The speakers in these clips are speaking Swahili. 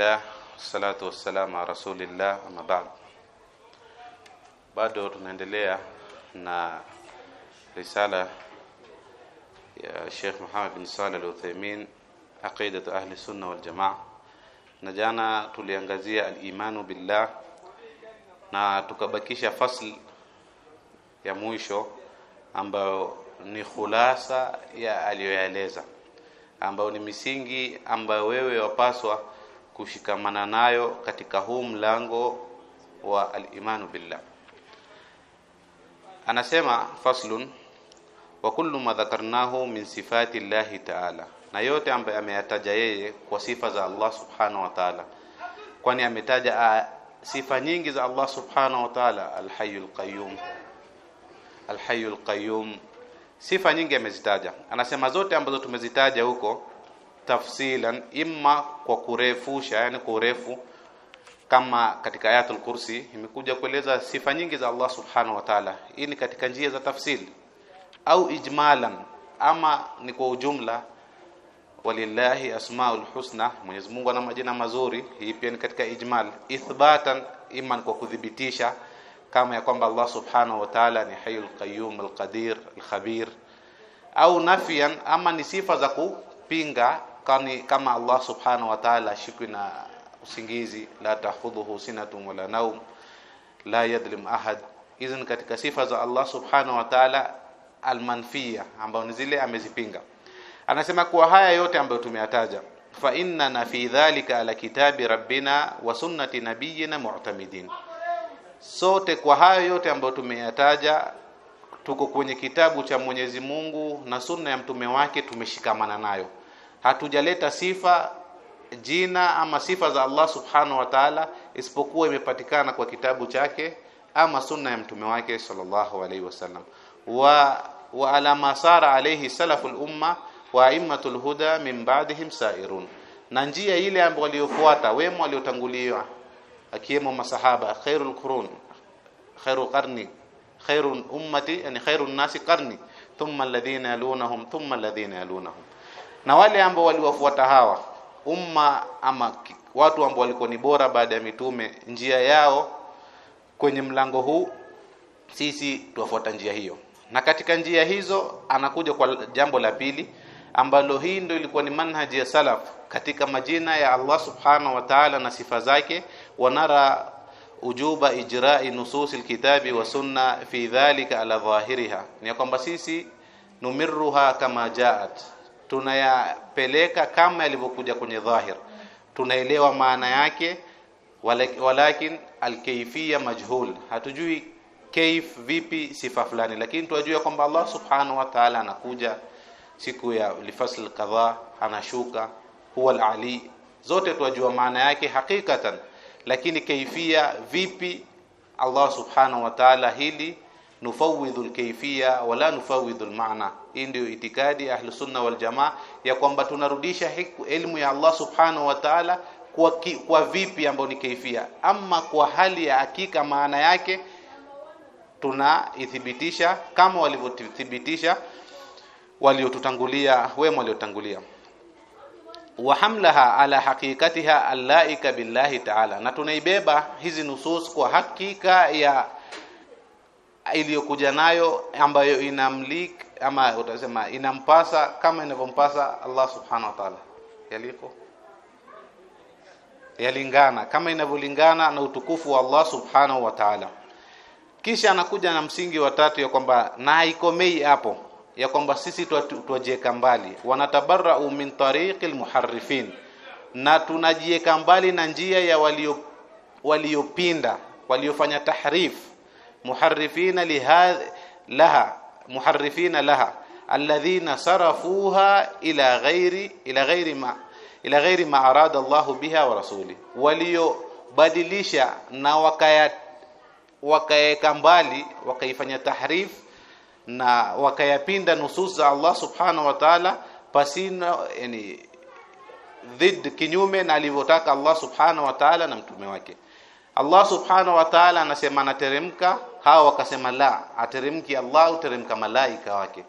Alhamdulillah salatu wassalamu ala rasulillah amma ba'd. Bado tunaendelea na risala ya Sheikh Muhammad bin Salih Al-Uthaymeen aqidatu ahli sunna wal jamaa, na jana tuliangazia al-imanu billah na tukabakisha fasl ya mwisho ambayo ni khulasa ya aliyoyaeleza ambayo ni misingi ambayo wewe wapaswa kushikamana nayo katika huu mlango wa al-imanu billah. Anasema faslun wa kullu ma dhakarnahu min sifati llahi ta'ala, na yote ambayo ameyataja yeye kwa sifa za Allah subhanahu wa ta'ala, kwani ametaja sifa nyingi za Allah subhanahu wa ta'ala, al-hayyul qayyum, al-hayyul qayyum. Sifa nyingi amezitaja. Anasema zote ambazo tumezitaja huko tafsilan, imma kwa kurefusha, yani kwa urefu, kama katika ayatul kursi imekuja kueleza sifa nyingi za Allah subhanahu wa ta'ala. Hii ni katika njia za tafsili, au ijmalan, ama ni kwa ujumla. Walillahi asmaul husna, Mwenyezi Mungu ana majina mazuri. Hii pia ni katika ijmal. Ithbatan, imma kwa kudhibitisha kama ya kwamba Allah subhanahu wa ta'ala ni hayyul qayyum al-qadir al-khabir, au nafian, ama ni sifa za kupinga kani, kama Allah subhanahu wa ta'ala shikwi na usingizi, la tahudhuhu sinatun wala naum, la yadlim ahad. Hizi katika sifa za Allah subhanahu wa ta'ala almanfiya, ambayo ni zile amezipinga. Anasema kuwa haya yote ambayo tumeyataja, fa innana fi dhalika ala kitabi rabbina wa sunnati nabiyina mu'tamidin sote kwa hayo yote ambayo tumeyataja tuko kwenye kitabu cha Mwenyezi Mungu na sunna ya mtume wake, tumeshikamana nayo. Hatujaleta sifa jina ama sifa za Allah subhanahu wa ta'ala, isipokuwa imepatikana kwa kitabu chake ama sunna ya mtume wake sallallahu alaihi wasallam, wa wa ala masara alayhi salaful umma wa aimmatul huda min ba'dihim sairun, na njia ile ambayo waliofuata wema waliotanguliwa akiwemo masahaba khairul qurun khairu qarni khairun ummati yani khairun nasi qarni thumma alladhina yalunahum thumma alladhina yalunahum, na wale ambao waliwafuata hawa umma ama watu ambao walikuwa ni bora baada ya mitume, njia yao kwenye mlango huu, sisi tuwafuata njia hiyo. Na katika njia hizo anakuja kwa jambo la pili ambalo hii ndio ilikuwa ni manhaji ya salaf. Katika majina ya Allah subhanahu wa ta'ala na sifa zake, wanara ujuba ijra'i nusus alkitabi wa sunna fi dhalika ala dhahiriha, ni kwamba sisi numirruha kama jaat, tunayapeleka kama yalivyokuja kwenye dhahir, tunaelewa maana yake, walakin alkaifia majhul, hatujui kaif vipi sifa fulani, lakini tunajua kwamba Allah subhanahu wa ta'ala anakuja siku ya lifasl kadha, anashuka huwa al-ali, zote tunajua maana yake hakikatan, lakini kaifia vipi Allah subhanahu wa ta'ala, hili nufawidhu al-kayfiyya wala nufawidhu al-maana. Hii ndio itikadi ahli sunna wal jamaa ya kwamba tunarudisha elimu ya Allah subhanahu wa ta'ala kwa, kwa vipi ambayo ni kaifia, ama kwa hali ya hakika maana yake tunaithibitisha kama walivyothibitisha waliotutangulia wema waliotangulia. Wa hamlaha ala haqiqatiha allaika billahi ta'ala, na tunaibeba hizi nusus kwa hakika ya iliyokuja nayo ambayo inamlik ama utasema inampasa kama inavyompasa Allah subhanahu wa ta'ala, yaliko? Yalingana. Kama inavyolingana na utukufu wa Allah subhanahu wa ta'ala. Kisha anakuja na msingi wa tatu ya kwamba na haikomei hapo ya kwamba sisi twajieka mbali, wanatabarau min tariqil muharrifin. Na tunajieka mbali na njia ya walio waliopinda waliofanya tahrif, muharrifina lihadha laha muharrifina laha alladhina sarafuha ila ghairi ila ghairi ma ila ghairi ma arada Allah biha wa rasuli, waliobadilisha na wakaya wakaeka mbali wakaifanya tahrif na wakayapinda nusus za Allah subhanahu wa ta'ala pasina yani dhid kinyume na alivyotaka Allah subhanahu wa ta'ala na mtume wake. Allah subhanahu wa ta'ala anasema anateremka, hawa wakasema la, ateremki Allah, uteremka malaika wake.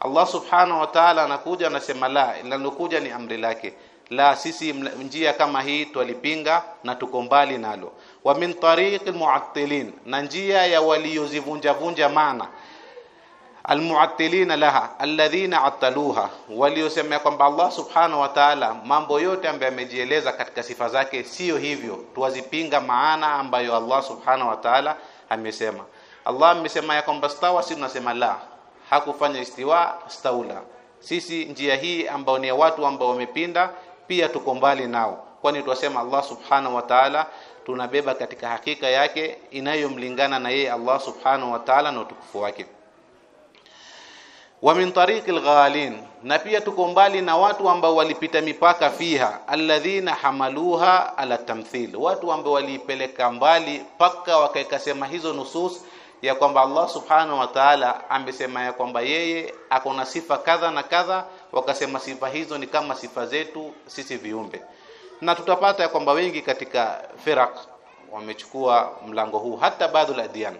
Allah subhanahu wa ta'ala anakuja anasema la, linalokuja ni amri lake. la sisi njia kama hii twalipinga na tuko mbali nalo wa min tariqi almu'attilin na njia ya waliozivunja vunja maana almu'attilin laha alladhina attaluha waliosema kwamba Allah subhanahu wa ta'ala mambo yote ambayo amejieleza katika sifa zake sio hivyo tuwazipinga maana ambayo Allah subhanahu wa ta'ala amesema Allah amesema ya kwamba stawa si tunasema la. Hakufanya istiwa staula sisi njia hii ambao ni watu ambao wamepinda pia tuko mbali nao. Kwani tuwasema Allah subhanahu wa ta'ala tunabeba katika hakika yake inayomlingana na yeye Allah subhanahu wa ta'ala na utukufu wake. Wa min tariqi alghalin na pia tuko mbali na watu ambao walipita mipaka fiha alladhina hamaluha ala tamthil. Watu ambao waliipeleka mbali paka wakaikasema hizo nusus ya kwamba Allah subhanahu wa ta'ala amesema ya kwamba yeye akona sifa kadha na kadha wakasema sifa hizo ni kama sifa zetu sisi viumbe. Na tutapata ya kwamba wengi katika firaq wamechukua mlango huu hata baadhi ya adiyan.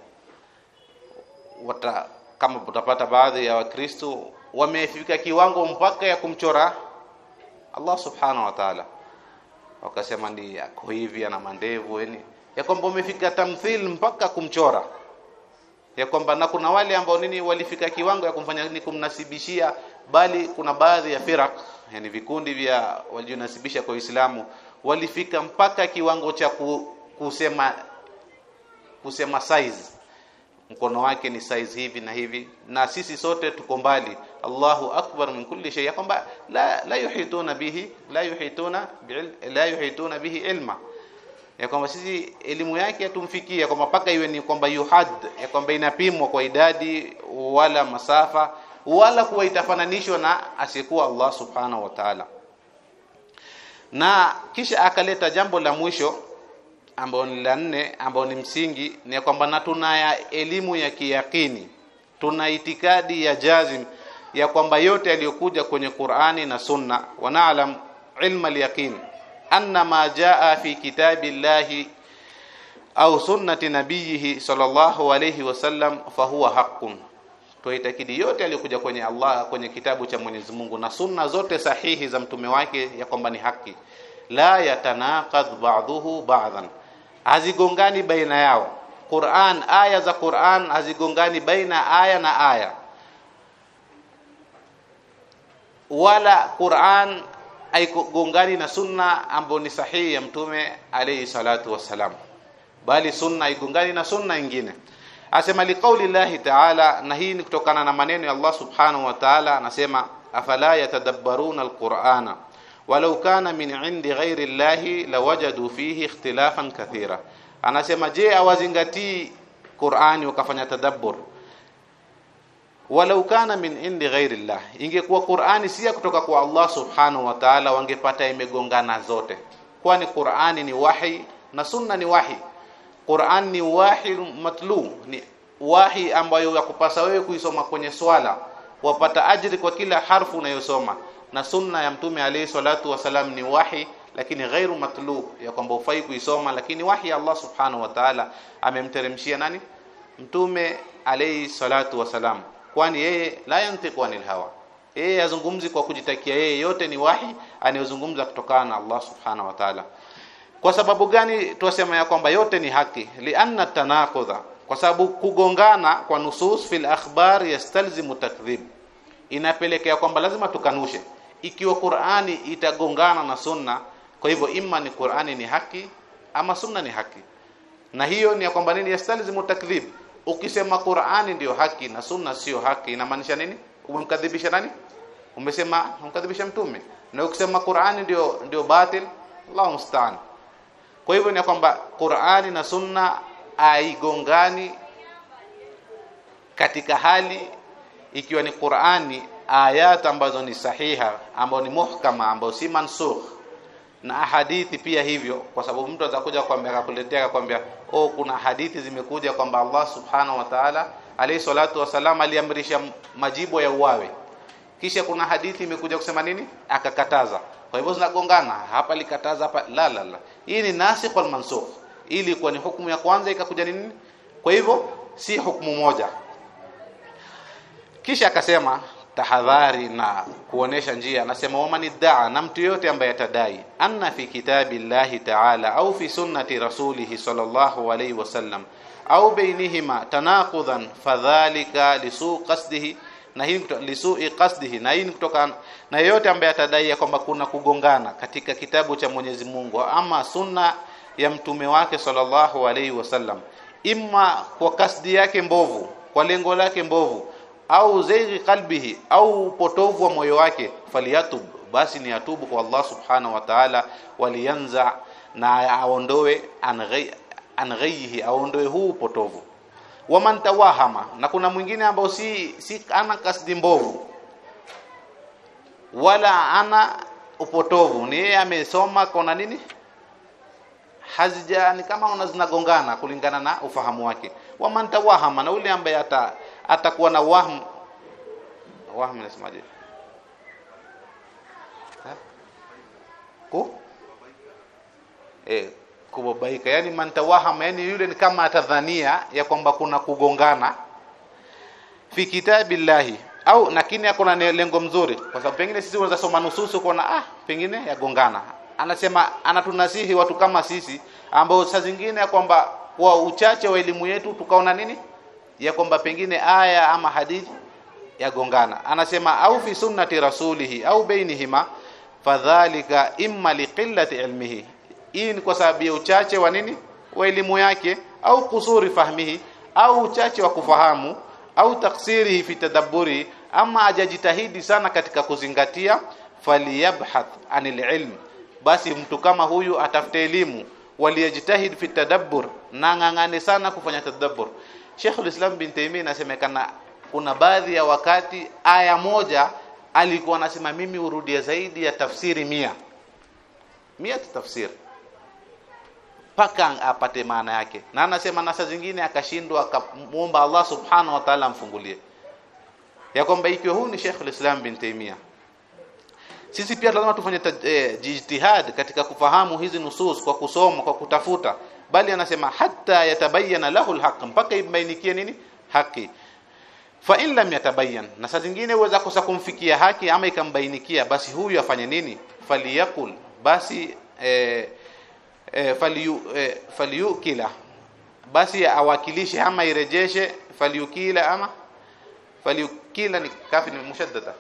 Wata kama utapata baadhi ya wakristo wamefika kiwango mpaka ya kumchora Allah subhanahu wa ta'ala. Wakasema ni yako hivi ana mandevu yani. Ya kwamba umefika tamthil mpaka kumchora ya kwamba na kuna wale ambao nini walifika kiwango ya kumfanya ni kumnasibishia bali kuna baadhi ya firaq yani vikundi vya walionasibisha kwa Uislamu walifika mpaka kiwango cha ku, kusema kusema size. Mkono wake ni size hivi na hivi na sisi sote tuko mbali. Allahu akbar min kulli shay kwamba la la yuhituna bihi la yuhituna la yuhituna bihi ilma ya kwamba sisi elimu yake hatumfikia kwamba paka iwe ni kwamba yuhad ya kwamba inapimwa kwa idadi wala masafa wala kuwa itafananishwa na asiyekuwa Allah subhanahu wa ta'ala. Na kisha akaleta jambo la mwisho ambao ni la nne ambao ni msingi ni kwamba na tunaya elimu ya kiyakini tuna itikadi ya jazim ya kwamba yote yaliyokuja kwenye Qur'ani na Sunna wanaalam ilma al-yaqin anna ma jaa fi kitabi llahi au sunnati nabiyihi sallallahu alayhi wasallam fahuwa haqqun. Tuitakidi yote aliyokuja kwenye Allah kwenye kitabu cha Mwenyezi Mungu na sunna zote sahihi za mtume wake ya kwamba ni haki la yatanaqadh ba'dhuhu ba'dhan. Hazigongani baina yao. Qur'an aya za Qur'an hazigongani baina aya na aya. Wala Qur'an haigongani na sunna ambayo ni sahihi ya mtume alayhi salatu wassalam. Bali sunna haigongani na sunna nyingine. Asema liqauli llahi ta'ala na hii ni kutokana na maneno ya Allah subhanahu wa ta'ala anasema afala yatadabbaruna alqur'ana? Walau kana min indi ghairi llahi lawajadu fihi ikhtilafan kathira. Anasema je awazingatii Qur'ani wakafanya tadabbur walau kana min indi ghairi llah ingekuwa Qur'ani si kutoka kwa Allah subhanahu wa ta'ala wangepata imegongana zote. Kwani Qur'ani ni wahi na sunna ni wahi. Qur'an ni wahi matlu ni wahi ambayo yakupasa wewe kuisoma kwenye swala wapata ajri kwa kila harfu unayosoma. Na sunna ya mtume alayhi salatu wasalam ni wahi lakini ghairu matlu ya kwamba ufai kuisoma lakini wahi Allah subhanahu wa ta'ala. Amemteremshia nani? Mtume alayhi salatu wasalam kwani yeye la yantiqu anil hawa. Yeye azungumzi kwa kujitakia yeye yote ni wahi anayozungumza kutokana na Allah subhanahu wa ta'ala. Kwa sababu gani tuwasema ya kwamba yote ni haki? Lianna tanaqudha. Kwa sababu kugongana kwa nusus fil akhbar yastalzimu takdhib. Inapelekea kwamba lazima tukanushe. Ikiwa Qur'ani itagongana na sunna kwa hivyo imma ni Qur'ani ni haki ama sunna ni haki. Na hiyo ni ya kwamba nini? Yastalzimu takdhib ukisema Qur'ani ndio haki na sunna sio haki inamaanisha nini? Umemkadhibisha nani? Umesema umkadhibisha mtume. Na ukisema Qur'ani ndio ndio batil Allahu musta'an. Kwa hivyo ni kwamba Qur'ani na Sunna aigongani katika hali ikiwa ni Qur'ani ayat ambazo ni sahiha ambazo ni muhkama ambazo si mansukh na hadithi pia hivyo kwa sababu mtu atakuja kwambia akakuletea akakwambia, oh kuna hadithi zimekuja kwamba Allah subhanahu wa ta'ala alayhi salatu wasalam aliamrisha majibo ya uwawe. Kisha kuna hadithi imekuja kusema nini? Akakataza. Kwa hivyo zinagongana. Hapa likataza hapa la la la. Hii ni nasikh wal mansukh. Ili kwa ni hukumu ya kwanza ikakuja nini? Kwa hivyo si hukumu moja. Kisha akasema tahadhari na kuonesha njia. Anasema waman iddaa na mtu yote ambaye atadai anna fi kitabi llahi taala au fi sunnati rasulihi sallallahu alayhi wasallam au bainihima tanaqudhan fadhalika lisu qasdihi na hii lisui qasdihi na hii kutoka na yeyote ambaye atadai kwamba kuna kugongana katika kitabu cha Mwenyezi Mungu ama sunna ya mtume wake sallallahu alayhi wasallam imma kwa kasdi yake mbovu kwa lengo lake mbovu au zaighi qalbihi au upotovu wa moyo wake faliyatub basi ni atubu kwa Allah subhanahu wa ta'ala walianza na aondoe anghayhi aondoe huu upotovu. Waman tawahama na kuna mwingine ambao si si ana kasdi mbovu wala ana upotovu. Ni yeye amesoma kona nini? Hazija ni kama zinagongana kulingana na ufahamu wake. Waman tawahama na ule ambaye ata atakuwa na wahm. Wahm nasemaje ku? Eh kubabaika. Yani mantawaham yani yule ni kama atadhania ya kwamba kuna kugongana. Fi kitabillahi. Au lakini akona lengo mzuri. Kwa sababu pengine sisi unaweza soma nususu kuona ah pengine yagongana. Anasema anatunasihi watu kama sisi ambao saa zingine kwamba kwa uchache wa elimu yetu tukaona nini ya kwamba pengine aya ama hadithi yagongana. Anasema au fi sunnati rasulihi au bainihima fadhalika imma liqillati ilmihi. Hii ni kwa sababu ya uchache wa nini? Wa elimu yake au kusuri fahmihi au uchache wa kufahamu au taksirihi fi tadabburi ama ajajitahidi sana katika kuzingatia faliyabhath anil ilm. Basi mtu kama huyu atafute elimu waliyajitahid fi tadabbur na ngangane sana kufanya tadabbur Sheikh Islam bin Taymiyyah inasemekana kuna baadhi ya wakati aya moja alikuwa anasema mimi urudia zaidi ya tafsiri mia. Mia tafsiri. Paka apate maana yake. Na anasema na saa zingine akashindwa akamuomba Allah subhanahu wa ta'ala amfungulie. Ya kwamba ikiwa huu ni Sheikh Islam bin Taymiyyah. Sisi pia lazima tufanye eh, jitihad katika kufahamu hizi nusus kwa kusoma kwa kutafuta bali anasema hatta yatabayana lahu alhaq. Mpaka ibainikie nini? Haki. Fa in lam yatabayan na saa zingine uweza kosa kumfikia haki ama ikambainikia basi huyu afanye nini? Faliyakul basi eh, eh, faliyu eh, faliyukila basi awakilishe ama irejeshe faliyukila ama faliyukila ni kafi ni mushaddada.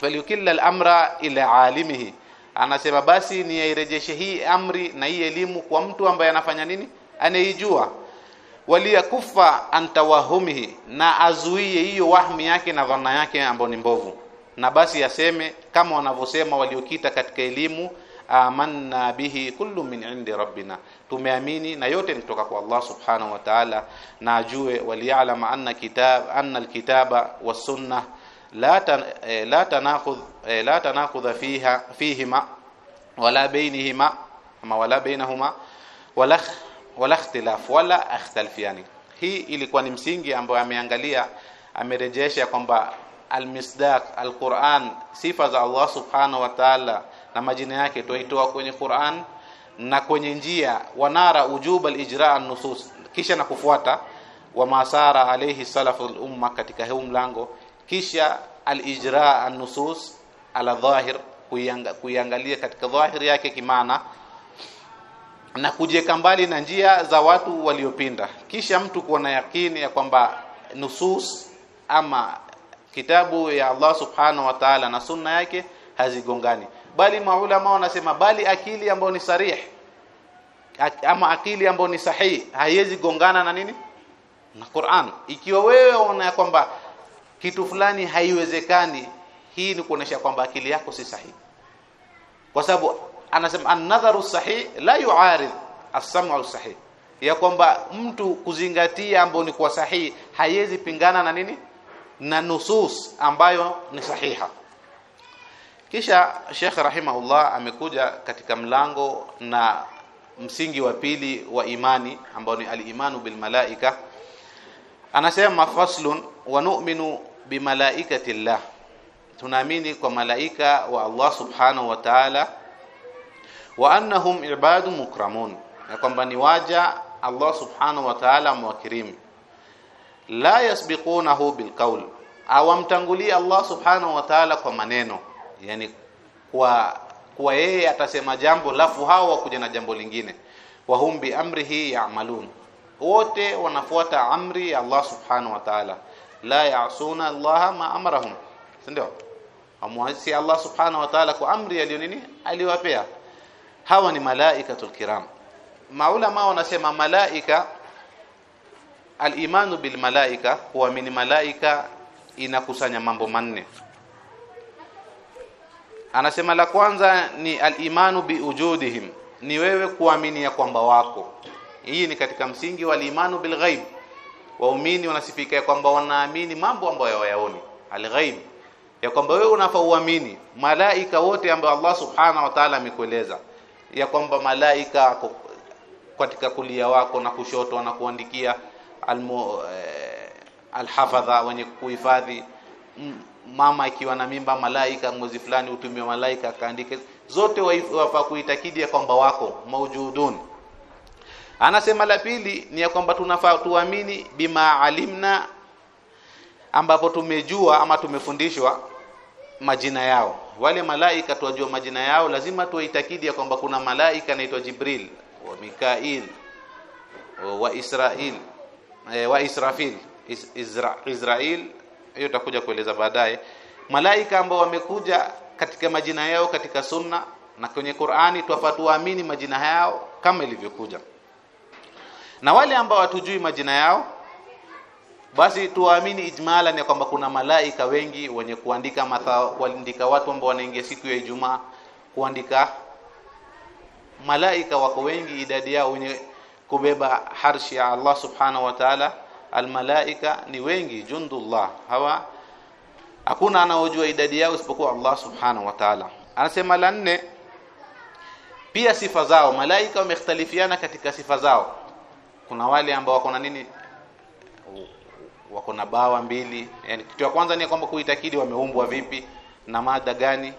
Faliyukila al-amra ila alimihi anasema basi niairejeshe hii amri na hii elimu kwa mtu ambaye anafanya nini? Anaijua. Waliyakufa antawahumihi na azuie hiyo wahmi yake na dhana yake ambayo ni mbovu. Na basi aseme kama wanavyosema waliokita katika elimu amanna bihi kullu min indi rabbina. Tumeamini na yote ni kutoka kwa Allah subhanahu wa ta'ala na ajue waliyalama anna kitab anna alkitaba wasunnah la eh, la tanakhudh e, la tanakudha fiha fihima wala bainihima ama wala bainahuma wala wala ikhtilaf wala ikhtalfiani hii ilikuwa ni msingi ambao ameangalia amerejesha kwamba almisdaq alquran sifa za Allah subhanahu wa ta'ala na majina yake tuaitoa kwenye Quran na kwenye njia wanara ujuba alijra nusus kisha na kufuata wa masara alayhi salafu umma katika huu mlango kisha alijra nusus ala dhahir kuiangalia katika dhahir yake kimana na kujeka mbali na njia za watu waliopinda. Kisha mtu kuwa na yakini ya kwamba nusus ama kitabu ya Allah subhanahu wa ta'ala na sunna yake hazigongani. Bali maulama wanasema bali akili ambayo ni sarih ama akili ambayo ni sahihi haiwezi gongana na nini? Na Qur'an. Ikiwa wewe unaona kwamba kitu fulani haiwezekani hii ni kuonesha kwamba akili yako si sahihi. Kwa sababu anasema an-nadharu sahih la yuarid as-sam'u sahih. Ya kwamba mtu kuzingatia ambayo ni kwa sahihi haiwezi pingana na nini? Na nusus ambayo ni sahiha. Kisha Sheikh rahimahullah amekuja katika mlango na msingi wa pili wa imani ambao ni al-imanu bil malaika. Anasema faslun wa nu'minu bi malaikati llah tunaamini kwa malaika wa Allah subhanahu wa ta'ala wa annahum ibadu mukramun na kwamba ni waja Allah subhanahu wa ta'ala mwakirim. La yasbiqunahu bilqawl awamtangulia Allah subhanahu wa ta'ala kwa maneno. Yani kwa kwa yeye atasema jambo lafu hao wakuja na jambo lingine. Wa hum bi amrihi ya'malun wote wanafuata amri ya Allah subhanahu wa ta'ala. La ya'suna Allah ma amarahum ndio amwasi Allah subhanahu wa ta'ala kwa amri aliyo nini? Aliwapea. Hawa ni malaikatul kiram. Maulama wanasema malaika al-imanu bil malaika kuamini malaika inakusanya mambo manne. Anasema la kwanza ni al-imanu bi ujudihim ni wewe kuamini ya kwamba wako. Hii ni katika msingi wa al-imanu bil ghaib. Waumini wanasifika kwamba wanaamini mambo ambayo hawayaoni. Al-ghaib ya kwamba wewe unafaa uamini malaika wote ambao Allah subhana wa ta'ala amekueleza. Ya kwamba malaika katika kulia wako na kushoto wanakuandikia alhafadha eh, alhafadha wenye kuhifadhi. Mama ikiwa na mimba malaika mwezi fulani utumie malaika akaandike. Zote wafaa kuitakidi ya kwamba wako maujudun. Anasema la pili ni ya kwamba tunafaa tuamini bima alimna ambapo tumejua ama tumefundishwa majina yao. Wale malaika tuwajua majina yao lazima tuwaitakidi ya kwamba kuna malaika anaitwa Jibril wa Mikail wa Israil wa Israfil Israil. Hiyo tutakuja kueleza baadaye. Malaika ambao wamekuja katika majina yao katika sunna na kwenye Qur'ani twafaa tuamini majina yao kama ilivyokuja. Na wale ambao hatujui majina yao basi tuamini ijmalan ya kwamba kuna malaika wengi wenye kuandika matha, kuandika watu ambao wanaingia siku ya Ijumaa kuandika. Malaika wako wengi idadi yao wenye kubeba harshi ya Allah subhanahu wa ta'ala almalaika ni wengi jundullah. Hawa hakuna anaojua idadi yao isipokuwa Allah subhanahu wa ta'ala. Anasema la nne pia sifa zao. Malaika wamekhtalifiana katika sifa zao. Kuna wale ambao wako na nini wako na bawa mbili. Yani kitu ya kwanza ni kwamba kuitakidi wameumbwa vipi na mada gani.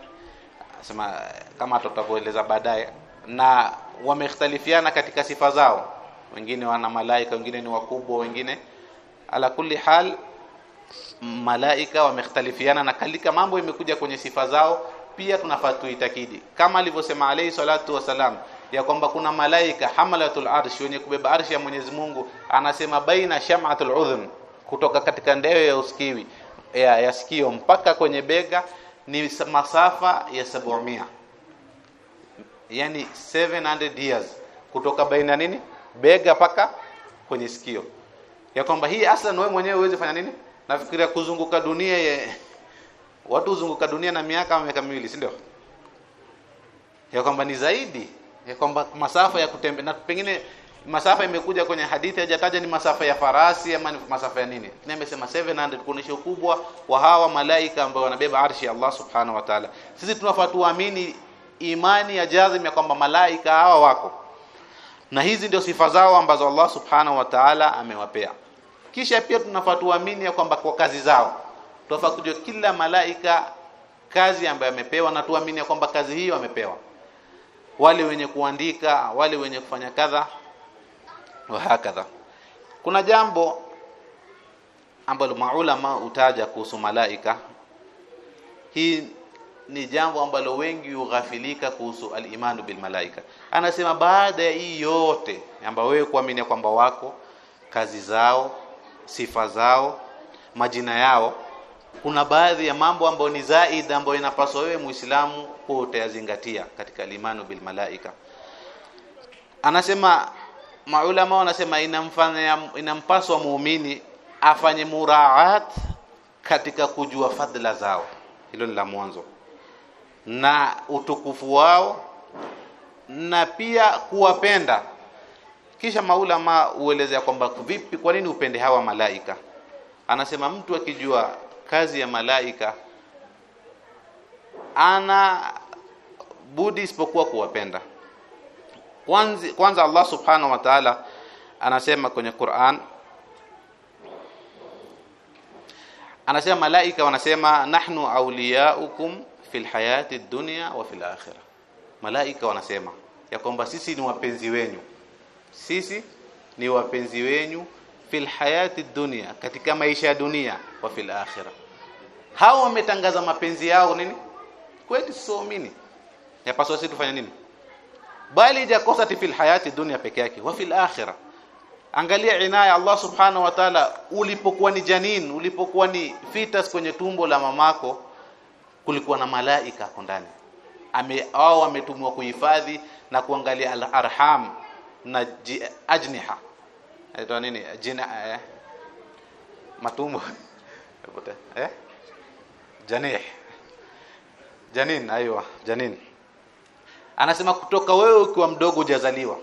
Sema kama tutakueleza baadaye. Na wamekhtalifiana katika sifa zao. Wengine wana malaika wengine ni wakubwa wengine. Ala kulli hal malaika wamekhtalifiana na kalika mambo imekuja kwenye sifa zao pia tunafaa tuitakidi. Kama alivyosema alayhi salatu wasalam ya kwamba kuna malaika hamalatul arsh wenye kubeba arshi ya Mwenyezi Mungu anasema baina sham'atul udhun kutoka katika ndeo ya usikiwi ya, ya sikio mpaka kwenye bega ni masafa ya 700 yani 700 years. Kutoka baina nini? Bega paka kwenye sikio. Ya kwamba hii aslan wewe mwenyewe uweze fanya nini? Nafikiria kuzunguka dunia ye, watu huzunguka dunia na miaka miaka miwili si ndio? Ya kwamba ni zaidi. Ya kwamba masafa ya kutembea na pengine masafa imekuja kwenye hadithi hajataja ni masafa ya farasi ama ni masafa ya nini? Na imesema 700 kuonesha ukubwa wa hawa malaika ambao wanabeba arshi ya Allah subhanahu wa ta'ala. Sisi tunafaa tuamini imani ya jazim ya kwamba malaika hawa wako. Na hizi ndio sifa zao ambazo Allah subhanahu wa ta'ala amewapea. Kisha pia tunafaa tuamini ya kwamba kwa kazi zao. Tunafaa kujua kila malaika kazi ambayo amepewa na tuamini ya kwamba kazi hiyo amepewa. Wale wenye kuandika wale wenye kufanya kadha wa hakadha. Kuna jambo ambalo maulama utaja kuhusu malaika. Hii ni jambo ambalo wengi ughafilika kuhusu al-imanu bil malaika anasema baada ya hii yote ambayo wewe kuamini kwamba wako kazi zao sifa zao majina yao kuna baadhi ya mambo ambayo ni zaid ambayo inapaswa wewe muislamu kuwa utayazingatia katika al-imanu bil malaika anasema maulama wanasema inamfanya inampaswa muumini afanye muraat katika kujua fadhila zao. Hilo ni la mwanzo. Na utukufu wao na pia kuwapenda. Kisha maulama uelezea kwamba vipi kwa nini upende hawa malaika? Anasema mtu akijua kazi ya malaika ana budi isipokuwa kuwapenda kwanza, kwanza Allah subhanahu wa ta'ala anasema kwenye Qur'an anasema malaika wanasema nahnu awliyaukum fil hayati dunya wa fil akhirah. Malaika wanasema ya kwamba sisi ni wapenzi wenyu. Sisi ni wapenzi wenyu fil hayati dunya katika maisha ya dunia wa fil akhirah. Hao wametangaza mapenzi yao nini? Kweli mimi yapaswa sisi tufanye nini bali ijakosa fil hayati dunia peke yake wa fil akhirah. Angalia inaya Allah subhanahu wa ta'ala ulipokuwa ni janin ulipokuwa ni fetus kwenye tumbo la mamako kulikuwa na malaika hapo ndani. Ame au ametumwa kuhifadhi na kuangalia al-arham na ajniha. Aitwa nini? Jina eh, matumbo. Eh? Janih. Janin aiwa janin anasema kutoka wewe ukiwa mdogo hujazaliwa.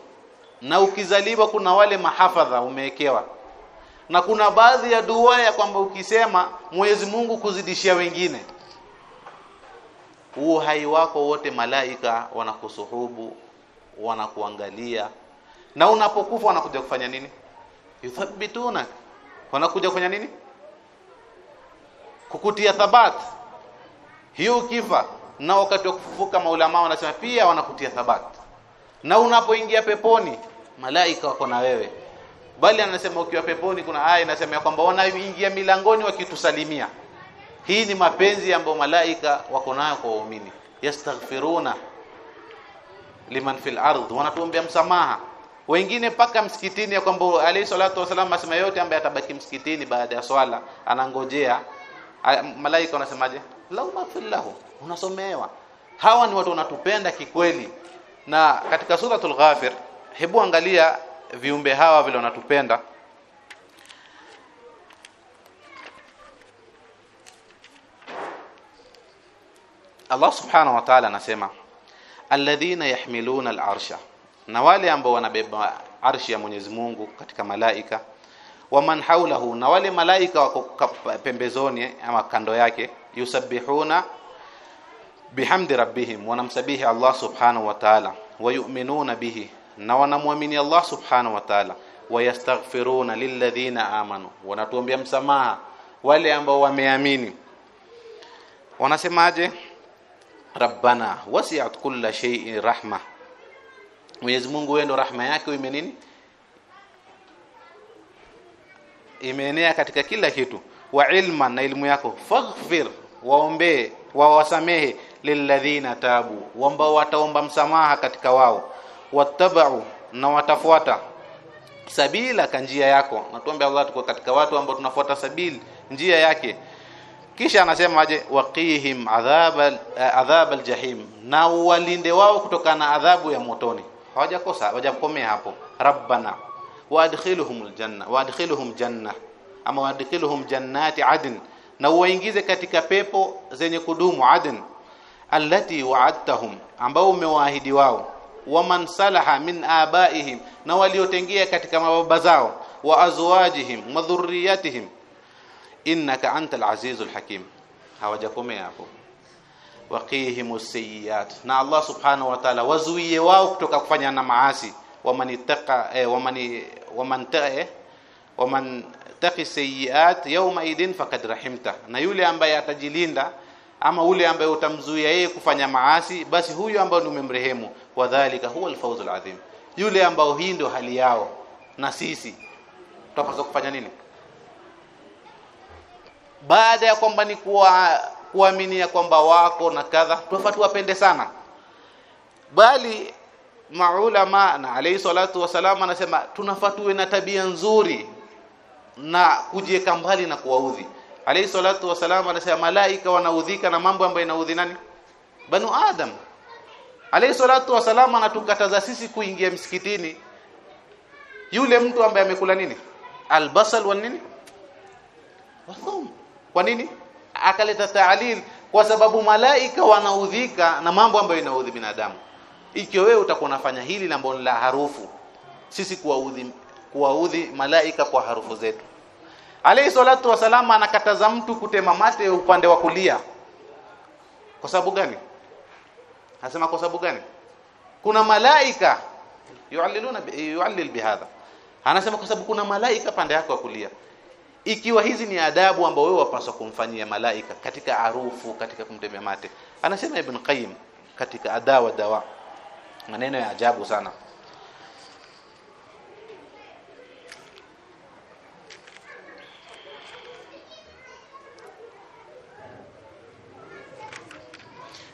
Na ukizaliwa kuna wale mahafadha umewekewa. Na kuna baadhi ya dua ya kwamba ukisema Mwenyezi Mungu kuzidishia wengine. Uhai wako wote malaika wanakusuhubu wanakuangalia. Na unapokufa wanakuja kufanya nini? Yuthabbituna. Wanakuja kufanya nini? Kukutia thabat. Hiyo ukifa na wakati wa kufufuka maulama wanasema pia wanakutia thabati na unapoingia peponi malaika wako na wewe. Bali anasema ukiwa peponi kuna aya inasema kwamba wanaingia milangoni wakitusalimia. Hii ni mapenzi ambayo malaika wako nayo kwa waumini. Yastaghfiruna liman fil ardh wanatuombea msamaha. Wengine paka msikitini ya kwamba alayhi salatu wasallam asema yote ambaye atabaki msikitini baada ya swala anangojea. Malaika wanasemaje lauma lahu unasomewa. Hawa ni watu wanatupenda kikweli. Na katika suratul ghafir hebu angalia viumbe hawa vile wanatupenda. Allah subhanahu wa ta'ala anasema alladhina yahmiluna al-arsha na wale ambao wanabeba arshi ya Mwenyezi Mungu katika malaika wa man haulahu na wale malaika wako pembezoni ama kando yake yusabbihuna bihamdi rabbihim wanamsabihi Allah subhanahu wa ta'ala wayu'minuna bihi na wanamwamini Allah subhanahu wa ta'ala wayastaghfiruna lilladhina amanu wanatuombea msamaha wale ambao wameamini. Wanasemaje? Rabbana wasi'at kulla shay'in rahma. Mwenyezi Mungu wewe ndo rahma yake ime nini? Imeenea katika kila kitu. Wa ilma na ilmu yako. Faghfir waombee wawasamehe lilladhina tabu. Wambao wataomba msamaha katika wao. Wattabau na watafuata. Sabila ka njia yako. Natuombe Allah tuko katika watu ambao tunafuata sabili njia yake. Kisha anasema aje waqihim adhabal adhabal jahim. Na walinde wao kutokana na adhabu ya motoni. Hawajakosa hawajakomea hapo. Rabbana waadkhiluhum aljanna waadkhiluhum janna. Ama waadkhiluhum jannati adn na uwaingize katika pepo zenye kudumu adn allati wa'adtahum ambao umewaahidi wao. Waman salaha min abaihim na waliotengea katika mababa zao. Wa azwajihim wa dhurriyatihim. Innaka antal azizul hakim. Hawajakomea hapo. Waqihimus sayyiat na Allah subhanahu wa ta'ala wazuie wao kutoka kufanya na maasi. Waman ittaqa eh, waman waman eh, waman taqi sayiat yawma idin faqad rahimta. Na yule ambaye atajilinda ama ule ambaye utamzuia yeye kufanya maasi basi huyo ambaye umemrehemu. Wadhālika huwa alfawzul adhim. Yule ambao hii ndio hali yao. Na sisi tutapaswa kufanya nini? Baada ya kwamba ni kuwa kuaminia kwamba wako na kadha tunafaa tuwapende sana. Bali maulama na alayhi salatu wasalam anasema tunafaa tuwe na tabia nzuri na kujieka mbali na kuwaudhi. Alayhi salatu wasalam anasema malaika wanaudhika na mambo ambayo inaudhi nani? Banu adam. Alayhi salatu wasalam anatukataza sisi kuingia msikitini. Yule mtu ambaye amekula nini? Albasal wa nini? Wathum kwa nini? Akaleta talil kwa sababu malaika wanaudhika na mambo ambayo inaudhi binadamu. Ikiwa wewe utakuwa unafanya hili ambalo la harufu sisi kuwaudhi kuwaudhi malaika kwa harufu zetu alayhi salatu wasalama anakataza mtu kutema mate upande wa kulia. Kwa sababu gani? Anasema kwa sababu gani? Kuna malaika yualliluna yuallil bihadha. Anasema kwa sababu kuna malaika pande yako wa kulia. Ikiwa hizi ni adabu ambao wewe wapaswa kumfanyia malaika katika arufu, katika kumtemea mate. Anasema ibn qayyim katika adawa dawa. Maneno ya ajabu sana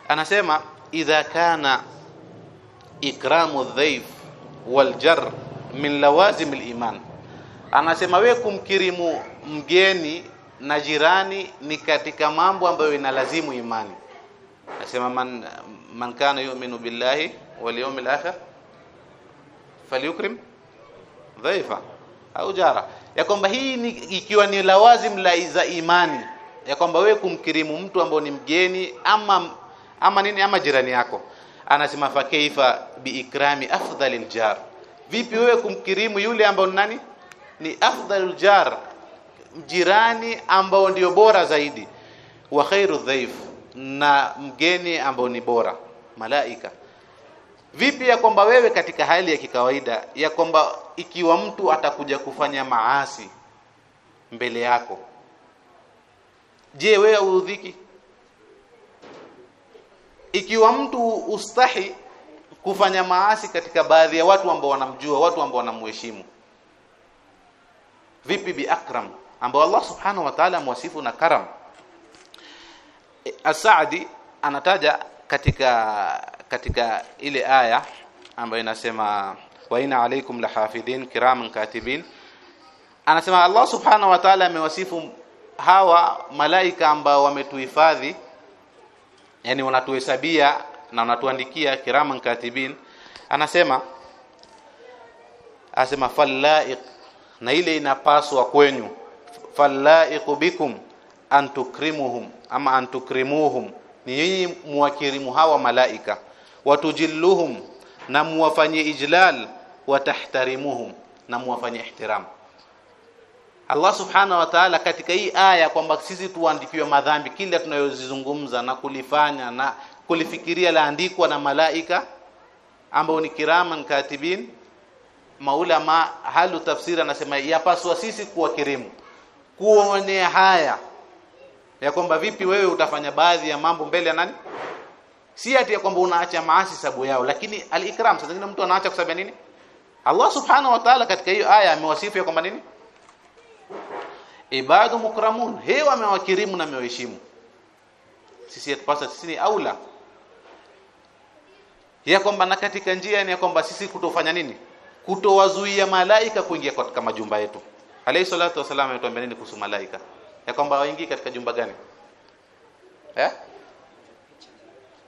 anasema idha kana ikramu dhaif wal jar min lawazim al-iman anasema we kumkirimu mgeni na jirani ni katika mambo ambayo inalazimu imani. Anasema man man kana yu'minu billahi wal yawmil akhir falyukrim dhaifa au jara. Ya kwamba hii ni ikiwa ni lawazim la za imani ya kwamba wewe kumkirimu mtu ambao ni mgeni ama ama nini? Ama jirani yako. Anasema fa kaifa biikrami afdhalil jar. Vipi wewe kumkirimu yule ambao ni nani? Ni afdhalul jar. Jirani ambao ndio bora zaidi. Wa khairu dhaif. Na mgeni ambao ni bora. Malaika. Vipi ya kwamba wewe katika hali ya kikawaida ya kwamba ikiwa mtu atakuja kufanya maasi mbele yako? Je wewe uudhiki ikiwa mtu ustahi kufanya maasi katika baadhi ya watu ambao wanamjua watu ambao wanamheshimu. Vipi bi akram ambao Allah subhanahu wa ta'ala mwasifu na karam. As-Saadi anataja katika katika ile aya ambayo inasema wa ina alaykum lahafidhin kiraman katibin. Anasema Allah subhanahu wa ta'ala amewasifu hawa malaika ambao wametuhifadhi yani wanatuhesabia na wanatuandikia kiraman katibin anasema anasema fallaiq na ile inapaswa kwenyu. Fallaiqu bikum antukrimuhum ama antukrimuhum ni nyinyi muwakirimu hawa malaika. Watujilluhum na muwafanyie ijlal watahtarimuhum na muwafanyie ihtiram Allah subhanahu wa ta'ala katika hii aya kwamba sisi tuandikiwe madhambi kila tunayozizungumza na kulifanya na kulifikiria laandikwa na malaika ambao ni kiraman katibin maulama halu tafsiri anasema yapaswa sisi kuwa kirimu. Kuonea haya ya kwamba vipi wewe utafanya baadhi ya mambo mbele ya nani? Si ati ya kwamba unaacha maasi sababu yao lakini alikram. Sasa mtu anaacha kwa sababu nini? Allah subhanahu wa ta'ala katika hiyo aya amewasifu kwamba nini ibadu mukramun hewa amewakirimu na amewaheshimu. Sisi yatupasa sisi ni aula. Ya kwamba na katika njia ni ya kwamba sisi kutofanya nini? Kutowazuia malaika kuingia katika majumba yetu. Alayhi salatu wasallam ametuambia nini kuhusu malaika? Ya kwamba waingii katika jumba gani? Eh?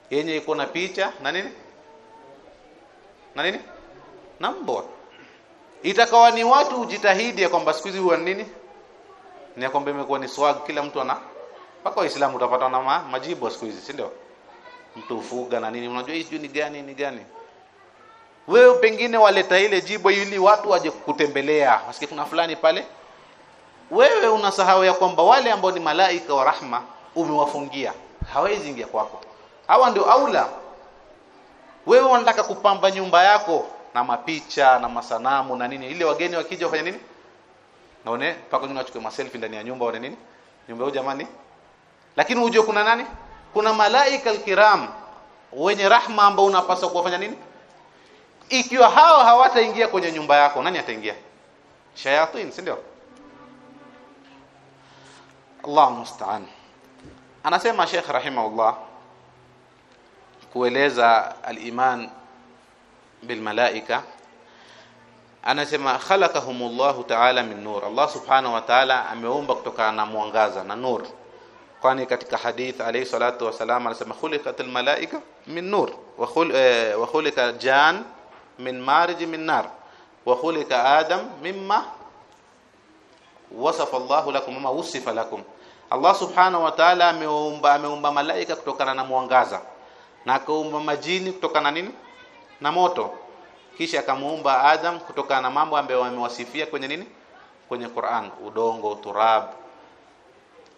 Yenye iko na picha na nini? Na nini? Na mbwa. Itakawa ni watu ujitahidi ya kwamba siku hizi huwa nini ni ya kwamba imekuwa ni swag kila mtu ana mpaka waislamu utapata na ma, majibu siku hizi si ndio? Mtu ufuga na nini unajua hii ni gani ni gani. Wewe pengine waleta ile jibu ili watu waje kukutembelea. Wasikie kuna fulani pale? Wewe unasahau ya kwamba wale ambao ni malaika wa rahma umewafungia. Hawezi ingia kwako. Hawa ndio aula. Wewe unataka kupamba nyumba yako na mapicha na masanamu na nini. Ile wageni wakija wafanya nini naone paka nyuma wachukue maselfi ndani ya nyumba waone nini? Nyumba hiyo jamani. Lakini ujue kuna nani? Kuna malaika alkiram wenye rahma ambao unapaswa kuwafanya nini? Ikiwa hao hawataingia kwenye nyumba yako nani ataingia? Shayatin si ndio? Allah musta'an. Anasema Sheikh rahimahullah kueleza al-iman bil malaika anasema khalaqahumullahu ta'ala min nur. Allah subhanahu wa ta'ala ameumba kutokana na mwangaza na nur. Kwani katika hadith alayhi salatu wasalam anasema khuliqatil malaika min nur wa khul wa khuliqa jan min marij min nar wa khuliqa adam mimma wasafa Allahu lakum ma wusifa lakum. Allah subhanahu wa ta'ala ameumba ameumba malaika kutokana na mwangaza na akaumba majini kutokana na nini? Na moto kisha akamuumba Adam kutokana na mambo ambayo amewasifia kwenye nini? Kwenye Qur'an. Udongo turab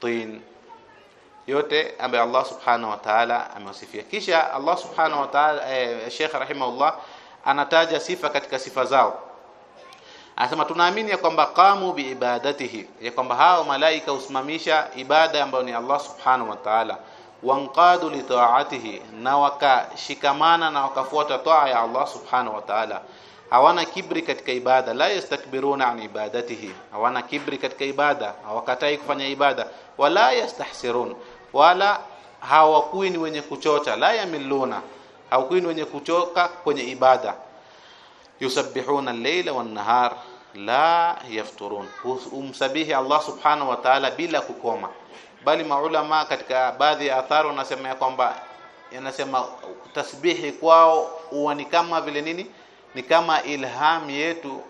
tin. Yote ambayo Allah subhanahu wa ta'ala amewasifia. Kisha Allah subhanahu wa ta'ala eh, Sheikh rahimahullah anataja sifa katika sifa zao. Anasema tunaamini ya kwamba qamu biibadatihi ya kwamba hao malaika usimamisha ibada ambayo ni Allah subhanahu wa ta'ala wanqadu li ta'atihi na wakashikamana na wakafuata taa ya Allah subhanahu wa ta'ala. Hawana kibri katika ibada la yastakbiruna an ibadatihi. Hawana kibri katika ibada hawakatai kufanya ibada wala yastahsirun wala hawakui ni wenye kuchocha la yamiluna, hawakui ni wenye kuchoka kwenye ibada. Yusabbihuna al-layla wan-nahar la yafturun. Umsabihi Allah subhanahu wa ta'ala bila kukoma bali maulama katika baadhi ya athari wanasema ya kwamba yanasema tasbihi kwao huwa ni kama vile nini? Ni kama ilham yetu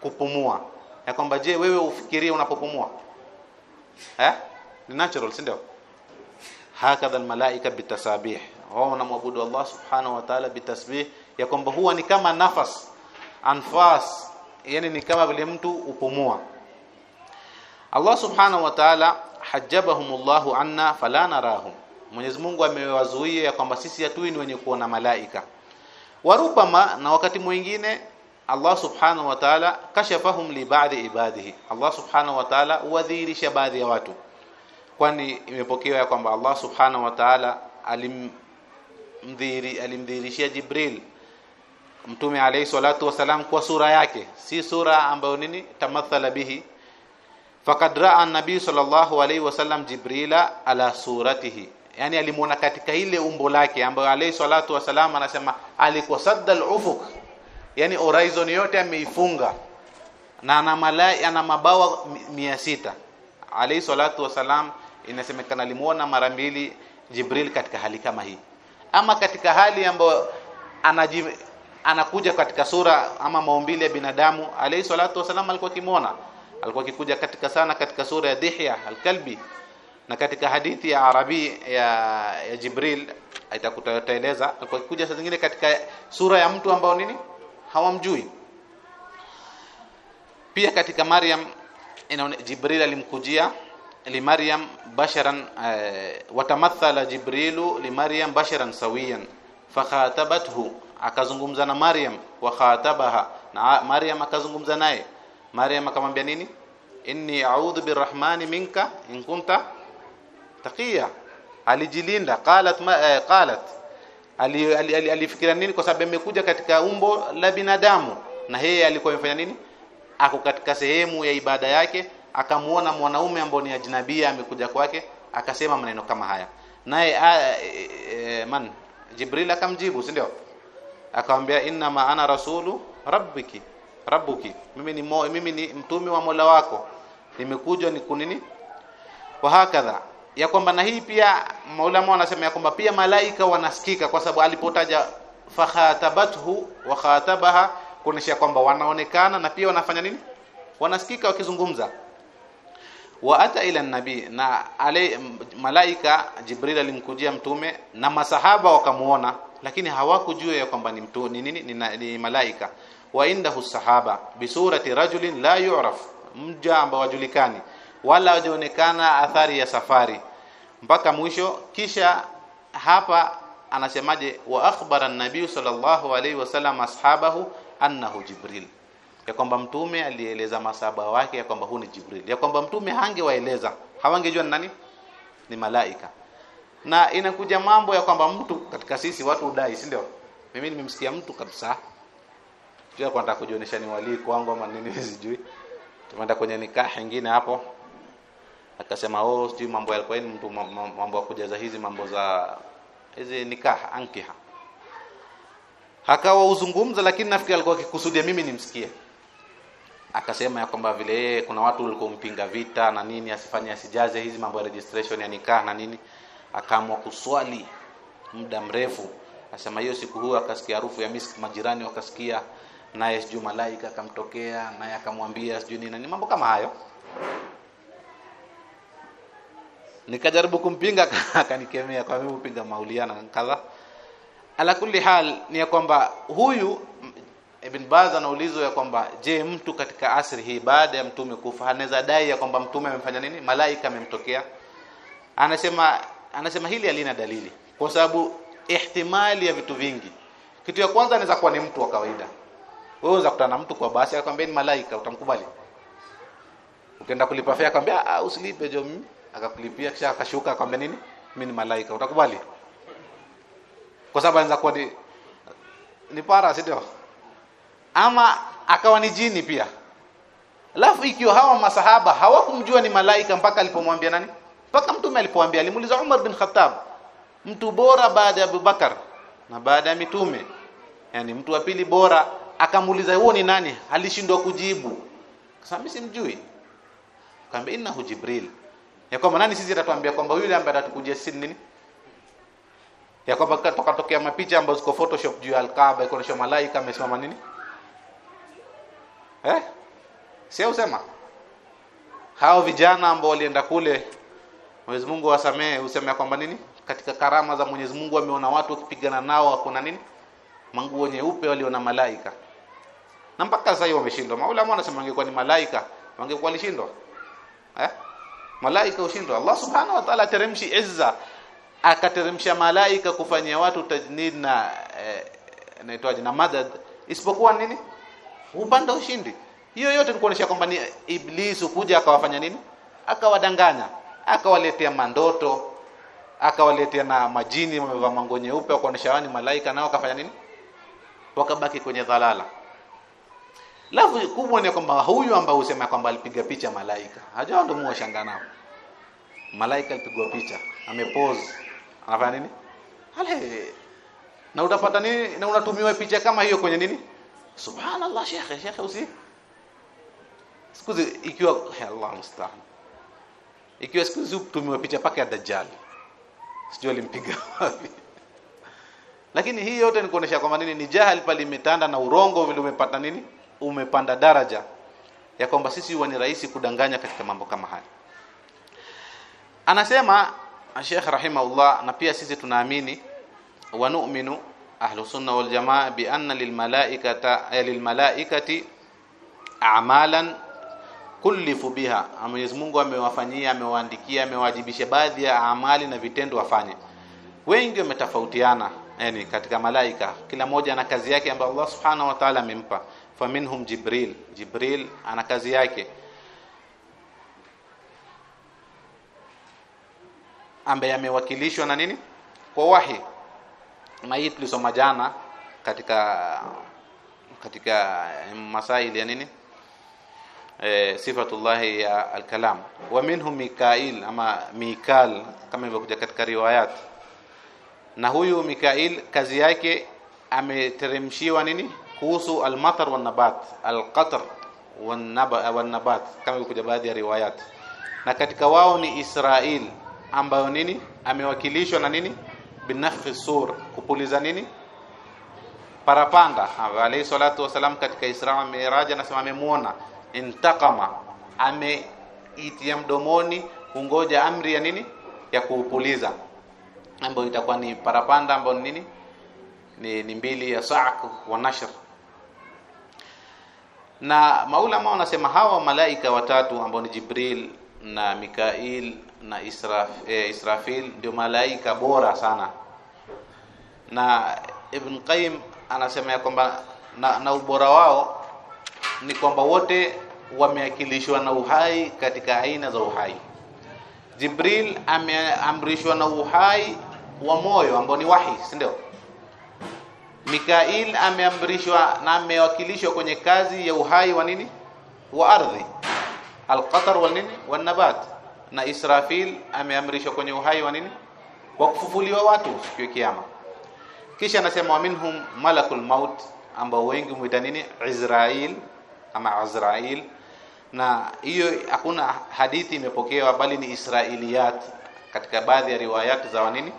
kupumua. Ya kwamba je wewe ufikirie unapopumua? Eh? Ni natural si ndio? Hakadha almalaika bitasabih wao wanamwabudu Allah subhanahu wa ta'ala bitasbih ya kwamba huwa ni kama nafas anfas. Yani ni kama vile mtu upumua Allah subhanahu wa ta'ala hajabahumullahu anna fala narahum. Mwenyezi Mungu amewazuia ya kwamba sisi hatui ni wenye kuona malaika. Warubama na wakati mwingine Allah subhanahu wa ta'ala kashafahum li ba'di ibadihi. Allah subhanahu wa ta'ala huwadhihirisha baadhi ya watu. Kwani imepokewa ya kwamba Allah subhanahu wa ta'ala alimdhiri alimdhihirishia Jibril Mtume alayhi salatu wasalam kwa sura yake. Si sura ambayo nini? Tamathala bihi faqad ra'a an-nabi sallallahu alayhi wasallam Jibrila ala suratihi. Yani alimuona katika ile umbo lake ambayo alayhi salatu wasalam anasema alikusadda al-ufuq. Yani horizon yote ameifunga. Na ana malai ana mabawa mia sita. Alayhi salatu wasalam inasemekana alimuona mara mbili Jibril katika hali kama hii. Ama katika hali ambayo anaji anakuja katika sura ama maumbile ya binadamu alayhi salatu wasalam alikuwa kimuona alikuwa akikuja katika sana katika sura ya Dihya al-Kalbi. Na katika hadithi ya Arabi ya, ya Jibril itakutaeleza alikuwa akikuja saa zingine katika sura ya mtu ambao nini? Hawamjui. Pia katika Maryam inaone Jibril alimkujia li Maryam basharan eh, watamathala Jibrilu li Maryam basharan sawiyan fakhatabathu akazungumza na Maryam wa khatabaha. Na Maryam akazungumza naye Maryam akamwambia nini? Inni a'udhu birrahmani minka in kunta taqiya. Alijilinda. Qalat ma, eh, qalat. Alifikiria ali, ali, ali nini? Kwa sababu amekuja katika umbo la binadamu. Na yeye alikuwa amefanya nini? Ako katika sehemu ya ibada yake. Akamuona mwanaume ambao ni ajnabia amekuja kwake. Akasema maneno kama haya. Naye e, e, man? Jibril akamjibu si ndio? Akamwambia inna ma ana rasulu rabbiki rabbuki mimi ni mimi ni mtume wa Mola wako. Nimekuja ni kunini? Wa hakadha. Ya kwamba na hii pia maulama wanasema ya kwamba pia malaika wanasikika kwa sababu alipotaja fakhatabathu wa khatabaha kuonesha kwamba wanaonekana na pia wanafanya nini? Wanasikika wakizungumza. Wa ata ila nabii na ale malaika Jibril alimkujia mtume na masahaba wakamuona lakini hawakujua ya kwamba ni mtu ni nini? Ni, ni, ni malaika wa indahu sahaba bisurati rajulin la yu'raf mja ambao wajulikani wala hajaonekana athari ya safari. Mpaka mwisho kisha hapa anasemaje? Wa akhbara an-nabiy sallallahu alayhi wasallam ashabahu annahu jibril. Ya kwamba mtume alieleza masaba wake ya kwamba huu ni jibril. Ya kwamba mtume hangewaeleza. Hawangejua ni nani? Ni malaika. Na inakuja mambo ya kwamba mtu katika sisi watu udai si ndio? Mimi nimemsikia mtu kabisa sio kwa nataka kujionyesha ni wali kwangu ama nini sijui. Tumeenda kwenye nikah nyingine hapo. Akasema oh sijui mambo yalikuwa ni mtu mambo ya kujaza hizi mambo za hizi nikah ankiha. Akawa uzungumza lakini nafikiri alikuwa akikusudia mimi nimsikie. Akasema ya kwamba vile kuna watu walikuwa mpinga vita na nini asifanye asijaze hizi mambo ya registration ya nikah na nini. Akaamua kuswali muda mrefu. Asema hiyo siku huyo akasikia harufu ya miski majirani wakasikia naye sijui malaika akamtokea naye akamwambia sijui nini. Ni mambo kama hayo. Nikajaribu kumpinga akanikemea kwa mimi upinga mauliana kadha. Ala kulli hal ni ya kwamba huyu Ibn Baz anaulizwa ya kwamba je mtu katika asri hii baada ya mtume kufa anaweza dai ya kwamba mtume amemfanya nini? Malaika amemtokea. Anasema anasema hili halina dalili. Kwa sababu ihtimali ya vitu vingi. Kitu ya kwanza anaweza kuwa ni mtu wa kawaida wewe unaweza kutana na mtu kwa basi akwambia ni malaika utamkubali? Ukienda kulipa fare akwambia ah usilipe jo mimi. Akakulipia kisha akashuka akwambia nini? Mimi ni malaika utakubali? Kwa sababu anaweza kuwa ni ni para si ndio? Ama akawa ni jini pia. Alafu ikiwa hawa masahaba hawakumjua ni malaika mpaka alipomwambia nani? Mpaka mtume alipomwambia, alimuuliza Umar bin Khattab mtu bora baada ya Abubakar na baada ya mitume? Yani mtu wa pili bora akamuuliza huo ni nani? Alishindwa kujibu. Sasa mimi simjui. Kaambia innahu jibril. Ya kwamba nani sisi atatuambia kwamba yule ambaye atatukujia sisi nini? Ya kwamba tukatokea mapicha ambazo ziko photoshop juu ya alkaaba iko malaika amesimama nini? Eh? Sio usema hao vijana ambao walienda kule Mwenyezi Mungu awasamee useme kwamba nini? Katika karama za Mwenyezi Mungu ameona watu wakipigana nao hakuna nini? Manguo nyeupe waliona malaika na mpaka sasa wameshindwa. Maulama wanasema wangekuwa ni malaika wangekuwa walishindwa. Eh? Malaika ushindwa Allah subhanahu wa ta'ala teremshi izza. Akateremsha malaika kufanyia watu tajnid na eh, na madad. Isipokuwa nini? Upande ushindi. Hiyo yote ni kuonesha kwamba ni iblisi kuja akawafanya nini? Akawadanganya. Akawaletea mandoto. Akawaletea na majini wamevaa mango nyeupe wakaonesha wani malaika nao akafanya nini? Wakabaki kwenye dhalala lafu kubwa ni kwamba huyu ambaye usema kwamba alipiga picha malaika. Hajao ndio mwashanga nao. Malaika alipigwa picha amepose. Anafanya nini? Ale. Na utapata nini? Na unatumiwa picha kama hiyo kwenye nini? Subhanallah shekhe shekhe usi. Sikuzi ikiwa Allah mustahil, ikiwa sikuzi utumiwa picha paka ya dajjal. Sijui alimpiga wapi. Lakini hii yote ni kuonesha kwamba nini? Ni jahal pale imetanda na urongo vile umepata nini umepanda daraja ya kwamba sisi huwa ni rahisi kudanganya katika mambo kama haya. Anasema Sheikh rahimahullah na pia sisi tunaamini wa nu'minu ahlu sunna wal jamaa bi anna lil malaikata lil malaikati a'malan kullifu biha. Mwenyezi Mungu amewafanyia amewaandikia amewajibisha baadhi ya amali na vitendo wafanye. Wengi wametofautiana yani katika malaika. Kila mmoja na kazi yake ambayo Allah subhanahu wa ta'ala amempa faminhum jibril. Jibril ana kazi yake. Ambaye amewakilishwa na nini? Kwa wahi. Na hii tulisoma jana katika katika masail ya nini? E, sifatullahi ya alkalam. Wa minhum mikail ama mikal kama ilivyokuja katika riwayat. Na huyu mikail kazi yake ameteremshiwa nini kuhusu almatar wan nabat alqatr wan nabat kama kuja baadhi ya riwayat. Na katika wao ni Israel ambayo nini? Amewakilishwa na nini? Binafhi sur kupuliza nini? Parapanda. Alayhi salatu wasalam katika Isra Miraj anasema amemuona intakama ameitia mdomoni kungoja amri ya nini? Ya kuupuliza. Ambayo itakuwa ni parapanda ambayo ni nini? Ni, ni mbili ya sa'q wa nashr na maulama wanasema hawa malaika watatu ambao ni Jibril na Mikail na Israf, eh, Israfil ndio malaika bora sana. Na Ibn Qayyim anasema ya kwamba na, na ubora wao ni kwamba wote wameakilishwa na uhai katika aina za uhai. Jibril ameamrishwa na uhai wa moyo ambao ni wahi si ndio Mikail ameamrishwa na amewakilishwa kwenye kazi ya uhai wa nini? Wa ardhi. Alqatar wa nini? Wa nabat. Na Israfil ameamrishwa kwenye uhai wa nini? Wa kufufuliwa watu siku ya kiyama. Kisha anasema wa minhum malakul maut ambao wengi muita nini? Izrail ama Azrail. Na hiyo hakuna hadithi imepokewa bali ni Israiliyat katika baadhi ya riwayat za wanini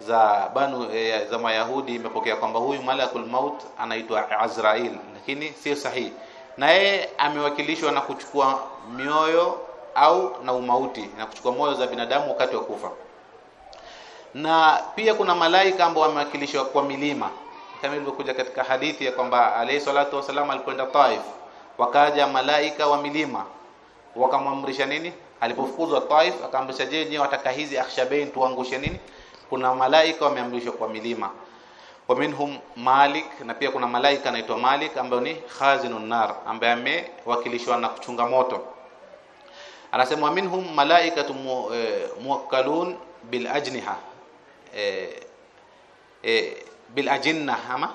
za banu e, za Mayahudi imepokea kwamba huyu malakul maut anaitwa Azrail lakini sio sahihi. Na yeye amewakilishwa na kuchukua mioyo au na umauti na kuchukua moyo za binadamu wakati wa kufa. Na pia kuna malaika ambao wamewakilishwa kwa milima. Kama ilivyokuja katika hadithi ya kwamba alayhi salatu wasalam alikwenda Taif wakaja malaika wa milima wakamwamrisha nini? Alipofukuzwa Taif akaamrisha je wataka hizi akhshabain tuangushe nini kuna malaika wameamrishwa kwa milima. Wa minhum Malik na pia kuna malaika anaitwa Malik ambaye ni khazinun nar ambaye amewakilishwa na kuchunga moto. Anasema wa minhum malaikatu mu, e, muwakkalun bil ajniha e, e, bil ajinna ama?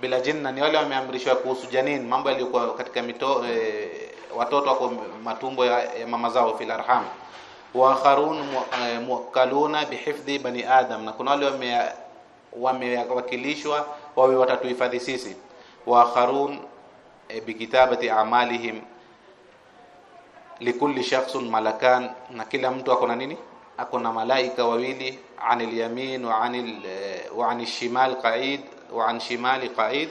Bil ajinna ni wale wameamrishwa kuhusu janin mambo yaliyokuwa katika mito e, watoto wako matumbo ya, ya mama zao fil arham وآخرون آه، موكلون بحفظ بني آدم. نكون wale wame wamewakilishwa wawe watatuhifadhi sisi. وآخرون eh, بكتابة أعمالهم لكل شخص ملكان. نكلا mtu akona nini? Akona malaika wawili عن اليمين وعن وعن الشمال قعيد وعن شمال قعيد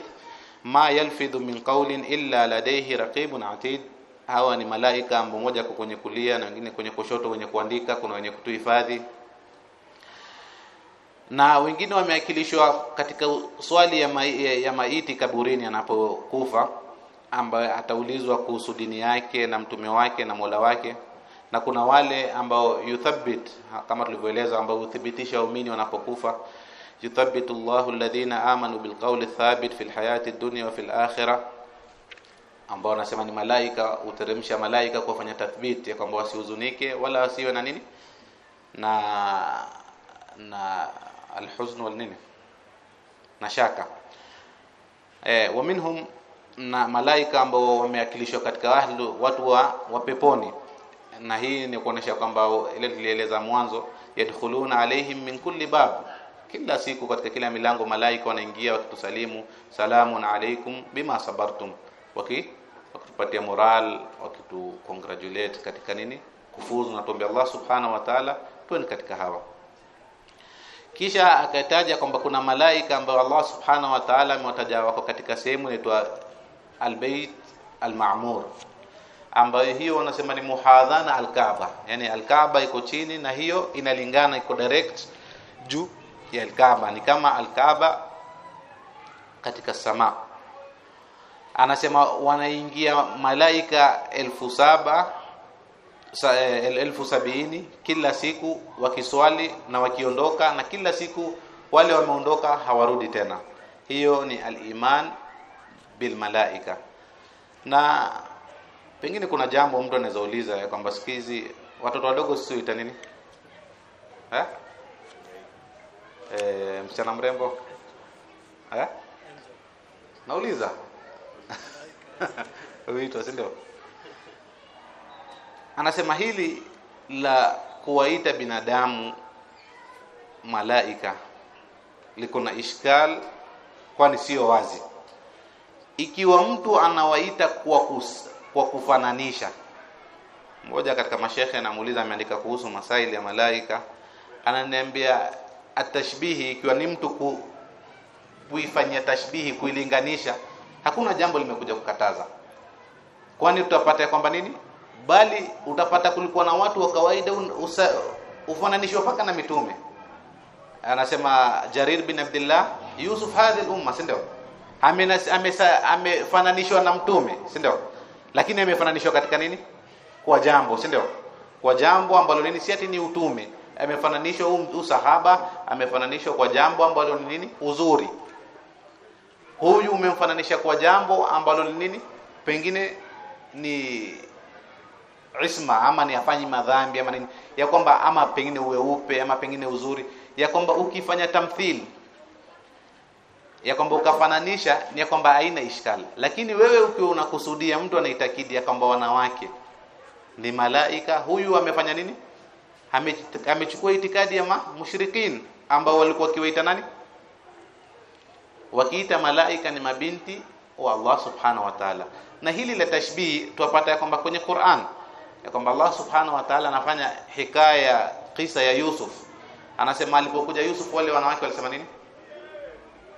ما يلفظ من قول الا لديه رقيب عتيد hawa ni malaika ambao mmoja kwa kwenye kulia na wengine kwenye kushoto wenye kuandika kuna wenye kutuhifadhi. Na wengine wameakilishwa katika swali ya, ma, ya maiti kaburini anapokufa ambaye ataulizwa kuhusu dini yake na mtume wake na Mola wake. Na kuna wale ambao yuthabbit kama tulivyoeleza ambao huthibitisha waumini wanapokufa. Yuthabbitu Allahu alladhina amanu bilqawli thabit fil hayati dunya wa fil akhirah ambao wanasema ni malaika uteremsha malaika kuwafanya tathbiti ya kwamba wasihuzunike wala wasiwe na nini? Na na alhuzn wal nini? Na shaka. Eh wa minhum na malaika ambao wameakilishwa katika ahlu watu wa, wa peponi. Na hii ni kuonesha kwamba ile tulieleza mwanzo yadkhuluna alaihim min kulli bab. Kila siku katika kila milango malaika wanaingia wakitusalimu salamun alaikum bima sabartum waki wakitupatia moral wakitu congratulate katika nini? Kufuzu na tuombe Allah subhanahu wa ta'ala tuwe katika hawa. Kisha akataja kwamba kuna malaika ambao Allah subhanahu wa ta'ala amewataja wako katika sehemu inaitwa albayt alma'mur ambayo hiyo wanasema ni muhadhana alkaaba. Yani alkaaba iko chini na hiyo inalingana iko direct juu ya alkaaba. Ni kama alkaaba katika sama anasema wanaingia malaika elfu saba sa, el, elfu sabini kila siku wakiswali na wakiondoka na kila siku wale wameondoka hawarudi tena. Hiyo ni aliman bil malaika. Na pengine kuna jambo mtu anaweza uliza kwamba sikizi watoto wadogo sisi huita nini? Eh? E, msichana mrembo? Eh? Nauliza huitwa si ndio? Anasema hili la kuwaita binadamu malaika liko na ishkal kwani sio wazi. Ikiwa mtu anawaita kwa kus, kwa kufananisha mmoja katika mashekhe anamuuliza ameandika kuhusu masaili ya malaika ananiambia atashbihi ikiwa ni mtu ku, kuifanyia tashbihi kuilinganisha hakuna jambo limekuja kukataza. Kwani tutapata kwamba nini? Bali utapata kulikuwa na watu wa kawaida ufananishwa paka na mitume. Anasema Jarir bin Abdullah Yusuf hadhi umma si ndio? Amefananishwa na mtume si ndio? Lakini amefananishwa katika nini? Kwa jambo si ndio? Kwa jambo ambalo nini? Siati ni utume. Amefananishwa usahaba amefananishwa kwa jambo ambalo ni nini? Uzuri huyu umemfananisha kwa jambo ambalo ni nini? Pengine ni isma ama ni afanyi madhambi ama nini. Ya kwamba ama pengine uweupe ama pengine uzuri. Ya kwamba ukifanya tamthili ya kwamba ukafananisha ni ya kwamba haina ishkali. Lakini wewe ukiwa unakusudia mtu anaitakidi ya kwamba wanawake ni malaika huyu amefanya nini? Amechukua itikadi ya mushrikin ambao walikuwa kiwaita nani wakiita malaika ni mabinti wa Allah subhanahu wa ta'ala na hili la tashbihi tuwapata ya kwamba kwenye Qur'an ya kwamba Allah subhanahu wa ta'ala anafanya hikaya kisa ya Yusuf anasema alipokuja Yusuf wale wanawake walisema nini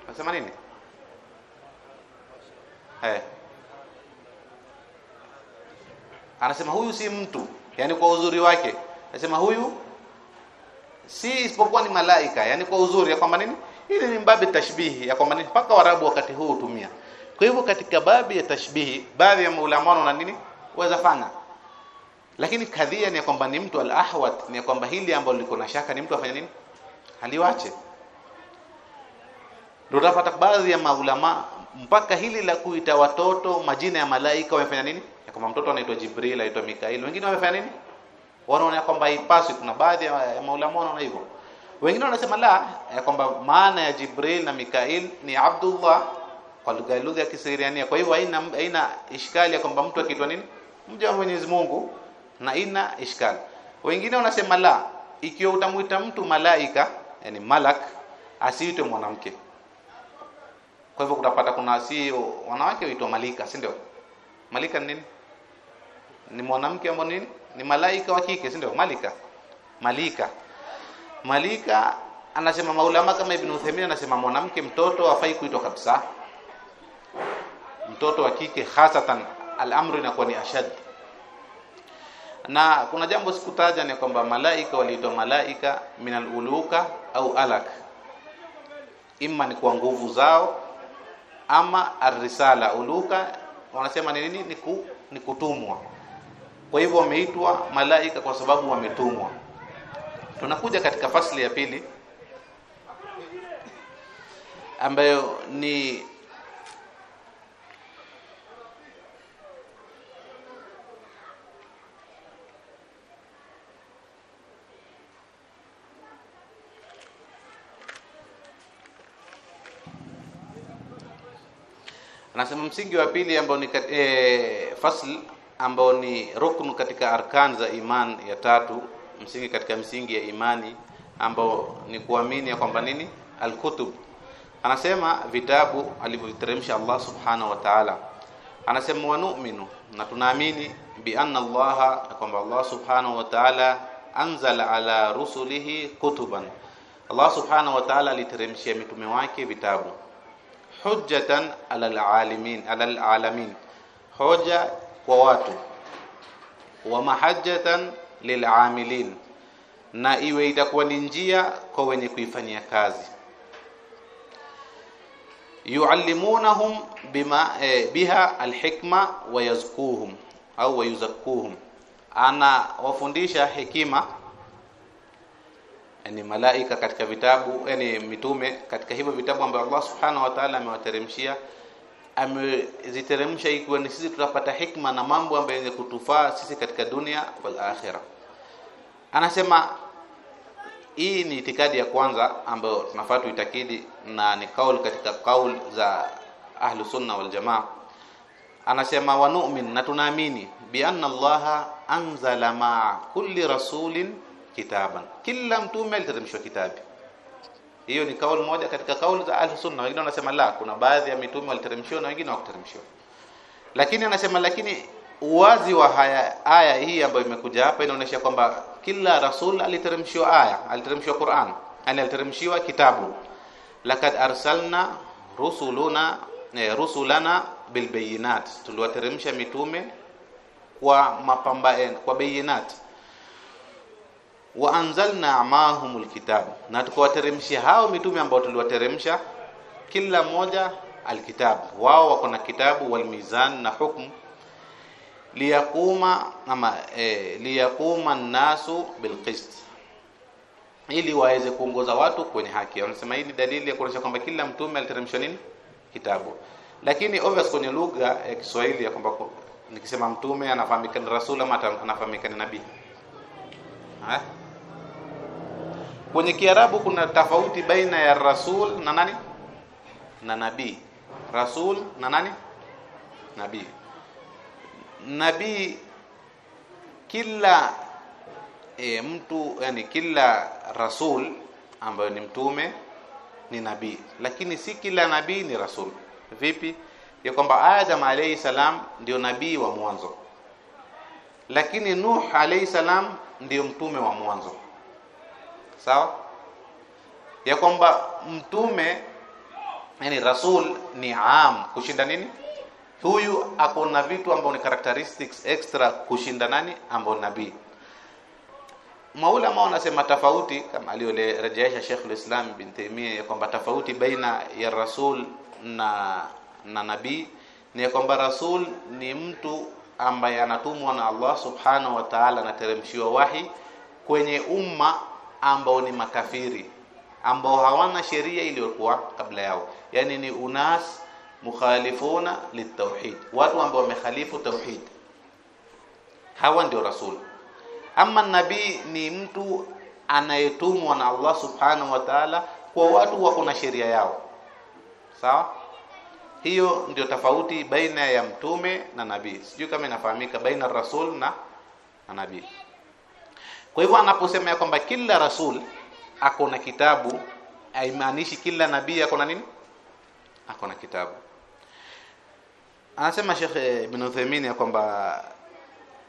Walisema nini? Eh. Anasema huyu si mtu, yani kwa uzuri wake. Anasema huyu si isipokuwa ni malaika, yani kwa uzuri ya kwamba nini? Hili ni mbabi tashbihi ya kwamba mpaka Warabu wakati huu hutumia. Kwa hivyo katika babi ya tashbihi, baadhi ya maulama na nini waweza fanya. Lakini kadhia ni kwamba ni mtu al-ahwat, ni kwamba hili ambalo liko na shaka ni mtu afanye nini? Aliwache ndio utapata baadhi ya maulama mpaka hili la kuita watoto majina ya malaika wamefanya nini ya kwamba mtoto anaitwa Jibril anaitwa Mikail wengine wamefanya nini wanaona kwamba haipaswi kuna baadhi ya maulama wanaona hivyo wengine wanasema la ya kwamba maana ya Jibril na Mikail ni Abdullah kwa lugha lugha ya Kisiriania kwa hivyo haina haina ishkali ya kwamba mtu akiitwa nini? Mja wa Mwenyezi Mungu na ina ishkali. Wengine wanasema la ikiwa utamwita mtu malaika yani malak asiitwe mwanamke. Kwa hivyo utapata kuna si wanawake huitwa malika si ndio? Malika ni nini? Ni mwanamke ambao nini? Ni malaika wa kike si ndio? Malika. Malika malika anasema maulama kama ibn Uthaymeen anasema mwanamke mtoto hafai kuitwa kabisa. Mtoto wa kike hasatan al-amru inakuwa ni ashad. Na kuna jambo sikutaja ni kwamba malaika waliitwa malaika minal uluka au alak. Imma ni kwa nguvu zao ama arrisala uluka wanasema ni nini? Ni, ku, ni kutumwa. Kwa hivyo wameitwa malaika kwa sababu wametumwa tunakuja katika fasli ya pili ambayo ni anasema msingi wa pili ambao ni e, fasl ambao ni ruknu katika arkan za iman ya tatu msingi katika msingi ya imani ambao ni kuamini ya kwamba nini? Alkutub. Anasema vitabu alivyoteremsha Allah subhanahu wa ta'ala. Anasema wa nu'minu na tunaamini bi anna Allah kwamba Allah subhanahu wa ta'ala anzala ala rusulihi kutuban. Allah subhanahu wa ta'ala aliteremshia mitume wake vitabu. Hujjatan ala alalamin ala alalamin. Hoja kwa watu. Wa mahajjatan lilamilin. Na iwe itakuwa ni njia kwa wenye kuifanyia kazi. Yuallimunahum bima eh, biha alhikma wa yazkuhum au wayuzakkuhum ana wafundisha hekima yani malaika katika vitabu yani mitume katika hivyo vitabu ambavyo Allah subhanahu wa ta'ala amewateremshia ameziteremsha ikiwa ni sisi tutapata hikma na mambo ambayo yenye kutufaa sisi katika dunia wal akhirah anasema hii ni itikadi ya kwanza ambayo tunafaa tuitakidi na ni kauli katika kauli za ahlu sunna wal jamaa. Anasema wa nu'min na tunaamini bi anna allaha anzala ma kulli rasulin kitaban. Kila mtume aliteremshwa kitabu. Hiyo ni kauli moja katika kauli za ahlu sunna. Wengine wanasema la kuna baadhi ya mitume waliteremshiwa na wengine hawakuteremshiwa. Lakini anasema lakini uwazi wa haya aya hii ambayo imekuja hapa inaonyesha kwamba kila rasul aliteremshiwa aya aliteremshiwa Qur'an yani aliteremshiwa kitabu. Lakad arsalna rusuluna eh, rusulana bilbayinat tuliwateremsha mitume kwa mapamba kwa bayinat. Wa anzalna ma'ahumul kitab na tukawateremshia hao mitume ambao tuliwateremsha kila mmoja alkitab. Wao wako na kitabu walmizan na hukumu liyakuma ama e, liyakuma nnasu bilqist. Ili waweze kuongoza watu kwenye haki. Wanasema hii ni dalili ya kuonyesha kwamba kila mtume aliteremshwa nini? Kitabu. Lakini obvious kwenye lugha ya Kiswahili ya kwamba nikisema mtume anafahamika ni rasul ama anafahamika ni nabii. Ha? kwenye Kiarabu kuna tofauti baina ya rasul na nani? Na nabii. Rasul na nani? Nabii nabii kila e, mtu yani kila rasul ambayo ni mtume ni nabii. Lakini si kila nabii ni rasul. Vipi? Ya kwamba Adam alayhi salam ndio nabii wa mwanzo. Lakini Nuh alayhi salam ndio mtume wa mwanzo. Sawa? Ya kwamba mtume yani rasul ni am. Kushinda nini huyu ako na vitu ambao ni characteristics extra kushinda nani? Ambao nabii. Maulama wanasema tofauti kama aliyorejesha Sheikh al-Islam bin Taymiyyah kwamba tofauti baina ya rasul na na nabii ni kwamba rasul ni mtu ambaye anatumwa na Allah subhanahu wa ta'ala anateremshiwa wahi kwenye umma ambao ni makafiri ambao hawana sheria iliyokuwa kabla yao. Yani ni unas mukhalifuna litauhid watu ambao wamekhalifu tauhid hawa ndio rasul. Ama nabii ni mtu anayetumwa na Allah subhanahu wa ta'ala kwa watu wako na sheria yao. Sawa? Hiyo ndio tofauti baina ya mtume na nabii. Sijui kama inafahamika baina rasul na, na nabii. Kwa hivyo anaposema ya kwamba kila rasul ako na kitabu haimaanishi kila nabii ako na nini? Ako na kitabu anasema Sheikh Ibn Uthaymeen ya kwamba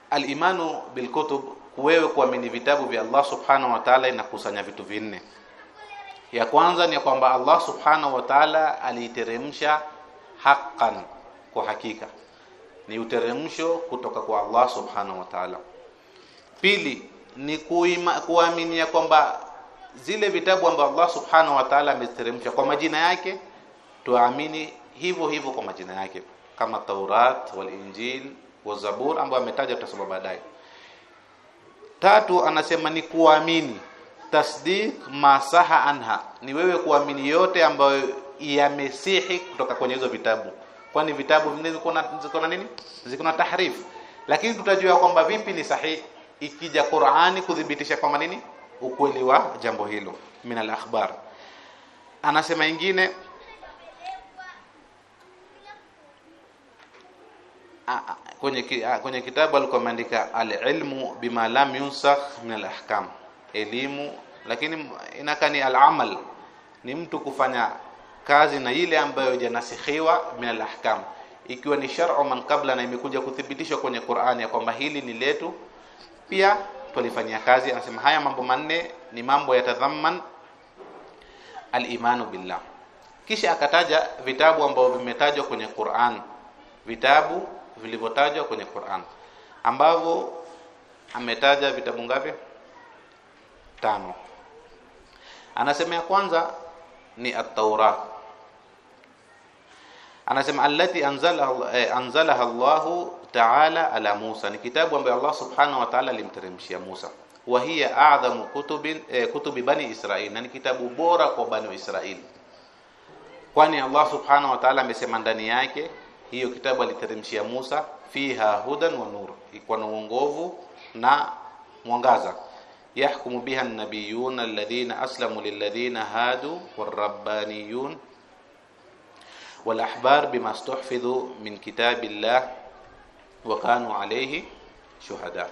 al-imanu bil kutub wewe kuamini vitabu vya Allah subhanahu wa ta'ala inakusanya vitu vinne. Ya kwanza ni kwamba Allah subhanahu wa ta'ala aliiteremsha haqqan kwa hakika. Ni uteremsho kutoka kwa Allah subhanahu wa ta'ala. Pili ni kuamini kwamba zile vitabu ambavyo Allah subhanahu wa ta'ala ameziteremsha kwa majina yake tuamini hivyo hivyo kwa majina yake kama Taurat wal Injil wa Zabur ambayo ametaja tutasoma baadaye. Tatu anasema ni kuamini. Tasdik masaha anha. Ni wewe kuamini yote ambayo yamesihi kutoka kwenye hizo vitabu. Kwani vitabu vingine ziko na ziko na nini? Ziko na tahrif. Lakini tutajua kwamba vipi ni sahihi. Ikija Qur'ani kudhibitisha kwamba nini? Ukweli wa jambo hilo. Min al akhbar anasema ingine kwenye kwenye kitabu alikuwa ameandika al-ilmu bima lam yunsakh min alahkam, elimu lakini inakani al-amal. Ni mtu kufanya kazi na ile ambayo janasikhiwa min al-ahkam ikiwa ni shar'u man kabla na imekuja kuthibitishwa kwenye Qur'ani ya kwamba hili ni letu pia tulifanyia kazi. Anasema haya mambo manne ni mambo yatadhamman alimanu billah. Kisha akataja vitabu ambavyo vimetajwa kwenye Qur'an. Vitabu vilivyotajwa kwenye Qur'an. Ambavyo ametaja vitabu ngapi? Tano. Anasema ya kwanza ni at-Taurah anasema allati anzalaha eh, anzalaha ta'ala ala Musa. Ni kitabu ambayo Allah subhanahu wa ta'ala alimteremshia Musa. Wa hiya a'dhamu kutubin eh, kutubi bani Israil. Na ni kitabu bora kwa bani Israil. Kwani Allah subhanahu wa ta'ala amesema ndani yake hiyo kitabu aliteremshia Musa fiha hudan wa nur iko na uongovu na mwangaza yahkumu biha an-nabiyun alladhina aslamu lilladhina hadu warabbaniyun والأحبار بما استحفظوا من كتاب الله وكانوا عليه شهداء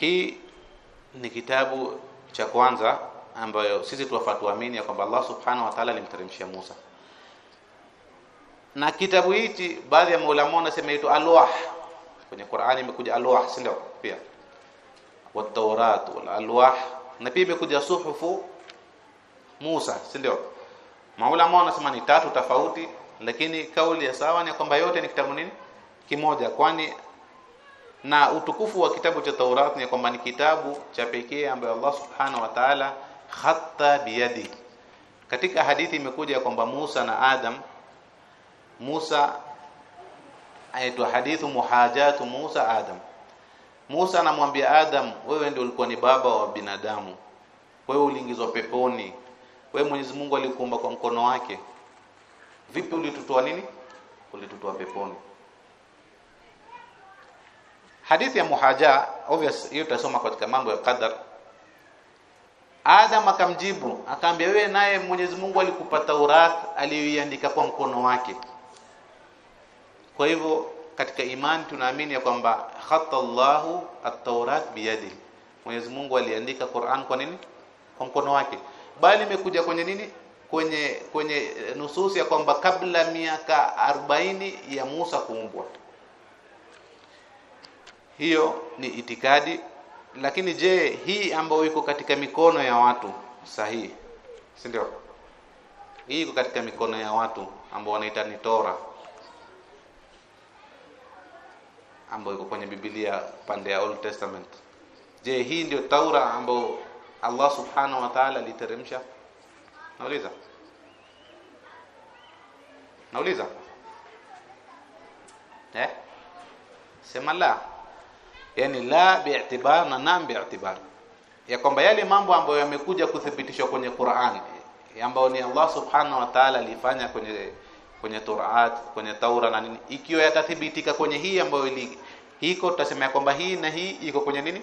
hii ni kitabu cha kwanza ambayo sisi tuwafaa tuamini ya kwamba Allah subhanahu wa ta'ala alimteremshia Musa na kitabu hichi baadhi ya maulama wanasema inaitwa alwah kwenye Qur'ani imekuja alwah si ndio? Pia. Wat-taurat wal alwah na pia imekuja suhufu Musa si ndio? Maulama wanasema ni tatu tofauti lakini kauli ya sawa ni kwamba yote ni kitabu nini? Kimoja. Kwani na utukufu wa kitabu cha Taurat ni kwamba ni kitabu cha pekee ambayo Allah subhanahu wa ta'ala khatta biyadi katika hadithi imekuja kwamba Musa na Adam Musa aitwa hadithu muhajatu Musa Adam. Musa anamwambia Adam wewe ndio ulikuwa ni baba wa binadamu. Wewe uliingizwa peponi. Wewe Mwenyezi Mungu alikuumba kwa mkono wake. Vipi ulitutoa nini? Ulitutoa peponi. Hadithi ya muhaja obvious hiyo tutasoma katika mambo ya qadar. Adam akamjibu akaambia wewe naye Mwenyezi Mungu alikupa Taurat aliyoiandika kwa mkono wake kwa hivyo katika imani tunaamini ya kwamba khata Allahu at-Taurat biyadi. Mwenyezi Mungu aliandika Qur'an kwa nini? Kwa mkono wake. Bali imekuja kwenye nini? Kwenye kwenye nususi ya kwamba kabla miaka 40 ya Musa kuumbwa. Hiyo ni itikadi. Lakini je hii ambayo iko katika mikono ya watu sahihi? Si ndio? Hii iko katika mikono ya watu ambao wanaita ni Tora ambayo iko kwenye Biblia pande ya Old Testament. Je hii ndio Taura ambayo Allah subhanahu wa ta'ala aliteremsha? Nauliza. Nauliza. Eh? Sema la. Yaani la bi'tibar na nam bi'tibar. Ya kwamba yale mambo ambayo yamekuja kuthibitishwa kwenye Qur'an ambayo ni Allah subhanahu wa ta'ala alifanya kwenye kwenye Taurat kwenye Taura na nini ikiwa yatathibitika kwenye hii ambayo hiko tutasema kwamba hii na hii iko kwenye nini?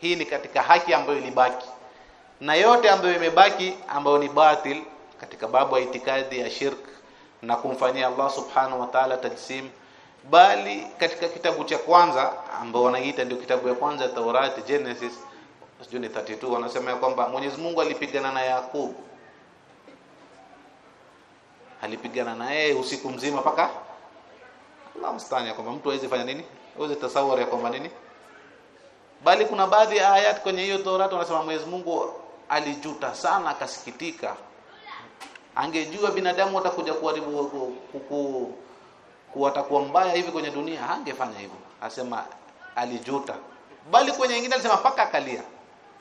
Hii ni katika haki ambayo ilibaki. Na yote ambayo imebaki ambayo ni batil katika babu ya itikadi ya shirk na kumfanyia Allah subhanahu wa ta'ala tajsim bali katika kitabu cha kwanza ambao wanaita ndio kitabu ya kwanza Taurati Genesis sijui 32 wanasema kwamba Mwenyezi Mungu alipigana na Yakub alipigana na yeye usiku mzima paka Allah mstani kwamba mtu hawezi fanya nini hawezi tasawuri ya kwamba nini? Bali kuna baadhi ya ayat kwenye hiyo Torah wanasema Mwenyezi Mungu alijuta sana akasikitika. Angejua binadamu watakuja kuharibu kuku kuwatakuwa mbaya hivi kwenye dunia hangefanya hivyo. Asema alijuta. Bali kwenye nyingine alisema paka akalia.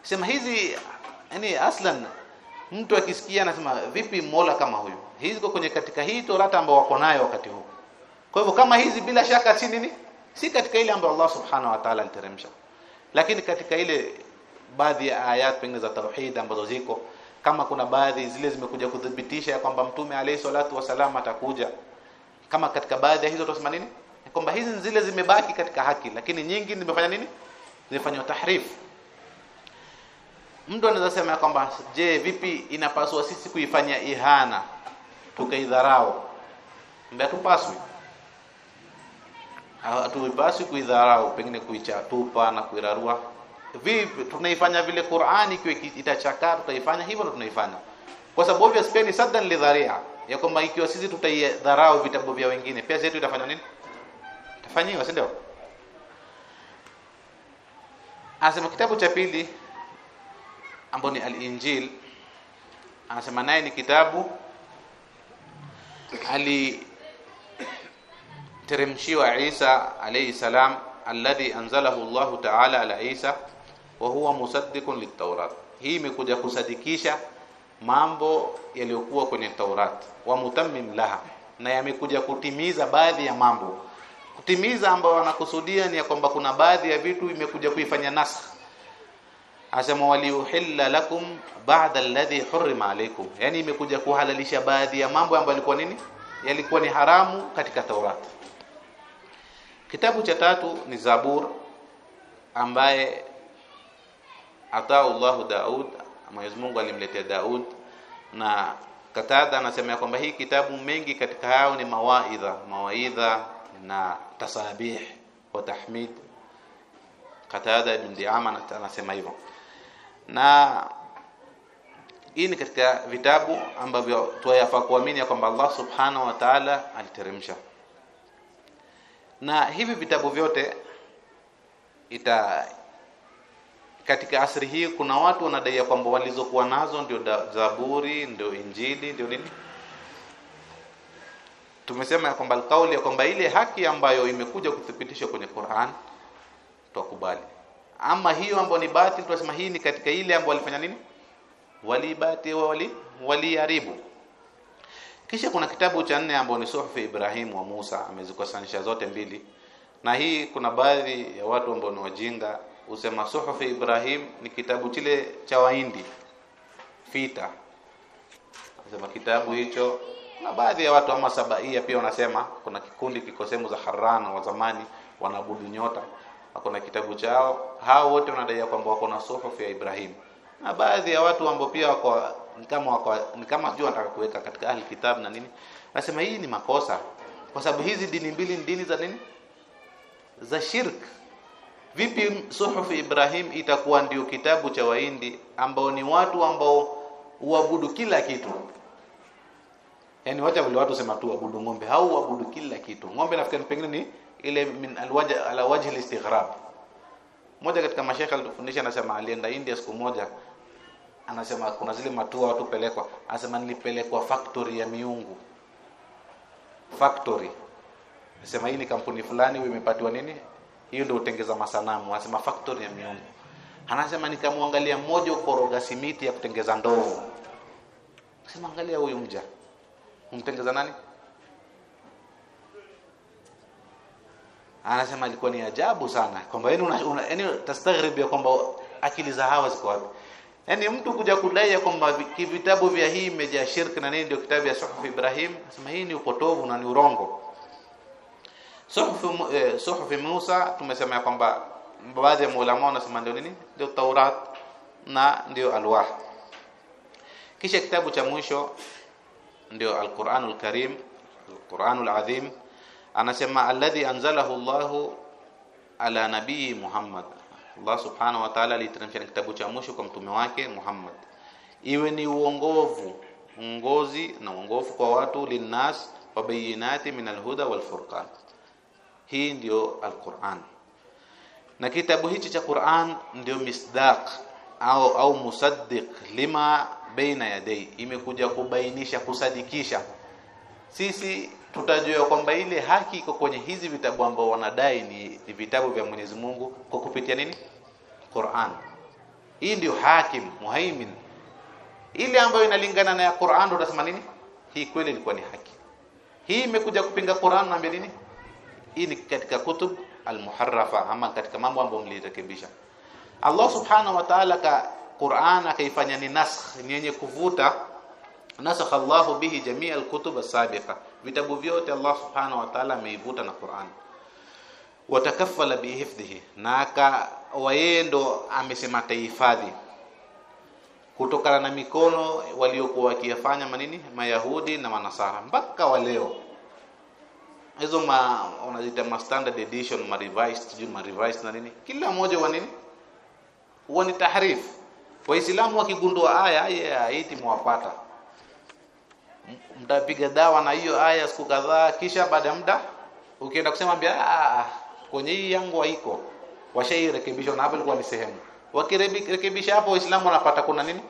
Sema hizi yani aslan mtu akisikia anasema vipi Mola kama huyu? Hizi kwenye katika hii Torata ambayo wako nayo wakati huu. Kwa hivyo kama hizi bila shaka si nini si katika ile ambayo Allah subhanahu wa ta'ala aliteremsha. Lakini katika ile baadhi ya ayat pengine za tauhid ambazo ziko kama kuna baadhi zile zimekuja kudhibitisha kwamba mtume alayhi salatu wasalam atakuja kama katika baadhi ya hizo tunasema nini? Kwamba hizi zile zimebaki katika haki lakini nyingi zimefanya nini? Zimefanywa tahrif. Mtu anaweza sema kwamba je vipi inapaswa sisi kuifanya ihana tukaidharau? Mbona tupaswi hatupaswi kuidharau pengine kuichatupa na kuirarua. Vipi? Tunaifanya vile Qur'ani ikiwa itachakaa tutaifanya hivyo tunaifanya. Kwa sababu obvious pia ni saddan lidharia ya kwamba ikiwa sisi tutaidharau vitabu vya wengine pia zetu itafanya nini? Itafanyiwa si ndio? Anasema kitabu cha pili ambao ni al-Injil anasema naye ni kitabu ali teremshiwa Isa alayhi salam alladhi anzalahu Allah ta'ala ala Isa wa huwa musaddiqun lit-Taurat. Hii imekuja kusadikisha mambo yaliyokuwa kwenye Taurat wa mutammim laha na yamekuja kutimiza baadhi ya mambo. Kutimiza ambao wanakusudia ni ya kwamba kuna baadhi ya vitu imekuja kuifanya nasakh asema waliuhilla lakum ba'da alladhi hurrima alaykum. Yani imekuja kuhalalisha baadhi ya mambo ambayo yalikuwa nini? Yalikuwa ni haramu katika Taurat kitabu cha tatu ni Zabur ambaye atao Allah Daud Mwenyezi Mungu alimletea Daud. Na Katada anasema kwamba hii kitabu mengi katika hao ni mawaidha mawaidha na tasabih wa tahmid. Katada ibn Diama anasema hivyo. Na hii ni katika vitabu ambavyo tuyafaa kuamini ya kwamba Allah subhanahu wa ta'ala aliteremsha na hivi vitabu vyote ita katika asri hii kuna watu wanadai kwamba walizokuwa nazo ndio Zaburi ndio Injili ndio nini? Tumesema ya kwamba alkauli ya kwamba ile haki ambayo imekuja kuthibitishwa kwenye Qur'an twakubali, ama hiyo ambayo ni batil tunasema hii ni katika ile ambayo walifanya nini? Walibati wali waliharibu kisha kuna kitabu cha nne ambayo ni Suhufu Ibrahim wa Musa amezikosanisha zote mbili. Na hii kuna baadhi ya watu ambao ni wajinga usema Suhufu Ibrahim ni kitabu kile cha Wahindi fita. Sema kitabu hicho. Na baadhi ya watu ama sabaia pia wanasema kuna kikundi kiko sehemu za Harana wa zamani wanaabudu nyota. Kuna kitabu chao. Hao wote wanadai kwamba wako na Suhufu ya Ibrahim. Na baadhi ya watu ambao pia wako ni kama wako ni kama jua nataka kuweka katika ahli kitab na nini. Nasema hii ni makosa. Kwa sababu hizi dini mbili ni dini za nini? Za shirk. Vipi suhufi Ibrahim itakuwa ndio kitabu cha Wahindi ambao ni watu ambao uabudu kila kitu? Yani wacha vile watu sema tu uabudu ng'ombe. Au uabudu kila kitu. Ng'ombe nafikiri pengine ni ile min alwaja ala wajhi al-istighrab. Mmoja katika mashekhe alitufundisha anasema alienda India siku moja anasema kuna zile matua watu pelekwa. Anasema nilipelekwa factory ya miungu. Factory. Anasema hii ni kampuni fulani imepatiwa nini? Hiyo ndio utengeza masanamu. Anasema factory ya miungu. Anasema nikamwangalia mmoja ukoroga simiti ya kutengeza ndoo anasema angalia huyu mja. Umtengeza nani? Anasema ilikuwa ni ajabu sana. Kwamba yani yani tastaghrib ya kwamba akili za hawa ziko wapi yani mtu kuja kudai ya kwamba vitabu vya hii imejaa shirki na nini ndio kitabu ya suhuf Ibrahim nasema hii ni upotovu na ni urongo. Suhuf eh, suhuf Musa tumesema kwamba baadhi ya maulama wanasema ndio nini? Ndio Taurat na ndio alwah kisha kitabu cha mwisho ndio Al-Qur'anul Karim Al-Qur'anul Azim anasema alladhi anzalahu Allahu ala nabii Muhammad Allah subhanahu wa ta'ala aliteremsha kitabu cha mwisho kwa mtume wake Muhammad. Iwe ni uongovu uongozi na uongofu kwa watu linnas wa bayinati min alhuda wal furqan. Hii ndio alquran. Na kitabu hichi cha Qur'an ndio misdaq au au musaddiq lima baina yadai imekuja kubainisha kusadikisha. Sisi tutajua kwamba ile haki iko kwenye hizi vitabu ambao wanadai ni, ni vitabu vya Mwenyezi Mungu kwa kupitia nini? Qur'an. Hii ndio hakim muhaimin. Ile ambayo inalingana na ya Qur'an utasema nini? Hii kweli ilikuwa ni haki. Hii imekuja kupinga Qur'an na nini? Hii ni katika kutub almuharrafa ama katika mambo ambayo mlirekebisha Allah subhanahu wa ta'ala ka Qur'an akaifanya ni nasakh ni yenye kuvuta. Nasakha Allahu bihi jamii alkutub as-sabiqa vitabu vyote Allah subhanahu wa ta'ala ameivuta na Qur'an. Watakaffala bihifdhihi na aka yeye amesema tahifadhi kutokana na mikono waliokuwa wakiyafanya manini mayahudi na manasara mpaka wa leo. Hizo ma wanaziita ma standard edition ma revised sijui ma revised na nini. Kila mmoja wa nini? Huwa ni tahrif. Waislamu wakigundua aya aya haiti mwapata mtapiga dawa na hiyo aya siku kadhaa kisha baada ya muda ukienda kusema ambia ah kwenye hii yangu haiko. Washairekebisha na hapo ilikuwa ni sehemu. Wakirekebisha hapo waislamu wanapata kuna nini?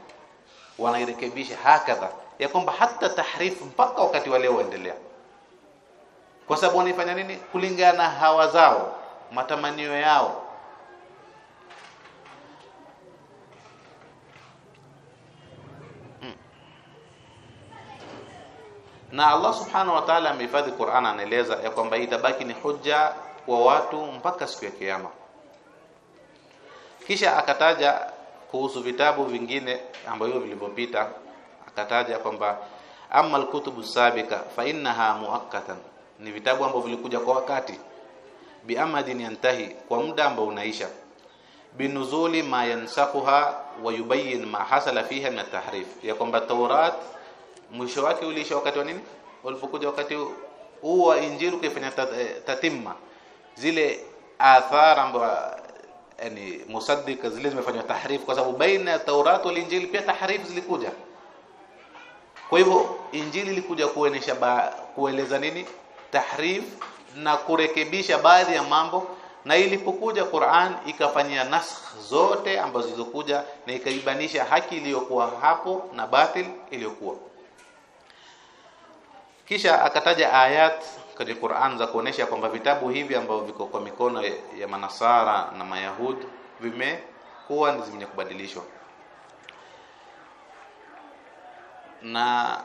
Wanairekebisha hakadha ya kwamba hata tahrifu mpaka wakati wa leo waendelea. Kwa sababu wanaifanya nini? Kulingana na hawa zao matamanio yao na Allah subhanahu wa ta'ala amehifadhi Qur'an anaeleza ya kwamba itabaki ni hujja kwa watu mpaka siku ya kiyama. Kisha akataja kuhusu vitabu vingine ambavyo vilivyopita akataja kwamba amma alkutubu sabika fa innaha muakkatan ni vitabu ambavyo vilikuja kwa wakati. Biamadin yantahi kwa muda ambao unaisha. Binuzuli ma yansakuha wa yubayyin ma hasala fiha min tahrif ya kwamba Taurat mwisho wake uliisha wakati wa nini? Walipokuja wakati huu wa injili kuifanya tatimma. Zile athara ambazo yani musaddika zile zimefanywa tahrif kwa sababu baina ya Taurat wal Injili pia tahrif zilikuja. Kwa hivyo injili ilikuja kuonesha kueleza nini? Tahrif na kurekebisha baadhi ya mambo na ilipokuja Qur'an ikafanyia nasakh zote ambazo zilizokuja na ikaibanisha haki iliyokuwa hapo na batil iliyokuwa kisha akataja ayat katika Qur'an za kuonesha kwamba vitabu hivi ambavyo viko kwa mikono ya manasara na mayahudi vimekuwa ni zimenye kubadilishwa. Na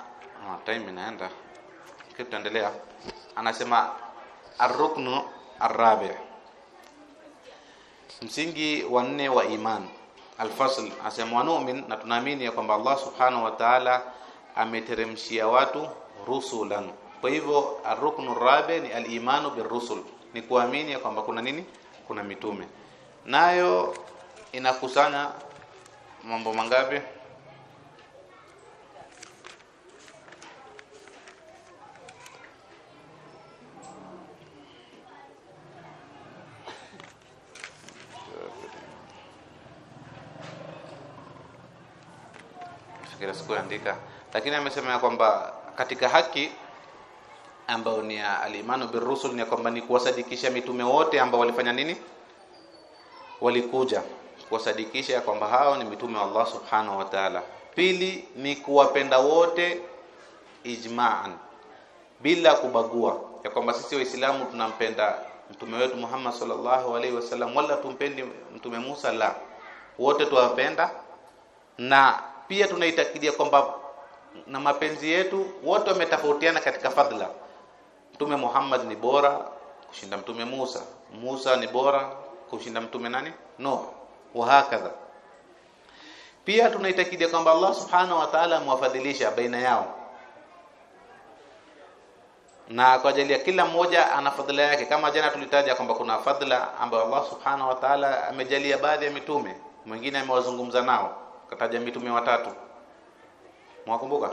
oh, time inaenda. Kitu tuendelea. Anasema arruknu arrabi. Msingi wa nne wa iman. Alfasl asema wanumin na tunaamini ya kwamba Allah subhanahu wa ta'ala ameteremshia watu rusulan. Kwa hivyo arruknu rabi ni alimanu birusul ni kuamini kwamba kuna nini? Kuna mitume. Nayo inakusanya mambo mangapi? Fikira sikuandika lakini amesema kwamba katika haki ambayo ni alimanu birusul ni kwamba ni kuwasadikisha mitume wote ambao walifanya nini? Walikuja kuwasadikisha kwamba hao ni mitume wa Allah subhanahu wa ta'ala. Pili ni kuwapenda wote ijma'an bila kubagua ya kwamba sisi waislamu tunampenda mtume wetu Muhammad sallallahu alaihi wasallam wala tumpendi mtume Musa la. Wote tuwapenda na pia tunaitakidia kwamba na mapenzi yetu wote wametofautiana katika fadhila. Mtume Muhammad ni bora kushinda mtume Musa. Musa ni bora kushinda mtume nani? Nuh. Wa pia tunaitakidia kwamba Allah subhanahu wa ta'ala amewafadhilisha baina yao. Na kwa ajili ya kila mmoja ana fadhila yake. Kama jana tulitaja kwamba kuna fadhila ambayo Allah subhanahu wa ta'ala amejalia baadhi ya mitume. Mwingine amewazungumza nao. Kataja mitume watatu mwakumbuka?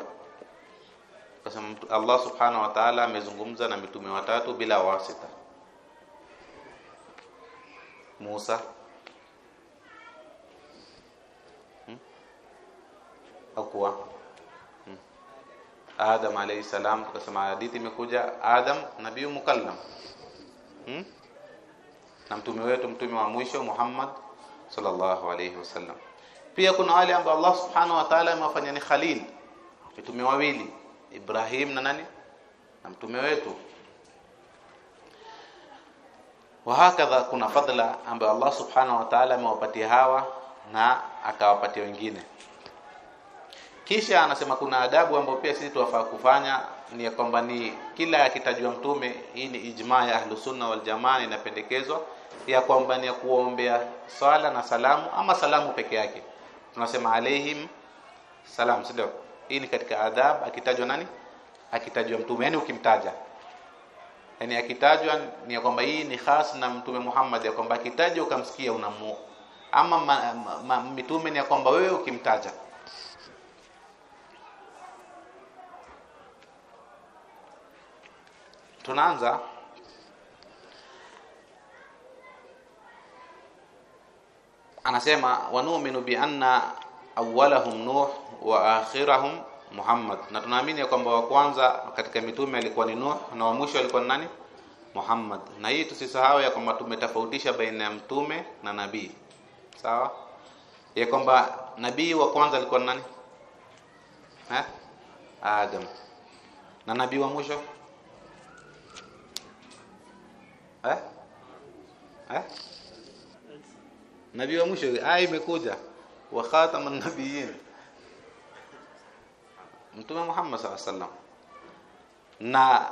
Kasema Allah subhanahu wa ta'ala amezungumza na mitume watatu bila wasita. Musa. Hmm? akuwa hmm. Adam alayhi salam tukasema hadithi imekuja Adam nabii mukallam. Hmm? na mtume wetu mtume wa mwisho Muhammad sallallahu alayhi wasallam pia kuna wale ambao Allah subhanahu wa ta'ala amewafanya ni khalil mitume wawili Ibrahim na nani? Na mtume wetu. Wahakadha kuna fadla ambayo Allah subhanahu wa ta'ala amewapatia hawa na akawapatia wengine. Kisha anasema kuna adabu ambayo pia sisi tuwafaa kufanya ni kwamba ni kila akitajwa mtume hii ni ijma ya ahlu sunna wal jamaa inapendekezwa ya kwamba ni kuombea swala na salamu ama salamu peke yake. Tunasema alaihim salam sio hii ni katika adhab akitajwa nani? Akitajwa mtume yani ukimtaja. Yani akitajwa ni kwamba hii ni khas na mtume Muhammad ya kwamba akitajwa ukamsikia unamu ama ma, ma, ma, mitume ni ya kwamba wewe ukimtaja. Tunaanza. Anasema wanu'minu bi anna awwalahum nuh wa akhirahum Muhammad. Na tunaamini kwamba wa kwanza katika mitume alikuwa ni Nuh na wa mwisho alikuwa ni nani? Muhammad. Na hii tusisahau ya kwamba tumetofautisha baina ya mtume na nabii. Sawa? Ya kwamba nabii wa kwanza alikuwa ni nani? Eh Adam. Na nabii wa mwisho? Eh eh nabii wa mwisho aya imekuja wa khataman nabiyyin. Mtume Muhammad sallallahu na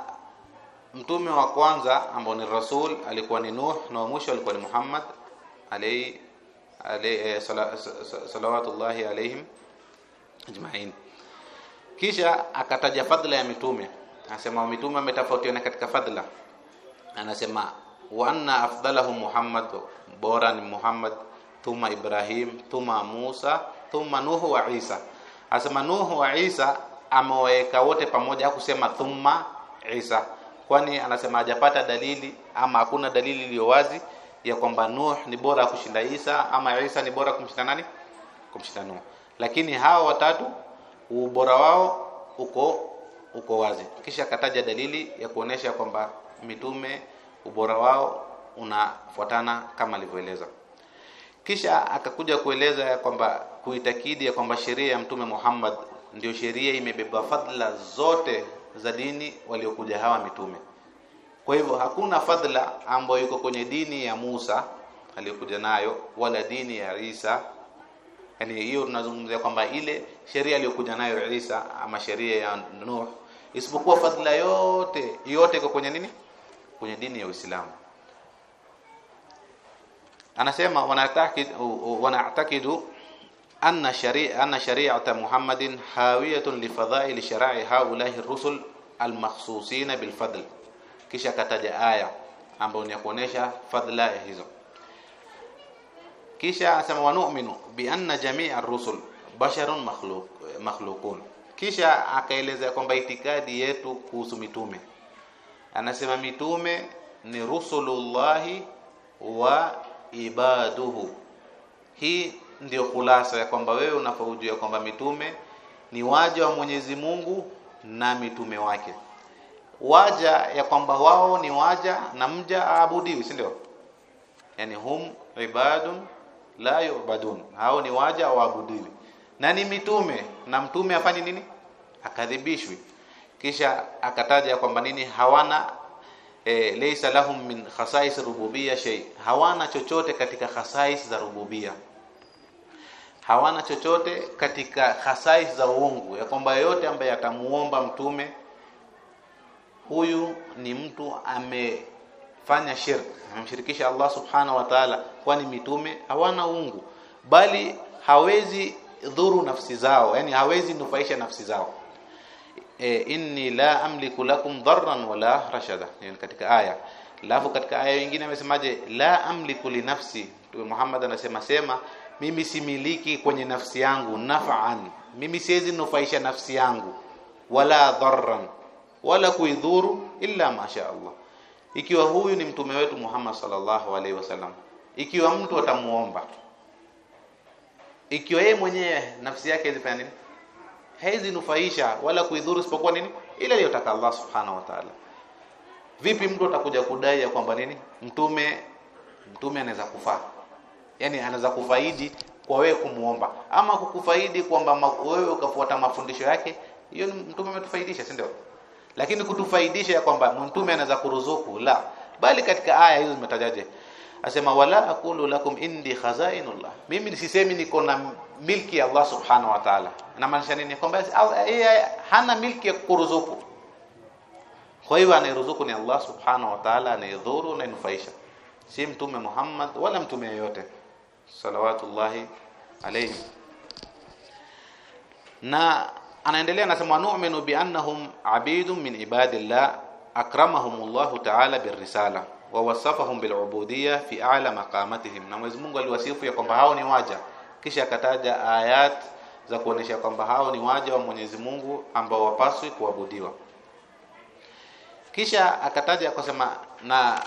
mtume wa kwanza ambao ni rasul alikuwa ni Nuh na wa mwisho alikuwa ni Muhammad alayhi alayhi salawatullahi alayhim ajma'in. Kisha akataja fadhila ya mitume. Anasema mitume ametofautiana katika fadhila. Anasema wa anna afdalahum Muhammad bora ni Muhammad thumma Ibrahim thumma Musa thumma Nuhu wa Isa. Asema Nuhu wa Isa amewaweka wote pamoja hakusema thumma Isa. Kwani anasema hajapata dalili ama hakuna dalili iliyo wazi ya kwamba Nuh ni bora kushinda Isa ama Isa ni bora kumshinda nani? Kumshinda Nuh lakini hawa watatu ubora wao uko uko wazi. Kisha akataja dalili ya kuonesha kwamba mitume ubora wao unafuatana kama alivyoeleza kisha akakuja kueleza ya kwamba kuitakidi ya kwamba sheria ya mtume Muhammad ndio sheria imebeba fadhila zote za dini waliokuja hawa mitume. Kwa hivyo hakuna fadhila ambayo iko kwenye dini ya Musa aliyokuja nayo wala dini ya Isa. Yani hiyo tunazungumzia kwamba ile sheria aliyokuja nayo Isa ama sheria ya Nuh isipokuwa fadhila yote yote iko kwenye nini? Kwenye dini ya Uislamu أنا أعتقد ونعتقد ونعتقد أن شريعة أن شريعة محمد هاوية لفضائل شرع هؤلاء الرسل المخصوصين بالفضل. كيش كتجا آية. أم بنيكونيشا فضلاء هذو كيش أسمع ونؤمن بأن جميع الرسل بشر مخلوق مخلوقون. كيش أقول إذا كم بيتك ديتو كوسو ميتومي أنا سمع ميتومي نرسل الله و ibaduhu. Hii ndio kulasa ya kwamba wewe unafaujua kwamba mitume ni waja wa Mwenyezi Mungu na mitume wake. Waja ya kwamba wao ni waja na mja aabudiwi si ndio? Yani hum ibadun la yu'badun. Hao ni waja waabudiwi. Na ni mitume na mtume afanye nini? Akadhibishwi. Kisha akataja kwamba nini? Hawana e, laysa lahum min khasais rububiyya shay. Hawana chochote katika khasais za rububia hawana chochote katika khasais za uungu. Ya kwamba yote ambaye atamuomba mtume huyu ni mtu amefanya shirk. Amemshirikisha Allah subhanahu wa ta'ala kwani mitume hawana uungu. Bali hawezi dhuru nafsi zao yani hawezi nufaisha nafsi zao e, inni la amliku lakum dharran wala rashada. Yani katika aya. Alafu katika aya nyingine amesemaje? La amliku li nafsi. Mtume Muhammad anasema sema mimi similiki kwenye nafsi yangu naf'an. Mimi siwezi nufaisha nafsi yangu wala dharran wala kuidhuru illa masha Allah. Ikiwa huyu ni mtume wetu Muhammad sallallahu alaihi wasallam ikiwa mtu atamuomba ikiwa yeye mwenyewe nafsi yake izifanya nini haizi nufaisha wala kuidhuru isipokuwa nini? Ile aliyotaka Allah subhanahu wa ta'ala. Vipi mtu atakuja kudai ya kwamba nini? Mtume mtume anaweza kufaa. Yani anaweza kufaidi kwa wewe kumuomba. Ama kukufaidi kwamba wewe ukafuata mafundisho yake hiyo mtume ametufaidisha si ndio? Lakini kutufaidisha ya kwamba mtume anaweza kuruzuku la. Bali katika aya hizo zimetajaje asema wala aqulu lakum indi khazainullah. Mimi sisemi niko na milki ya Allah subhanahu wa ta'ala. Inamaanisha nini? Kwamba yeye hana milki ya kuruzuku kwa hiyo anayeruzuku ni Allah subhanahu wa ta'ala anayedhuru na inufaisha si mtume Muhammad wala mtume yeyote. Salawatullahi alayhi. Na anaendelea anasema nu'minu bi annahum abidun min ibadillah akramahum Allah ta'ala birrisala wa wasafahum fi a'la maqamatihim. Na Mwenyezi Mungu aliwasifu ya kwamba hao ni waja. Kisha akataja ayat za kuonesha kwamba hao ni waja wa Mwenyezi Mungu ambao wapaswi kuabudiwa. Kisha akataja akasema na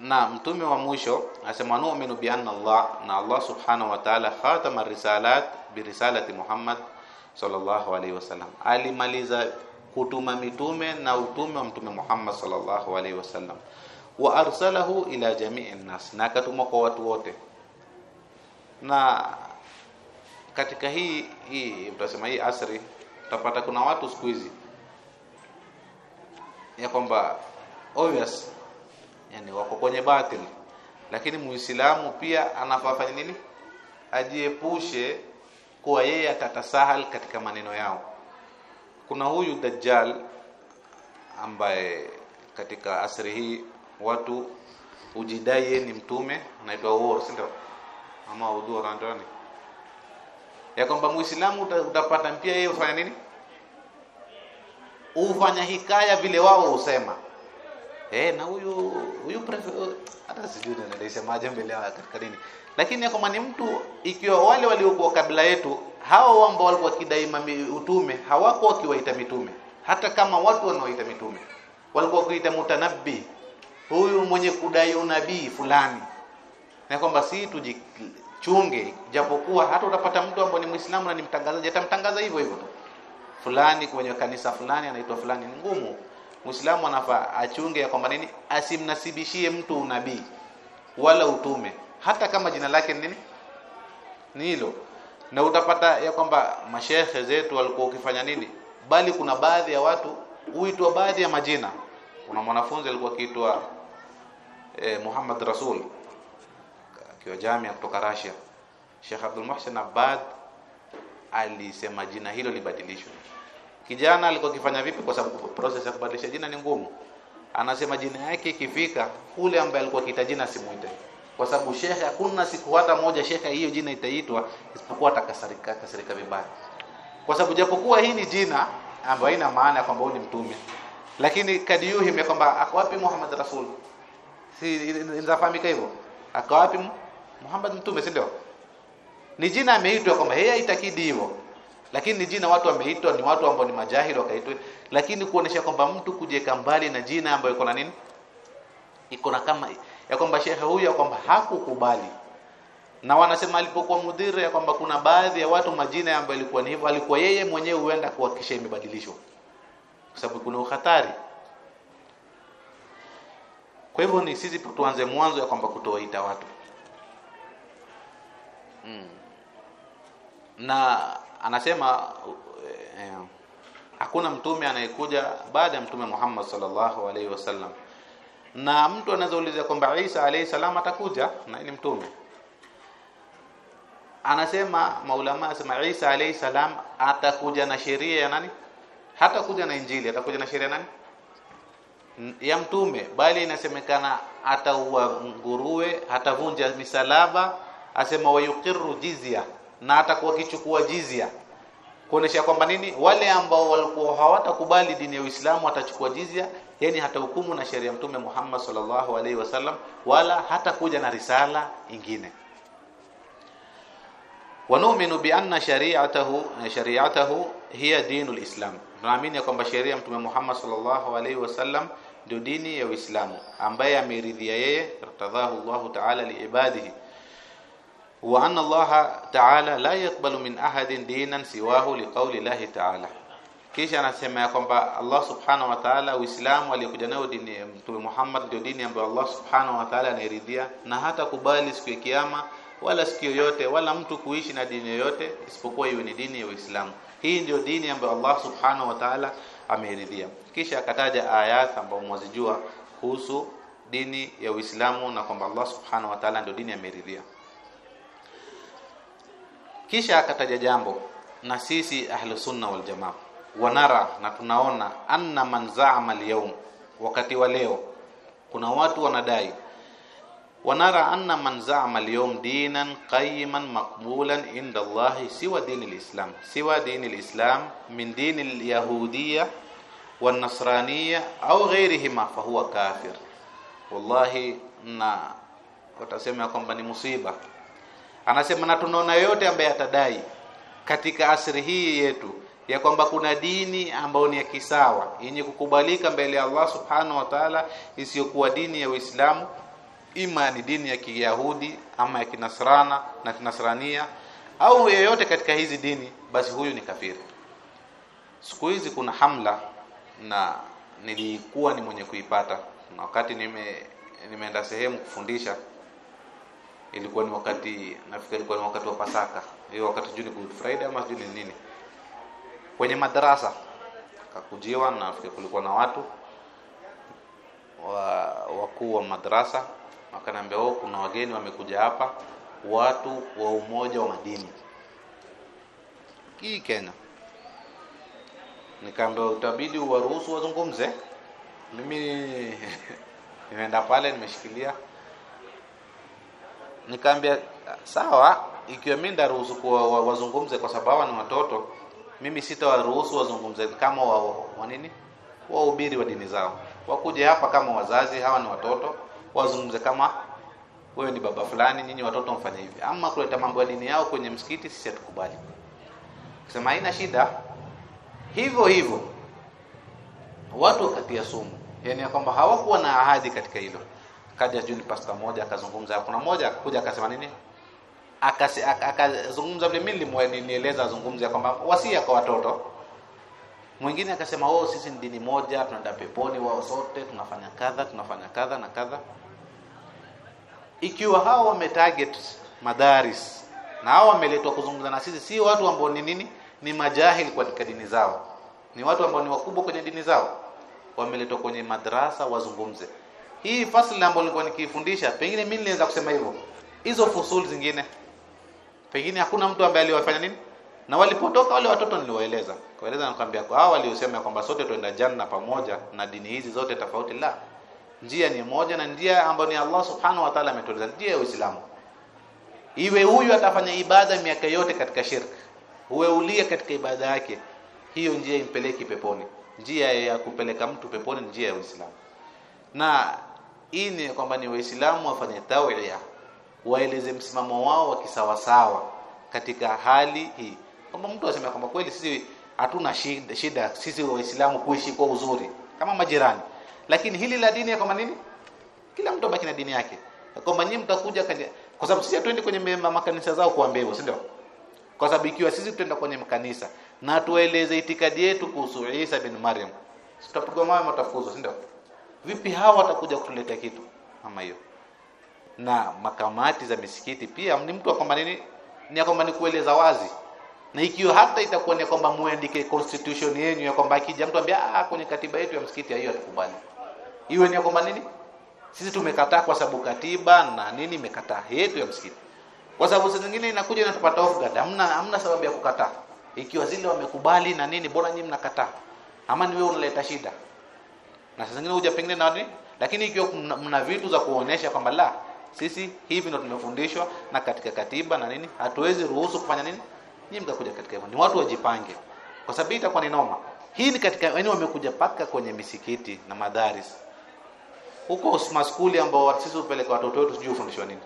na mtume wa mwisho asema nu'minu bi anna Allah na Allah subhanahu wa ta'ala khatama risalat bi risalati Muhammad sallallahu alaihi wasallam alimaliza kutuma mitume na utume wa mtume Muhammad sallallahu alaihi wasallam wa arsalahu ila jami'i nas na akatuma kwa watu wote. Na katika hii hii mtasema hii asri utapata kuna watu siku hizi ya kwamba obvious yani wako kwenye batil. Lakini muislamu pia anafanya nini? Ajiepushe kuwa yeye atatasahal katika maneno yao. Kuna huyu dajjal ambaye katika asri hii watu ujidai ni mtume anaitwa uhuru si ndio? Ama Udur ndio ya kwamba muislamu utapata pia yeye ufanya nini? Ufanya hikaya vile wao husema. Eh na huyu huyu hata sijui ninaisemaje mbele ya katika dini. Lakini ya kwamba ni mtu ikiwa wale waliokuwa kabla yetu hao ambao walikuwa kidai utume hawako wakiwaita mitume. Hata kama watu wanaoita mitume walikuwa wakiita mutanabbi huyu mwenye kudai unabii fulani. Na kwamba si tujichunge japokuwa hata utapata mtu ambaye ni Muislamu na ni mtangazaji atamtangaza hivyo hivyo tu. Fulani kwenye kanisa fulani anaitwa fulani ni ngumu. Muislamu anafaa achunge ya kwamba nini? Asimnasibishie mtu unabii wala utume. Hata kama jina lake ni nini? Ni hilo. Na utapata ya kwamba mashehe zetu walikuwa ukifanya nini? Bali kuna baadhi ya watu huitwa baadhi ya majina kuna mwanafunzi alikuwa akiitwa eh, Muhammad Rasul akiwa jamia kutoka Russia. Sheikh Abdul Muhsin Abbad alisema jina hilo libadilishwe. Kijana alikuwa akifanya vipi? Kwa sababu process ya kubadilisha jina ni ngumu. Anasema jina yake ikifika ule ambaye alikuwa akiita jina simuite. Kwa sababu shekhe hakuna siku hata moja shekhe hiyo jina itaitwa isipokuwa atakasirika kasirika vibaya. Kwa sababu japokuwa hii ni jina ambayo haina maana kwamba huyu ni mtume lakini kadiyuhim ya kwamba akwapi Muhammad Rasul? Si inafahamika hivyo. Akawapi Muhammad mtume si ndio? Ni jina ameitwa kwamba yeye haitakidi hivyo. Lakini ni jina watu wameitwa ni watu ambao ni majahili wakaitwa lakini kuonesha kwamba mtu kujeka mbali na jina ambayo iko na nini? Iko na kama ya kwamba shekhe huyu ya kwamba hakukubali. Na wanasema alipokuwa mudhiri ya kwamba kuna baadhi ya watu majina ambayo ilikuwa ni hivyo alikuwa yeye mwenyewe huenda kuhakikisha imebadilishwa kwa sababu kuna uhatari kwa hivyo ni sisi tuanze mwanzo ya kwamba kutowaita watu. Mm. na anasema eh, hakuna mtume anayekuja baada ya mtume Muhammad sallallahu alaihi wasallam na mtu anaweza uliza kwamba Isa alayhi salam atakuja na ni mtume. Anasema maulama anasema Isa alayhi salam atakuja na sheria ya nani hata kuja na injili atakuja na sheria nani? Ya mtume bali inasemekana ataua nguruwe atavunja misalaba asema wayuqiru jizya na atakuwa kichukua jizya. Kuonesha kwamba nini? Wale ambao walikuwa hawatakubali dini ya Uislamu watachukua jizya yani hata hukumu na sheria ya mtume Muhammad sallallahu alaihi wasallam wala hata kuja na risala ingine. Wanu'minu bi anna shari'atahu shari'atahu hiya dinul islam tunaamini kwamba sheria ya mtume Muhammad sallallahu alaihi wasallam ndio dini ya Uislamu ambaye ameridhia yeye irtadhahu Allah ta'ala liibadihi wa anna Allah ta'ala la yaqbalu min ahadin dinan siwahu liqauli Allah ta'ala. Kisha anasema ya kwamba Allah subhanahu wa ta'ala Uislamu aliyokuja nayo dini ya Mtume Muhammad ndio dini ambayo Allah subhanahu wa ta'ala anairidhia na hata kubali siku ya kiyama wala siku yoyote wala mtu kuishi na dini yoyote isipokuwa iwe ni dini ya Uislamu hii ndio dini ambayo Allah subhanahu wa ta'ala ameridhia. Kisha akataja ayat ambazo mwazijua kuhusu dini ya Uislamu na kwamba Allah subhanahu wa ta'ala ndio dini ameridhia. Kisha akataja jambo na sisi ahlu sunna wal jamaa wanara na tunaona anna man zaama al wakati wa leo kuna watu wanadai wanara anna man zaama al dinan qayyiman maqbulan inda Allah siwa dini al-islam siwa dini al-islam min dini al-yahudiyya wan nasraniyya au ghayrihima fa huwa kafir. Wallahi na watasema ya kwamba ni musiba. Anasema na tunaona yote ambaye atadai katika asri hii yetu ya kwamba kuna dini ambayo ni ya kisawa yenye kukubalika mbele ya Allah subhanahu wa ta'ala isiyokuwa dini ya Uislamu ima ni dini ya Kiyahudi ama ya Kinasrana na Kinasrania au yeyote katika hizi dini basi huyu ni kafiri. Siku hizi kuna hamla na nilikuwa ni mwenye kuipata. Na wakati nime nimeenda sehemu kufundisha ilikuwa ni wakati nafikiri ilikuwa ni wakati wa Pasaka. Hiyo wakati juni Good Friday ama juni nini. Kwenye madarasa kakujiwa na nafikiri kulikuwa na watu wa wakuu wa madrasa wakaniambia oh kuna wageni wamekuja hapa watu wa umoja wa madini. Hii Kenya. Nikaambia utabidi uwaruhusu wazungumze? Mimi nimeenda pale nimeshikilia. Nikaambia sawa ikiwa mimi ndaruhusu kwa wazungumze kwa sababu ni watoto mimi sitawaruhusu wazungumze kama wa, wa nini? Wahubiri wa dini zao. Wakuje hapa kama wazazi hawa ni watoto wazungumze kama wewe ni baba fulani nyinyi watoto mfanye hivi. Ama kuleta mambo ya dini yao kwenye msikiti sisi hatukubali. Kusema haina shida. Hivyo hivyo watu wakatia sumu. Yani ya kwamba hawakuwa na ahadi katika hilo. Kaja juni pasta moja akazungumza kuna moja akakuja akasema nini? Akazungumza vile. Mimi nilieleza azungumze kwamba wasia kwa watoto. Mwingine akasema oh sisi ni dini moja tunaenda peponi wao sote tunafanya kadha tunafanya kadha na kadha ikiwa hao wametarget madaris na hao wameletwa kuzungumza na sisi si watu ambao ni nini? Ni majahili katika dini zao. Ni watu ambao ni wakubwa kwenye dini zao. Wameletwa kwenye madrasa wazungumze. Hii fasli ambayo nilikuwa nikifundisha pengine mimi nilianza kusema hivyo. Hizo fusul zingine. Pengine hakuna mtu ambaye aliwafanya nini? Na walipotoka wale watoto niliwaeleza. Kaeleza nakwambia kwa hao waliosema kwamba sote tuenda janna pamoja na dini hizi zote tofauti la njia ni moja na njia ambayo ni Allah subhanahu wa ta'ala ametueleza. Njia ya Uislamu. Iwe huyu atafanya ibada miaka yote katika shirk uwe ulia katika ibada yake hiyo njia impeleki peponi. Njia ya kupeleka mtu peponi njia ya Uislamu. Na hii ni kwamba ni waislamu wafanye tawia waeleze msimamo wao wa kisawasawa katika hali hii. Kwamba mtu aseme kwamba kweli sisi hatuna shida, shida sisi waislamu kuishi kwa uzuri kama majirani lakini hili la dini kwamba nini? Kila mtu abaki na dini yake. Kwamba nyinyi mtakuja kwa sababu sisi hatuendi kwenye makanisa zao kuambia si ndio? Kwa sababu ikiwa sisi tutaenda kwenye makanisa na tueleze itikadi yetu kuhusu Isa bin Maryam tutapigwa mawe matafuzo si ndio? Vipi hawa watakuja kutuletea kitu kama hiyo? Na makamati za misikiti pia ni mtu kwamba nini? Ni kwamba ni kueleza wazi. Na ikiwa hata itakuwa ni kwamba muandike constitution yenu ya kwamba akija mtu ambia ah kwenye katiba yetu ya msikiti hiyo hatukubali iwe ni kwamba nini? Sisi tumekataa kwa sababu katiba na nini imekataa yetu ya msikiti. Kwa sababu sisi nyingine inakuja inatupata off guard. Hamna hamna sababu ya kukataa. Ikiwa zile wamekubali na nini bora nyinyi mnakataa. Ama ni wewe unaleta shida. Na sasa nyingine huja pengine na nini? Lakini ikiwa mna, mna vitu za kuonesha kwamba la sisi hivi ndo tumefundishwa na katika katiba na nini hatuwezi ruhusu kufanya nini? Nyinyi mkakuja katika hivyo. Ni watu wajipange. Kwa sababu itakuwa ni noma. Hii ni katika yani wamekuja paka kwenye misikiti na madaris huko maskuli ambao sisi upeleka watoto wetu sijui ufundishwa nini.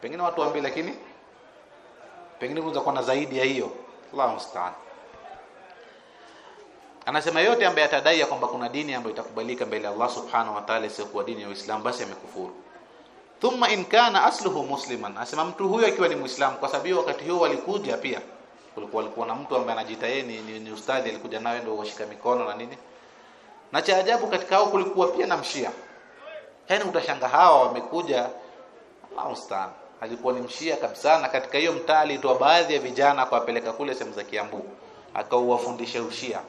Pengine watu waambi lakini pengine kunaweza kuwa na zaidi ya hiyo. Allahu musta'an. Anasema yote ambaye atadai ya kwamba kuna dini ambayo itakubalika mbele Allah subhanahu wa ta'ala isiyokuwa dini ya Uislamu basi amekufuru. Thumma in kana asluhu musliman. Asema mtu huyo akiwa ni muislamu kwa sababu wakati huo walikuja pia. Kulikuwa alikuwa na mtu ambaye anajiita yeye ni, ni, ni ustadhi alikuja nawe ndio washika mikono na nini. Na cha ajabu katika hao kulikuwa pia na mshia yaani utashanga hawa wamekuja Allah alikuwa ni mshia kabisa na katika hiyo mtaa alitoa baadhi ya vijana kuwapeleka kule sehemu za Kiambu. Akauwafundisha ushia.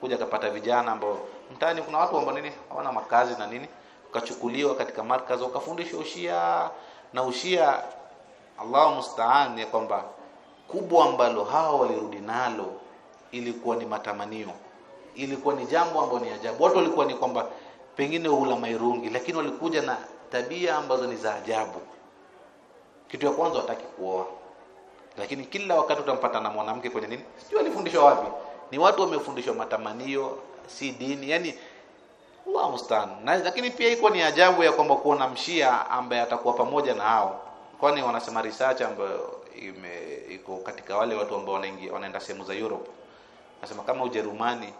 Kuja akapata vijana ambao mtaani kuna watu ambao nini hawana makazi na nini. Ukachukuliwa katika markaz ukafundishwa ushia. Na ushia Allahu musta'an ya kwamba kubwa ambalo hao walirudi nalo ilikuwa ni matamanio. Ilikuwa ni jambo ambalo ni ajabu. Watu walikuwa ni kwamba pengine hula mairungi lakini walikuja na tabia ambazo ni za ajabu. Kitu ya kwanza wataki kuoa. Lakini kila wakati utampata na mwanamke kwenye nini? Sijui alifundishwa wapi. Ni watu wamefundishwa matamanio si dini yani Allah na lakini pia iko ni ajabu ya kwamba kuona mshia ambaye atakuwa pamoja na hao. Kwani wanasema research ambayo ime iko katika wale watu ambao wanaingia wanaenda sehemu za Europe. Anasema kama Ujerumani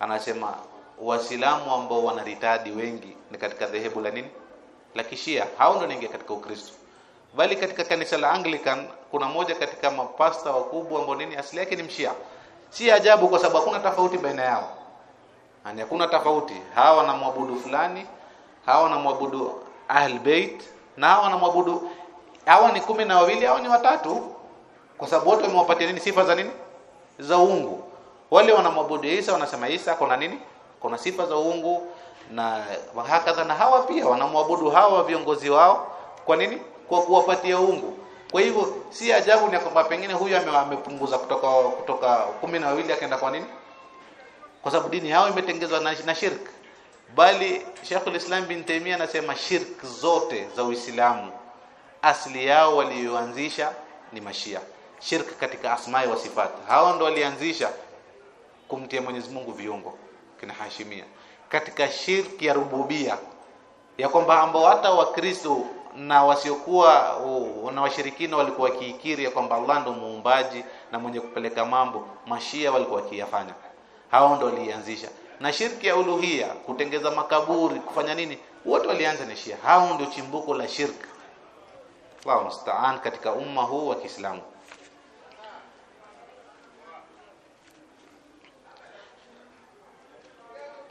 anasema wasilamu ambao wanaritadi wengi ni katika dhehebu la nini? La kishia. Hao ndio wanaingia katika Ukristo. Bali katika kanisa la Anglican kuna moja katika mapasta wakubwa ambao nini? Asili yake ni mshia. Si ajabu kwa sababu hakuna tofauti baina yao. Yani hakuna tofauti. Hawa wanamwabudu fulani hawa wanamwabudu ahl bait na hawa wanamwabudu hawa ni kumi na wawili hawa ni watatu. Kwa sababu wote wamewapatia nini? Sifa za nini? Za uungu. Wale wanamwabudu Isa wanasema Isa kuna nini kuna sifa za uungu na hakadha na hawa pia wanamwabudu hawa viongozi wao. Kwa nini? Kwa kuwapatia uungu. Kwa hivyo si ajabu ni kwamba pengine huyu amepunguza kutoka kutoka kumi na wawili akaenda kwa nini? Kwa sababu dini yao imetengezwa na, na shirk. Bali Sheikh Islam bin Taymiyyah anasema shirk zote za Uislamu asili yao walioanzisha ni mashia. Shirk katika asmai wa sifati hao ndo walianzisha kumtia Mwenyezi Mungu viungo kina Hashimia katika shirki ya rububia ya kwamba ambao hata wakristo na wasiokuwa na washirikina walikuwa wakiikiri ya kwamba Allah ndo muumbaji na mwenye kupeleka mambo mashia walikuwa wakiyafanya. Hao ndo walianzisha. Na shirki ya uluhia kutengeza makaburi kufanya nini wote walianza ni shia. Hao ndio chimbuko la shirki. Allahu musta'an katika umma huu wa Kiislamu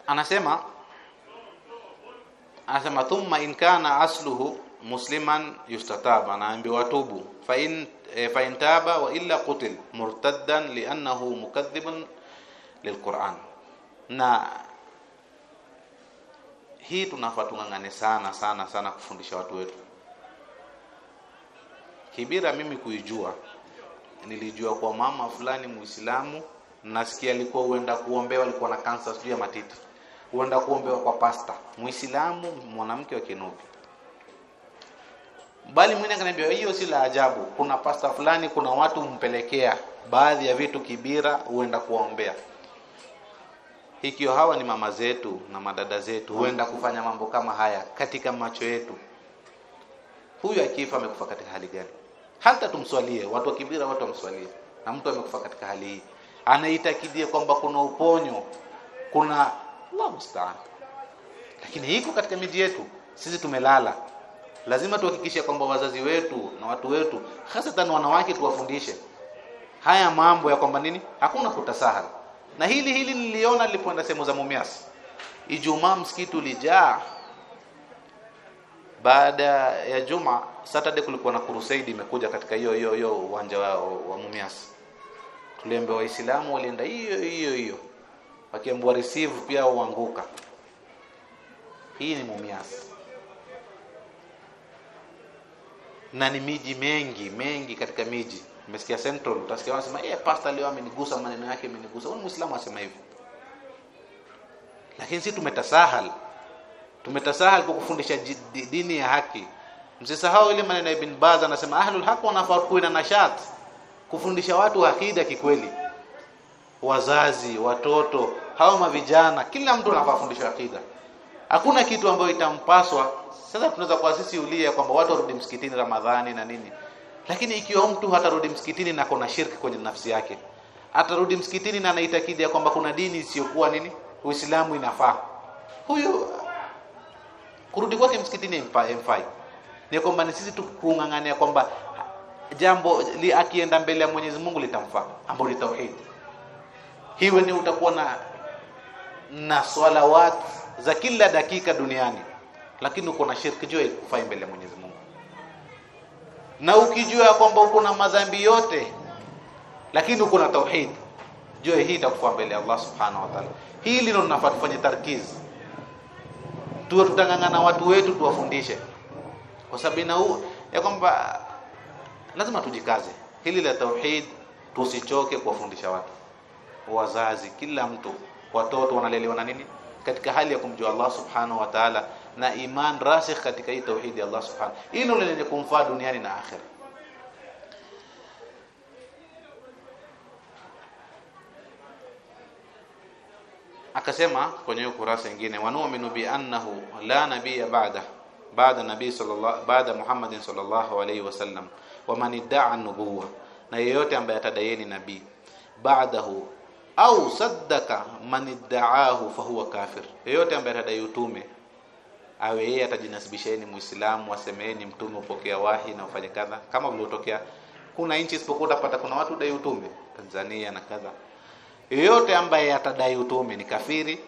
anasema anasema thumma in kana asluhu musliman yustatab anaambiwa tubu fa in e, fa in taba wa illa qutil murtaddan li'annahu mukadhibun lilquran. Na hii tunafaa tung'ang'ane sana sana sana kufundisha watu wetu. Kibira mimi kuijua nilijua kwa mama fulani muislamu nasikia alikuwa huenda kuombewa alikuwa na kansa sijui ya matiti huenda kuombewa kwa pasta muislamu mwanamke wa kinubi. Bali mwingine akaniambia hiyo si la ajabu. Kuna pasta fulani kuna watu mpelekea baadhi ya vitu kibira huenda kuwaombea. Ikiwa hawa ni mama zetu na madada zetu huenda kufanya mambo kama haya katika macho yetu. Huyu akifa amekufa katika hali gani? Hata tumswalie watu wa kibira watu wamswalie. Na mtu amekufa katika hali hii. Anaitakidia kwamba kuna uponyo kuna Allah musta'an lakini hiko katika miji yetu. Sisi tumelala. Lazima tuhakikishe kwamba wazazi wetu na watu wetu hasatan wanawake tuwafundishe. Haya mambo ya kwamba nini? Hakuna kutasahara na hili hili niliona nilipoenda sehemu za Mumias. Ijumaa msikiti ulijaa. Baada ya Juma Saturday kulikuwa na crusade imekuja katika hiyo hiyo hiyo uwanja wa, wa Mumias. Tuliambiwa waislamu walienda hiyo hiyo hiyo wakiambiwa receive pia uanguka hii ni Mumias. Na ni miji mengi mengi katika miji. Umesikia central utasikia wanasema eh pastor leo amenigusa maneno yake amenigusa Wewe muislamu asema hivyo. Lakini sisi tumetasahal. Tumetasahal kwa kufundisha dini ya haki. Msisahau ile maneno ya ibn Baz anasema ahlul haq wanafaa na nashat. Kufundisha watu akida kikweli. Wazazi watoto hao mavijana kila mtu anafaa kufundishwa akida. Hakuna kitu ambayo itampaswa. Sasa tunaweza kwa sisi ulia kwamba watu warudi msikitini Ramadhani na nini. Lakini ikiwa mtu hatarudi msikitini na kuna shirki kwenye nafsi yake atarudi msikitini na anaitakidi kwamba kuna dini isiyokuwa nini? Uislamu inafaa. Huyo kurudi kwake msikitini mfai ni kwamba ni sisi tu kung'ang'ania kwamba jambo li akienda mbele ya Mwenyezi Mungu litamfaa ambalo ni tauhid. Hiwe ni utakuwa na na swalawat za kila dakika duniani lakini uko na shirki jua ikufai mbele ya Mwenyezi Mungu. Na ukijua kwamba uko na madhambi yote lakini uko na tauhid jua hii itakufaa mbele ya Allah subhanahu wa ta'ala. Hili ndio tunafaa tufanye tarkiz. Tuwe tutangangana watu wetu tuwafundishe. Kwa sababu ina ya kwamba lazima tujikaze. Hili la tauhid tusichoke kuwafundisha watu. Wazazi kila mtu watoto wanalelewa na nini? Katika hali ya kumjua Allah subhanahu wa ta'ala na iman rasikh katika hii tauhid ya Allah subhanahu. Hilo lenye kumfaa duniani na akhira akasema kwenye ukurasa mwingine wanu'minu bi annahu la nabiyya ba'da baada nabii sallallahu baada Muhammadin sallallahu alayhi wasallam wa man idda'a nubuwa na yeyote ambaye atadaieni nabii baadahu au saddaka man idda'ahu fahuwa kafir. Yeyote ambaye atadai utume awe yeye atajinasibisheni muislamu asemeeni mtume upokea wahi na ufanye kadha. Kama vilivyotokea kuna nchi isipokuwa utapata kuna watu dai utume Tanzania na kadha. Yeyote ambaye atadai utume ni kafiri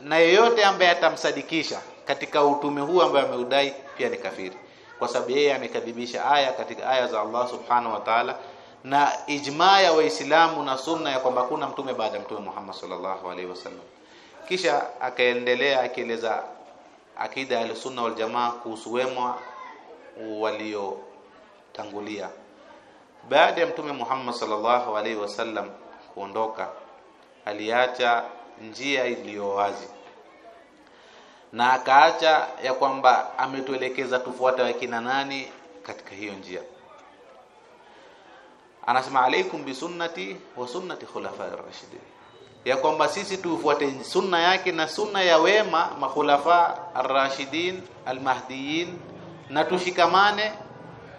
na yeyote ambaye atamsadikisha katika utume huu ambaye ameudai pia ni kafiri. Kwa sababu yeye amekadhibisha aya katika aya za Allah subhanahu wa ta'ala na ijmaa ya waislamu na sunna ya kwamba kuna mtume baada ya mtume Muhammad sallallahu alaihi wasallam. Kisha akaendelea akieleza akida ya sunna wal jamaa kuhusu wema waliotangulia. Baada ya mtume Muhammad sallallahu alaihi wasallam kuondoka aliacha njia iliyo wazi. Na akaacha ya kwamba ametuelekeza tufuate wakina nani katika hiyo njia anasema alaikum bisunnati wa sunnati khulafa ar-rashidin. Ya kwamba sisi tufuate sunna yake na sunna ya wema makhulafa ar-rashidin al-mahdiyin na tushikamane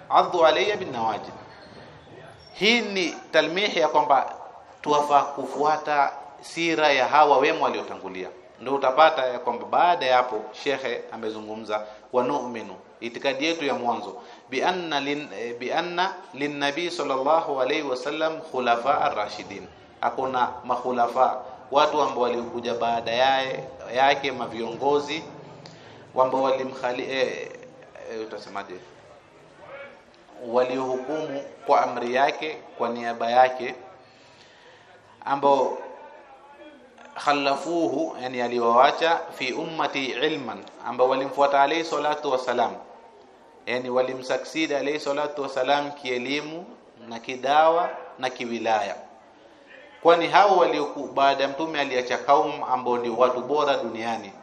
adhu alayya bin nawajid. Hii ni talmihi ya kwamba tuwafaa kufuata sira ya hawa wema waliotangulia. Ndio utapata ya kwamba baada ya hapo shekhe amezungumza wa nu'minu itikadi yetu ya mwanzo. Bianna lin bi anna linnabi sallallahu alayhi wasallam khulafa ar-rashidin. Akona makhulafa watu ambao walikuja baada yae yake maviongozi ambao walimkhali eh, eh, utasemaje? Waliohukumu kwa amri yake kwa niaba yake ambao khalafuhu yani aliwaacha fi ummati ilman ambao walimfuata alayhi salatu wasalam yani walimsaksidi alayhi salatu wasalam kielimu na kidawa na kiwilaya. Kwani hao walioku baada ya mtume aliacha kaum ambao ni watu bora duniani.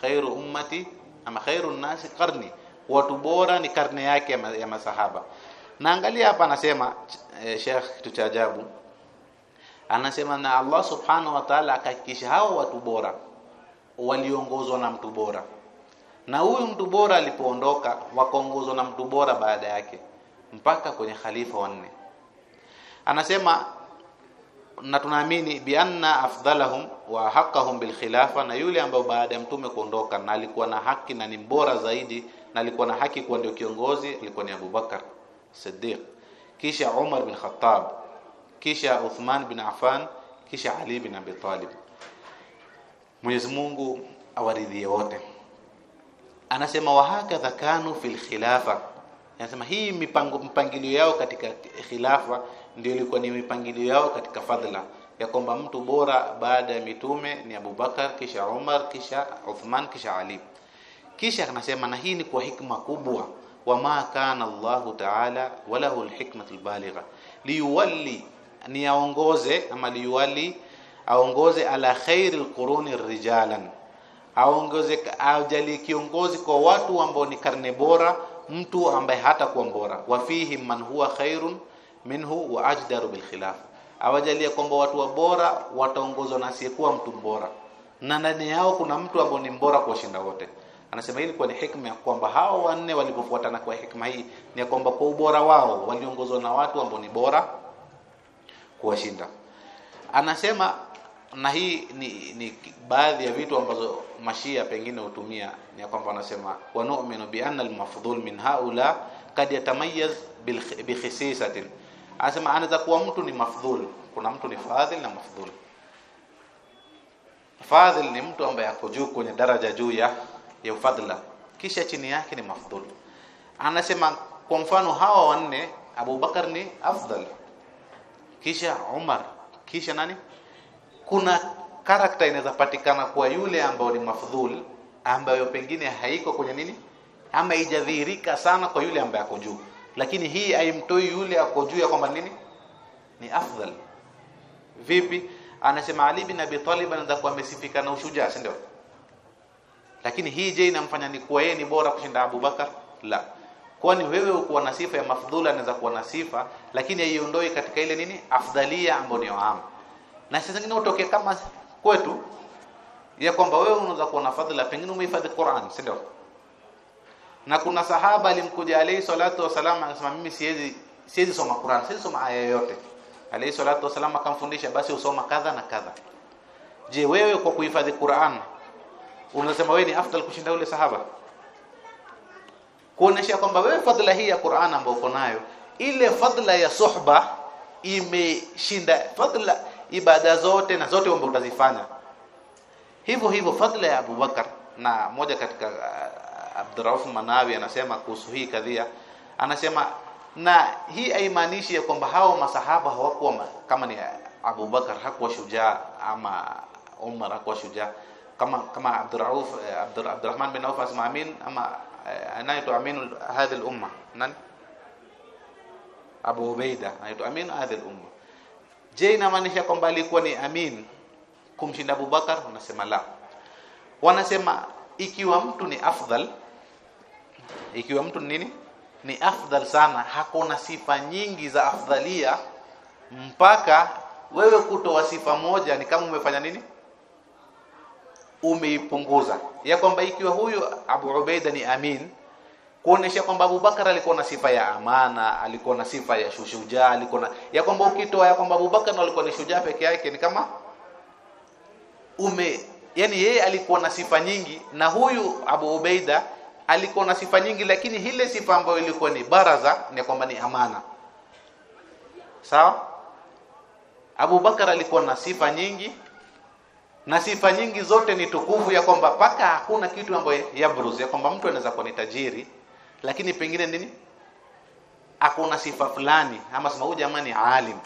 Khairu ummati ama khairu nasi karni watu bora ni karne yake ya, masahaba. Na angalia hapa anasema eh, Sheikh kitu cha ajabu. Anasema na Allah subhanahu wa ta'ala akahakikisha hao watu bora waliongozwa na mtu bora na huyu mtu bora alipoondoka wakaongozwa na mtu bora baada yake mpaka kwenye khalifa wanne anasema na tunaamini bi anna afdalahum wa haqqahum bil khilafa na yule ambaye baada ya mtume kuondoka na alikuwa na haki na ni bora zaidi na alikuwa na haki kuwa ndio kiongozi alikuwa ni Abu Bakar Siddiq kisha Umar bin Khattab kisha Uthman bin Affan kisha Ali bin Abi Talib. Mwenyezi Mungu awaridhie wote anasema wahakadha kanu fil khilafa. Anasema hii mipango mpangilio yao katika khilafa ndio ilikuwa ni mipangilio yao katika fadhila ya kwamba mtu bora baada ya mitume ni Abubakar kisha Umar kisha Uthman kisha Ali. Kisha anasema na hii ni kwa hikma kubwa. Wama kana Allahu ta'ala walahu alhikmatu albaligha. Liwalli ni aongoze ama liwali aongoze ala khairil quruni rijalan aongoze ajali kiongozi kwa watu ambao ni karne bora mtu ambaye hata kuwa bora. Wafihim man huwa khairun minhu wa ajdaru bil khilaf. Awajalie kwamba watu wa bora wataongozwa na asiyekuwa mtu mbora na ndani yao kuna mtu ambaye ni mbora kuwashinda wote. Anasema hili kwa ni hikma ya kwamba hao wanne walipofuatana kwa hikma hii ni kwamba kwa ubora wao waliongozwa na watu ambao ni bora kuwashinda. Anasema na hii ni, ni baadhi ya vitu ambazo mashia pengine hutumia ni kwamba wanasema wa nu'minu bi anna al-mafdhul min haula kad yatamayaz bi khisisatin. Anasema anaweza kuwa mtu ni mafdhul kuna mtu ni fadhil na mafdhul. Fadhil ni mtu ambaye ako juu kwenye daraja juu ya ya ufadhila kisha chini yake ni mafdhul. Anasema kwa mfano hawa wanne Abu Bakar ni afdal kisha Umar kisha nani kuna karakta inaweza patikana kwa yule ambao ni mafdhul ambayo pengine haiko kwenye nini? Ama haijadhihirika sana kwa yule ambaye ako juu. Lakini hii haimtoi yule ako juu ya kwamba nini? Ni afdhal. vipi? Anasema Ali bin Abi Talib anaweza kuwa amesifika na ushujaa si ndio? Lakini hii je inamfanya ni kuwa yeye ni bora kushinda Abu Bakar? La. Kwani wewe ukuwa na sifa ya mafdhula anaweza kuwa na sifa lakini haiondoi katika ile nini? Afdhalia ambayo ni aam na sasa zingine utoke kama kwetu ya kwamba wewe unaweza kuwa na fadhila pengine umehifadhi Qur'an si ndio? Na kuna sahaba alimkuja alayhi salatu wasalam akasema mimi siwezi siwezi soma Qur'an siwezi soma aya yoyote. Alayhi salatu wasalam akamfundisha basi usoma kadha na kadha. Je wewe kwa kuhifadhi Qur'an unasema wewe ni afdal kushinda yule sahaba? Kuonesha kwamba wewe fadhila hii ya Qur'an ambayo uko nayo ile fadhila ya suhba imeshinda fadhila ibada zote na zote ambazo utazifanya. Hivyo hivyo fadhila ya Abubakar na moja katika uh, Abdurrauf Manawi anasema kuhusu hii kadhia. Anasema na hii haimaanishi ya kwamba hao masahaba hawakuwa kama ni Abubakar hakuwa shujaa ama Umar hakuwa shujaa. Kama kama Abdurrauf Abdur, Abdurrahman bin Auf asma amin ama anaitwa aminu hadhi al-umma nani? Abu Ubaida anaitwa aminu hadhi al-umma je inamaanisha kwamba alikuwa ni amin? Kumshinda Abubakar? Wanasema la. Wanasema ikiwa mtu ni afdhal, ikiwa mtu ni nini? Ni afdhal sana. Hakuna sifa nyingi za afdhalia, mpaka wewe kutoa sifa moja ni kama umefanya nini? Umeipunguza. Ya kwamba ikiwa huyu Abu Ubaida ni amin kuonesha kwamba Abu Bakar alikuwa na sifa ya amana alikuwa na sifa ya shujaa alikuwa na ya kwamba ukitoa ya kwamba Abu Bakar alikuwa ni shujaa peke yake ni kama ume yani yeye alikuwa na sifa nyingi na huyu Abu Ubaida alikuwa na sifa nyingi lakini ile sifa ambayo ilikuwa ni baraza ni kwamba ni amana. Sawa? Abu Bakar alikuwa na sifa nyingi na sifa nyingi zote ni tukufu ya kwamba paka hakuna kitu ambayo yabruz ya kwamba mtu anaweza kuwa ni tajiri lakini pengine nini? Akona sifa fulani. Ama sema huyu jamani alim.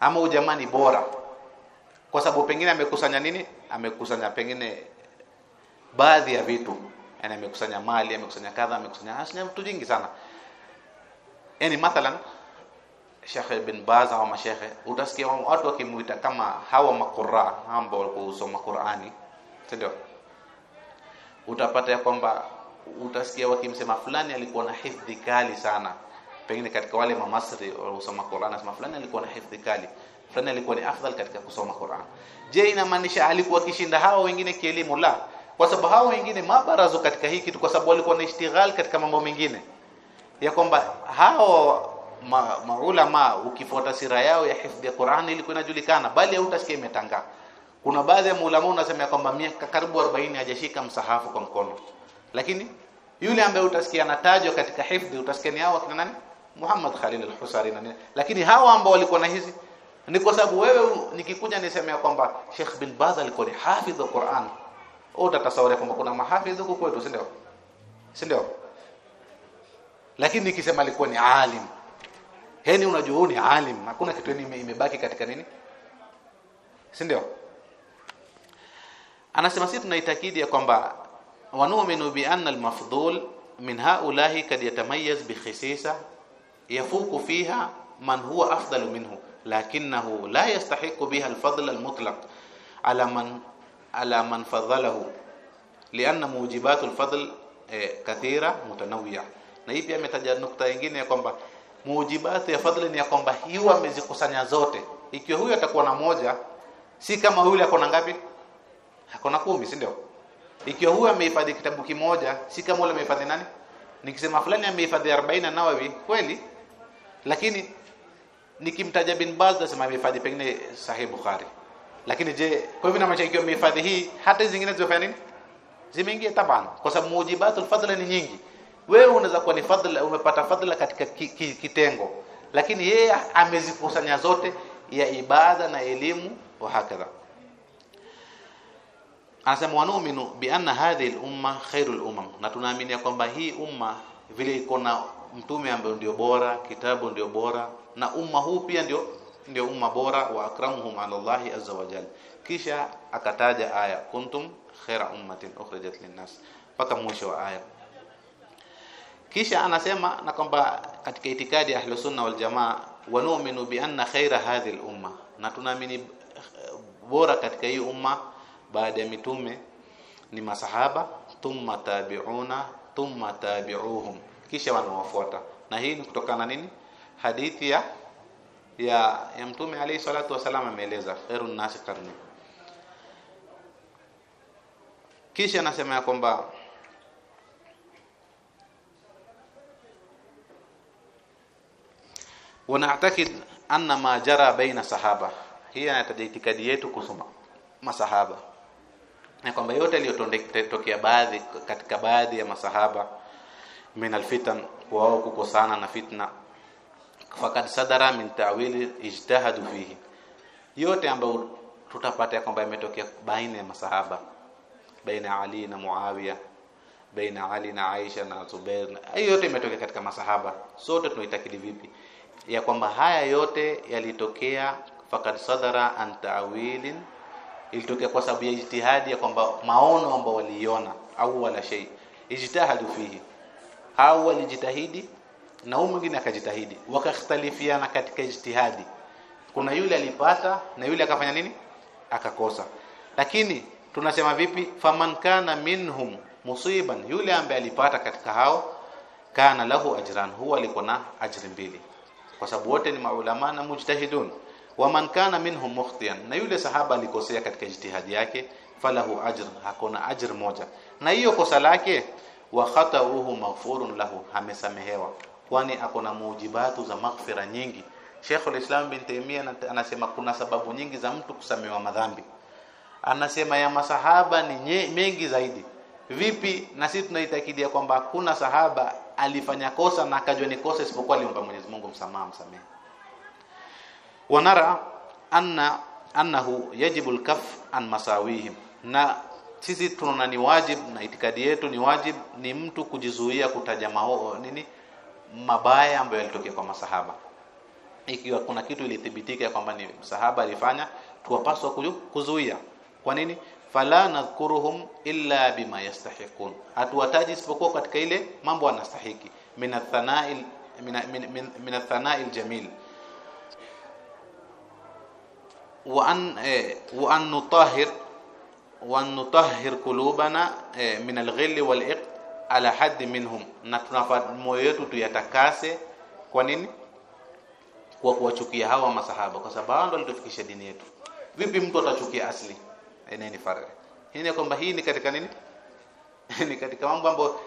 Ama huyu jamani bora. Kwa sababu pengine amekusanya nini? Amekusanya pengine baadhi ya vitu. Yani amekusanya mali amekusanya kadha amekusanya asanya vitu vingi sana. Yani mathalan Sheikh bin Baz au mashekhe utasikia watu wakimuita kama hawa makura ambao walikuwa Qur'ani. Ndio? Utapata ya kwamba utasikia wakimsema fulani alikuwa na hifdhi kali sana. Pengine katika wale mamasri wanaosoma Qur'an asema fulani alikuwa na hifdhi kali. Fulani alikuwa ni afdhal katika kusoma Qur'an. Je inamaanisha alikuwa kishinda hao wengine kielimu? La. Kwa sababu hao wengine mabarazo katika hii kitu kwa sababu walikuwa na ishtighal katika mambo mengine. Ya kwamba hao ma, maulama ukifuata sira yao ya hifdhi ya Qur'an ilikuwa inajulikana bali hautasikia imetangaa. Kuna baadhi ya maulama unasema kwamba miaka karibu 40 hajashika msahafu kwa mkono lakini yule ambaye utasikia anatajwa katika hifdhi utasikia ni hao kina nani? Muhammad Khalil al-Husari na lakini hawa ambao walikuwa na hizi ni kwa sababu wewe nikikuja niseme kwamba Sheikh bin Baz alikuwa ni hafidh wa Qur'an utatasawari kwamba kuna mahafidh huko kwetu si ndio? Si ndio? Lakini nikisema alikuwa ni alim yani unajua ni alim hakuna kitu imebaki katika nini? Si ndio? Anasema sisi tunaitakidi ya kwamba anna al-mafdhul min haulahi kad yatamayyaz bi khisisa yafuku fiha man huwa afdalu minhu lakinahu la yastahiqu biha al-fadl al-mutlaq ala man ala man fadhalahu lianna mujibat al-fadl kathira mutanawwi'a. Na hii pia ametaja nukta nyingine ya kwamba mujibati ya fadhili ni ya kwamba hiyo amezikusanya zote. Ikiwa huyo atakuwa na moja si kama yule akona ngapi? Akona kumi si ndio ikiwa huyu amehifadhi kitabu kimoja si kama yule amehifadhi nani? Nikisema fulani amehifadhi 40 Nawawi kweli? Lakini nikimtaja bin Baz nasema amehifadhi pengine sahih Bukhari. Lakini je kwa hivyo inamaanisha ikiwa amehifadhi hii hata zingine zimefanya nini? Zimeingia? Taban. Kwa sababu mujibatul fadla ni nyingi. Wewe unaweza kuwa ni fadla umepata fadla katika ki, ki, kitengo. Lakini yeye amezikusanya zote ya ibada na elimu wa hakadha anasema wanu'minu bi anna hadhihi al-umma khairul umam. Na tunaamini kwamba hii umma vile iko na mtume ambaye ndio bora kitabu ndio bora na umma huu pia ndio ndio umma bora wa akramuhum ala Allah azza wa jalla. Kisha akataja aya kuntum khaira ummatin ukhrijat linnas mpaka mwisho wa aya. Kisha anasema na kwamba katika itikadi ya ahlusunna wal jamaa wanu'minu bi anna khaira hadhihi al na tunaamini bora katika hii umma baada ya mitume ni masahaba thumma tabi'una thumma tabi'uhum kisha wanawafuata na hii ni kutokana nini hadithi ya ya, ya mtume alayhi salatu wasalam ameeleza khairun nasi karni kisha anasema ya kwamba ونعتقد أن ما جرى بين صحابة هي itikadi yetu kusoma masahaba na kwamba yote yaliyotokea baadhi katika baadhi ya masahaba min alfitan wao kukosana na fitna. Fakad sadara min ta'wili ijtahadu fihi. Yote ambayo tutapata ya kwamba yametokea baina ya masahaba baina Ali na Muawiya baina Ali na Aisha na Zubair yote imetokea katika masahaba. Sote tunaitakidi vipi? Ya kwamba haya yote yalitokea fakad sadara an ta'wilin ilitokea kwa sababu ya ijtihadi ya kwamba maono ambao waliona au wala shay ijtahadu fihi. Au walijitahidi na huyu mwingine akajitahidi wakakhtalifiana katika ijtihadi. Kuna yule alipata na yule akafanya nini? Akakosa. Lakini tunasema vipi? Faman kana minhum musiban yule ambaye alipata katika hao kana lahu ajran huwa alikuwa na ajri mbili. Kwa sababu wote ni maulama na mujtahidun waman kana minhum mukhtian na yule sahaba alikosea katika ijtihadi yake falahu ajr hakuna ajr moja. Na hiyo kosa lake wa khata'uhu maghfurun lahu amesamehewa. Kwani akona mujibatu za maghfira nyingi. Sheikhul Islam bin Taymiyyah anasema kuna sababu nyingi za mtu kusamehewa madhambi. Anasema ya masahaba ni nye, mengi zaidi. Vipi? Na sisi tunaitakidia kwamba hakuna sahaba alifanya kosa na akajua ni kosa isipokuwa aliomba Mwenyezi Mungu msamaha msamehe wanara anna annahu yajibu al-kaf an masawihim. Na sisi tunaona ni wajib na itikadi yetu ni wajib ni mtu kujizuia kutaja mao nini mabaya ambayo yalitokea kwa masahaba. Ikiwa kuna kitu ilithibitika kwamba ni sahaba alifanya tuwapaswa kuzuia. Kwa nini? Fala nadhkuruhum illa bima yastahiqun hatuwataji isipokuwa katika ile mambo anastahiki min min, min athana'il jamil wa an nutahhir qulubana eh, min al-ghill wal-iq ala hadd minhum. Na tunafaa moyo wetu tuyatakase. Kwa nini? Kwa kuwachukia hawa masahaba. Kwa sababu ndio walitufikisha dini yetu. Vipi mtu atachukia asli? Nini farare hii ni kwamba hii ni katika nini? Ni katika mambo ambayo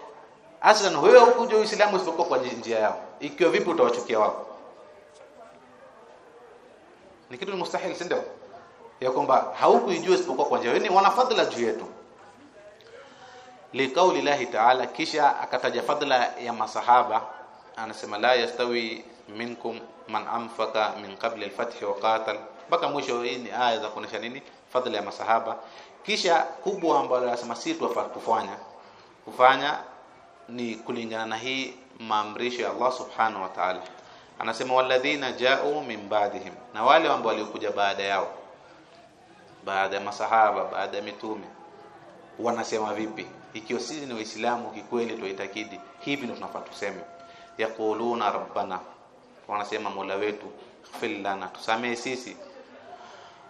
aslan wewe hukuja Uislamu isipokuwa kwa njia yao. Ikiwa vipi utawachukia wao ni kitu mustahil si ndio? Ya kwamba haukuijua isipokuwa kwa njia ni wana fadhila juu yetu. Liqauli lahi ta'ala kisha akataja fadhila ya masahaba anasema la yastawi minkum man anfaka min qabli al-fath wa qatal. Mpaka mwisho hii ni aya za kuonesha nini? Fadhila ya masahaba. Kisha kubwa ambayo anasema sisi tuwafaa kufanya. Kufanya ni kulingana na hii maamrisho ya Allah subhanahu wa ta'ala anasema walladhina ja'u min ba'dihim. Na wale ambao waliokuja baada yao baada ya masahaba baada ya mitume wanasema vipi? Ikiwa sisi ni waislamu kikweli tuitakidi hivi ndio tunafaa tuseme. Yaquluna rabbana wanasema mola wetu ighfir lana tusamee sisi.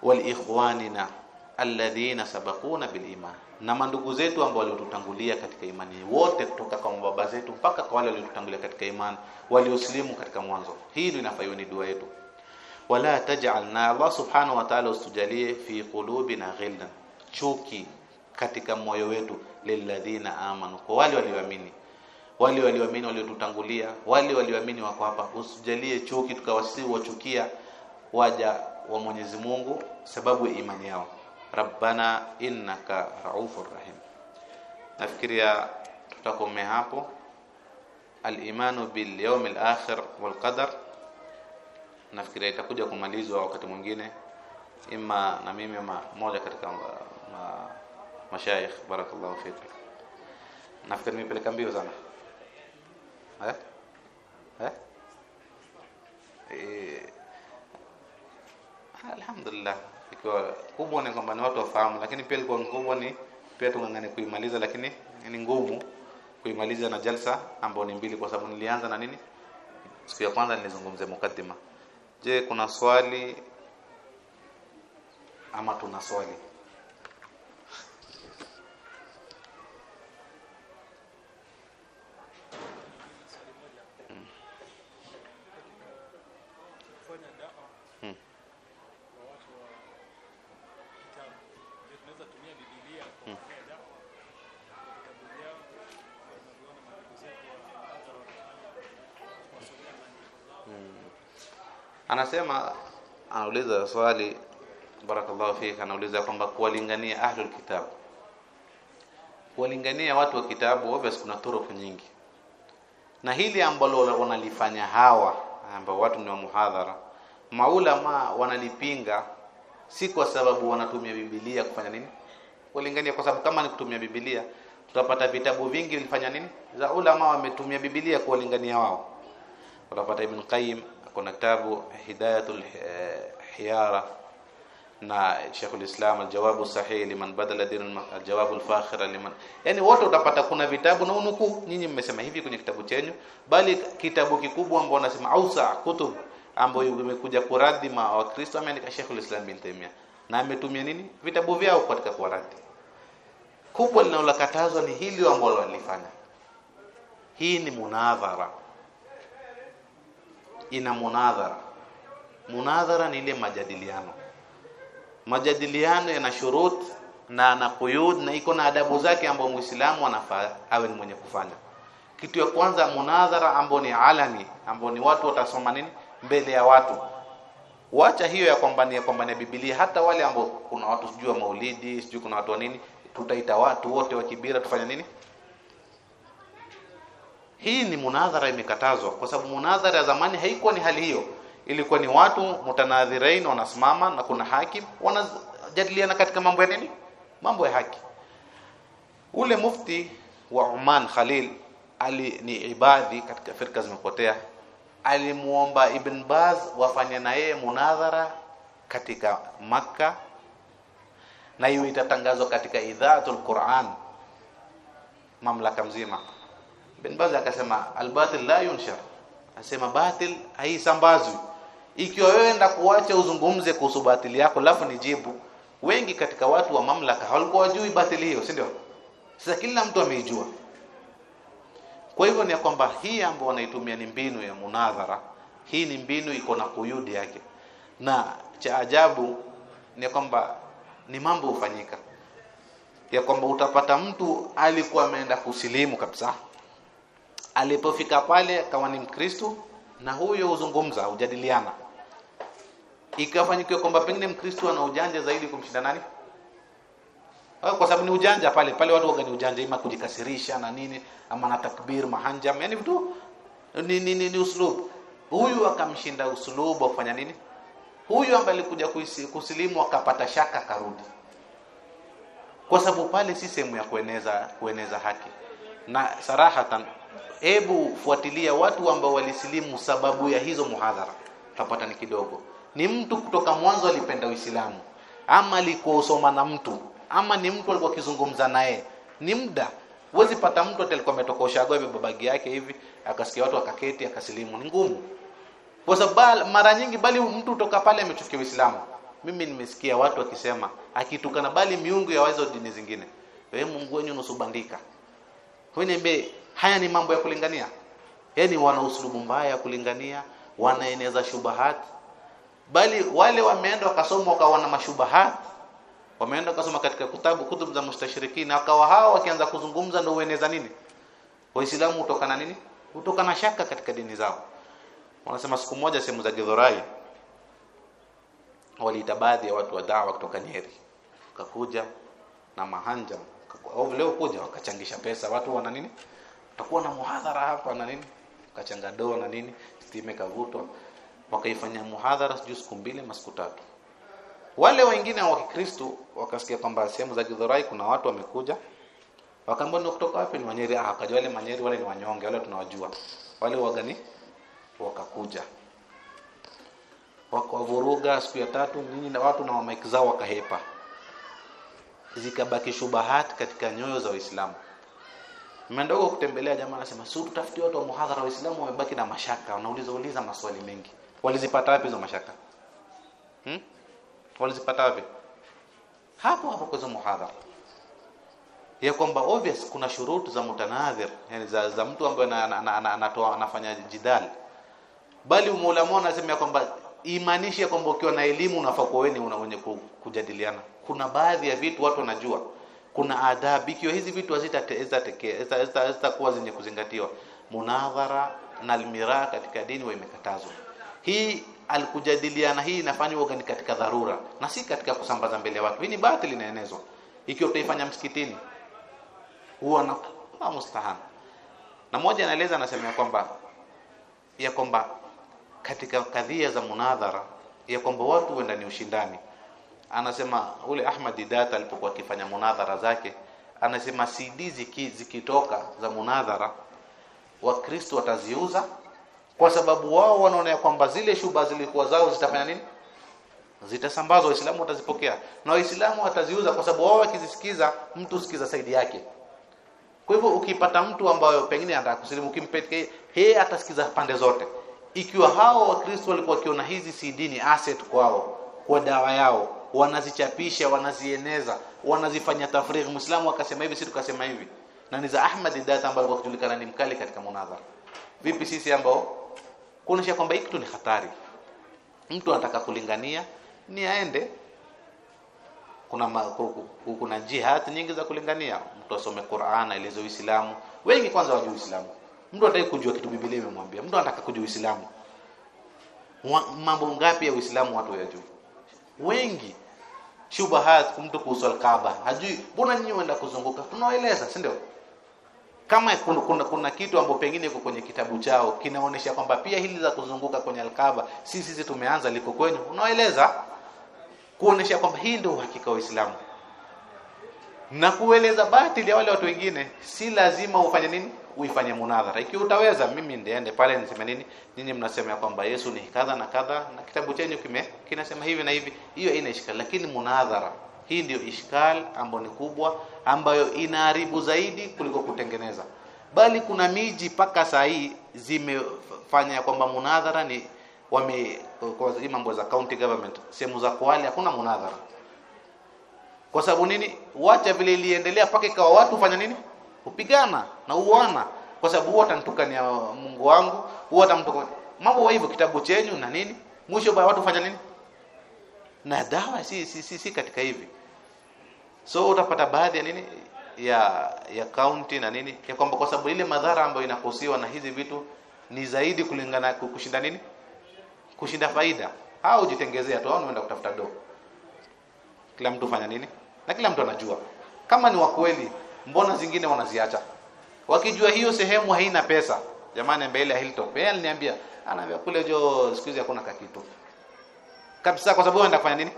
Wal ikhwanina alladhina sabaquna bil iman. Na mandugu zetu ambao waliotutangulia katika imani wote kutoka kwa baba zetu mpaka kwa wale waliotutangulia katika imani walioslimu katika mwanzo. Hii ndio inafanywa ni dua yetu. Wala taj'alna Allah subhanahu wa ta'ala ustujalie fi qulubina ghillan chuki katika moyo wetu lilladhina amanu kwa wale walioamini. Wale walioamini waliotutangulia wale walioamini wako hapa usijalie chuki tukawasi wachukia waja wa Mwenyezi Mungu sababu ya imani yao rabbana innaka raufur rahim. Nafikiria tutakomea hapo. Al-imanu bil yawmil akhir wal qadar nafikiria itakuja kumalizwa wakati mwingine. Ima na mimi ama moja katika ma, ma, mashaikh. Barakallahu fik. Nafikiri nimepeleka mbio sana. Eh? Eh? Eh? Alhamdulillah ikiwa kubwa ni kwamba ni watu wafahamu lakini pia ilikuwa kubwa ni pia tungangane kuimaliza lakini ni ngumu kuimaliza na jalsa ambayo ni mbili kwa sababu nilianza na nini? Siku ya kwanza nilizungumzia mukaddima. Je kuna swali ama tuna swali kufanya dawa Hmm. kwa watu wa kitabu. Je, tunaweza tumia Biblia kufanya dawa kwa vitabu vyao kama tunavyoona mandugu zetu wa hadhara wanafanya kuwasomea maandiko zao. Anasema anauliza swali barakallahu fik anauliza kwamba kuwalingania ahlul kitab. Kuwalingania watu wa kitabu obvious kuna turufu nyingi. Na hili ambalo wanalifanya hawa ambao watu ni wa muhadhara maulama wanalipinga si kwa sababu wanatumia Biblia kufanya nini? Kulingania kwa sababu kama ni kutumia Biblia tutapata vitabu vingi vilifanya nini? Za ulama wametumia Biblia kuwalingania wao. Utapata Ibn Qayyim kuna kitabu Hidayatul eh, Hiyara na Sheikh al-Islam al-Jawab sahih liman badala din al-Jawab al-Fakhir liman. Yani wote utapata kuna vitabu na unuku nyinyi mmesema hivi kwenye kitabu chenyu bali kitabu kikubwa ambao wanasema ausa kutub ambayo imekuja kuradhi ma wa Kristo ameandika Sheikh al-Islam bin Taymiyyah na ametumia nini? Vitabu vyao katika kuradhi kubwa linalokatazwa ni hili ambalo walifanya hii ni munadhara ina munadhara. Munadhara ni ile majadiliano. Majadiliano yana shurut na na quyud na iko na adabu zake ambao muislamu anafaa awe ni mwenye kufanya. Kitu ya kwanza munadhara ambao ni alani ambao ni watu watasoma nini? Mbele ya watu. Wacha hiyo ya kwamba ni kwamba ni Biblia. Hata wale ambao kuna watu sijui wa maulidi sijui kuna watu wa nini tutaita watu wote wa kibira tufanya nini hii ni munadhara imekatazwa kwa sababu munadhara ya zamani haikuwa ni hali hiyo. Ilikuwa ni watu mutanadhirain wanasimama na kuna hakim wanajadiliana katika mambo ya nini? Mambo ya haki. Ule mufti wa Oman Khalil ali ni ibadhi katika firka zimepotea. Alimuomba Ibn Baz wafanye na yeye munadhara katika Makka na hiyo itatangazwa katika idhaatul Quran mamlaka mzima Ibn Baz akasema albatil la yunshar asema batil haisambazwi. Ikiwa wewe enda kuacha uzungumze kuhusu batili yako lafu nijibu wengi katika watu wa mamlaka hawalikuwa wajui batili hiyo si ndio? Sasa kila mtu ameijua. Kwa hivyo ni kwamba hii ambayo wanaitumia ni mbinu ya munadhara. Hii ni mbinu iko na kuyudi yake. Na cha ajabu ni kwamba ni mambo hufanyika. Ya kwamba utapata mtu alikuwa ameenda kusilimu kabisa alipofika pale kama ni mkristo na huyo huzungumza ujadiliana ikafanyikiwa kwamba pengine mkristo ana ujanja zaidi kumshinda nani? Kwa sababu ni ujanja pale pale watu waga ni ujanja ima kujikasirisha na nini ama na takbir mahanjam yani vitu ni, ni, ni, ni uslubu. huyu akamshinda uslubu afanya nini? Huyu ambaye alikuja kusilimu akapata shaka karudi kwa sababu pale si sehemu ya kueneza kueneza haki. Na sarahatan hebu fuatilia watu ambao walisilimu sababu ya hizo muhadhara. Utapata ni kidogo. Ni mtu kutoka mwanzo alipenda Uislamu ama alikuwa usoma na mtu ama ni mtu alikuwa akizungumza naye. Ni muda. Huwezi pata mtu ati alikuwa ametoka ushago hivi babagi yake hivi akasikia watu akaketi akasilimu. Ni ngumu. Kwa sababu mara nyingi bali mtu kutoka pale amechukia Uislamu. Mimi nimesikia watu wakisema akitukana bali miungu ya wazo dini zingine. Wewe Mungu wenyu nusu Wewe niambie haya ni mambo ya kulingania. Yani wana uslubu mbaya ya kulingania wanaeneza shubahat. Bali wale wameenda wakasoma wakawa na mashubahat. Wameenda wakasoma katika kitabu kutub za mustashirikina wakawa hao wakianza kuzungumza ndio ueneza nini? Waislamu utokana nini? Utokana shaka katika dini zao. Wanasema siku moja sehemu za Githurai waliita baadhi ya watu wa dawa kutoka Nyeri. Wakakuja na mahanja. Au leo kuja wakachangisha pesa. Watu wana nini utakuwa na muhadhara hapa na nini? Kachanga doa na nini? Stime kavutwa wakaifanya muhadhara sijui siku mbili masiku tatu. Wale wengine wa Kikristo wakasikia kwamba sehemu za Githurai kuna watu wamekuja. Wakaambia ni kutoka wapi? Ni Wanyeri. Ah kaja wale Manyeri wale ni wanyonge wale tunawajua. Wale wagani wakakuja. Wakavuruga siku ya tatu nini na watu na mamaiki zao wakahepa. Zikabaki shubahat katika nyoyo za Waislamu Nimeenda huko kutembelea jamaa anasema si tutafutie watu wa muhadhara Waislamu wamebaki na mashaka? Wanauliza uliza maswali mengi. Walizipata wapi hizo mashaka? Hmm? walizipata wapi? Hapo hapo kwa muhadhara. Ya kwamba obvious kuna shurutu za mutanadhir yani za, za mtu ambaye anatoa anafanya jidal. Bali muulama anasema kwamba imaanishe kwamba ukiwa na elimu unafaa kuwa wewe ni wenye kujadiliana. Kuna baadhi ya vitu watu wanajua kuna adabu ikiwa hizi vitu hazitakuwa zenye kuzingatiwa munadhara na almira katika dini wa imekatazwa. Hii alikujadiliana hii inafanywa gani katika dharura na si katika kusambaza mbele ya watu. Hii ni batili inaenezwa. Ikiwa utaifanya msikitini huwa na na mustahan na moja anaeleza anasema kwamba ya kwamba katika kadhia za munadhara ya kwamba watu wenda ni ushindani anasema ule Ahmad Didat alipokuwa akifanya munadhara zake anasema CD ziki, zikitoka za munadhara wakristo wataziuza kwa sababu wao wanaona kwamba zile shuba zilikuwa zao zitafanya nini? Zitasambazwa waislamu watazipokea. Na waislamu wataziuza kwa sababu wao wakizisikiza mtu sikiza saidi yake. Kwa hivyo ukipata mtu ambayo pengine anataka kusilimu ukimpelekea yeye atasikiza pande zote. Ikiwa hao wakristo walikuwa wakiona hizi CD ni asset kwao kwa dawa yao wanazichapisha wanazieneza wanazifanya tafrigh. Muislamu akasema hivi si tukasema hivi. Na ni za Ahmad Data ambaye kwa ni mkali katika munadhara. Vipi sisi ambao? Kuonesha kwamba hiki ni hatari. Mtu anataka kulingania ni aende. Kuna ma, kuna jihad nyingi za kulingania. Mtu asome Qur'an aeleze Uislamu. Wengi kwanza wajui Uislamu. Mtu anataka kujua kitu Biblia imemwambia. Mtu anataka kujua Uislamu. Mambo ngapi ya Uislamu watu wayajui? Wengi shubahat mtu kuhusu Alkaaba. Hajui mbona nyinyi waenda kuzunguka? Tunawaeleza si ndio? Kama kuna, kuna, kuna kitu ambacho pengine iko kwenye kitabu chao kinaonyesha kwamba pia hili za kuzunguka kwenye alkaba si sisi tumeanza liko kwenyu. Unawaeleza? Kuonesha kwamba hii ndio uhakika wa Uislamu. Na kueleza batili ya wale watu wengine si lazima ufanye nini uifanye munadhara. Ikiwa utaweza mimi ndiende pale niseme nini ninyi mnasema kwamba Yesu ni kadha na kadha na kitabu chenyu kime kinasema hivi na hivi hiyo ina ishikali. lakini munadhara hii ndio ishkal ambayo ni kubwa ambayo inaharibu zaidi kuliko kutengeneza. Bali kuna miji mpaka saa hii zimefanya kwamba munadhara ni wame kwa mambo za county government sehemu za Kwale hakuna munadhara. Kwa sababu nini? Wacha vile iliendelea paka ikawa watu fanya nini? Kupigana na uana kwa sababu huwa atamtukania Mungu wangu huwa atamtukania mambo hivyo kitabu chenyu na nini. Mwisho ba watu fanya nini? Na dawa si si, si, si katika hivi. So utapata baadhi ya nini? Ya ya county na nini? Ya kwamba kwa sababu ile madhara ambayo inakusiwa na hizi vitu ni zaidi kulingana kushinda nini? Kushinda faida. Au jitengezea tu au unaenda kutafuta do. Kila mtu fanya nini? Na kila mtu anajua. Kama ni wa kweli mbona zingine wanaziacha wakijua hiyo sehemu haina pesa. Jamani mbele ya Hilton. Yeye aliniambia anaambia kule jo siku hakuna kakitu. Kabisa kwa sababu anaenda kufanya nini?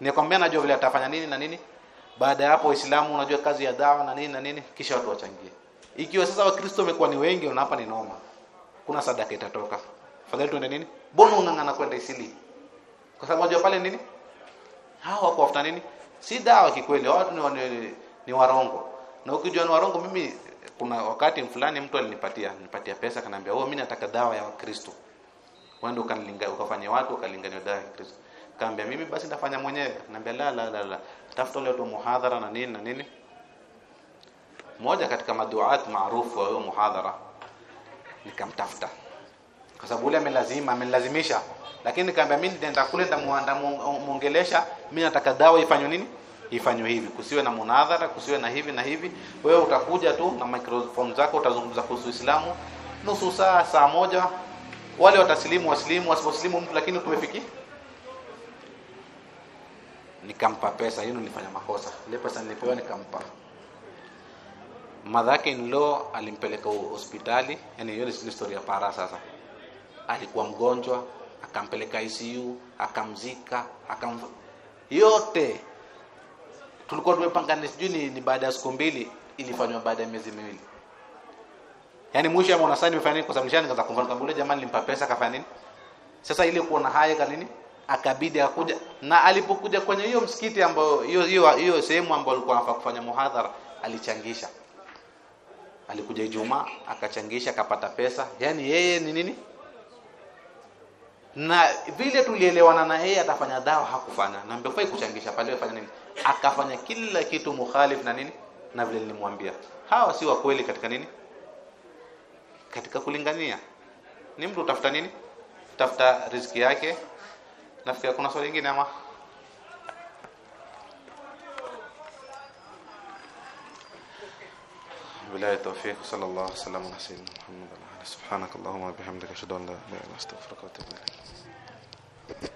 Nikwambia najua vile atafanya nini na nini? Baada ya hapo Uislamu unajua kazi ya dawa na nini na nini kisha watu wachangie. Ikiwa sasa wakristo wamekuwa ni wengi na hapa ni noma. Kuna sadaka itatoka. Fadhali tuende nini? Mbona ungangana kwenda isili? Kwa sababu unajua pale nini? Hao wako afuta nini? Si dawa kikweli watu ni, ni, ni warongo na ukijua warongo mimi kuna wakati fulani mtu alinipatia nipatia pesa kanaambia oh mimi nataka dawa ya Kristo wewe ukanilinga ukafanya watu ukalingania dawa ya Kristo kaambia mimi basi nitafanya mwenyewe naambia la la la, la. tafuta leo tu muhadhara na nini na nini mmoja katika maduat maarufu wa hiyo muhadhara nikamtafuta kwa sababu ule amelazima amelazimisha lakini nikamwambia mimi nitaenda kule nitamuongelesha mimi nataka dawa ifanywe nini ifanywe hivi. Kusiwe na munadhara kusiwe na hivi na hivi. Wewe utakuja tu na microphone zako utazungumza kuhusu Uislamu nusu saa saa moja. Wale wataslimu waslimu wasiposlimu mtu lakini tumefiki nikampa pesa hiyo nilifanya makosa. Ile pesa nilipewa nikampa. Madhake law alimpeleka hospitali. Yani hiyo ni story ya para sasa. Alikuwa mgonjwa akampeleka ICU akamzika akam yote tulikuwa tumepanga ni sijui ni, baada ya siku mbili ilifanywa baada ya miezi miwili. Yaani mwisho ya mwana nimefanya nini? Kwa sababu nishani kaza kumfanya. Kambule jamani nilimpa pesa kafanya nini? Sasa ile kuona haya kanini akabidi akuja. Na alipokuja kwenye hiyo msikiti ambao hiyo hiyo hiyo sehemu ambayo alikuwa anafaa kufanya muhadhara alichangisha. Alikuja Ijumaa akachangisha akapata pesa. Yani yeye ni nini? Na vile tulielewana na yeye atafanya dawa hakufanya. Na mbefai kuchangisha. Pale afanya nini akafanya kila kitu mukhalif na nini na vile nilimwambia hawa si wa kweli katika nini katika kulingania ni mtu utafuta nini tafuta riziki yake nafikiri kuna swali lingine ama بالله التوفيق صلى الله وسلم على سيدنا محمد وعلى اله سبحانك اللهم وبحمدك اشهد ان لا اله الا انت استغفرك واتوب اليك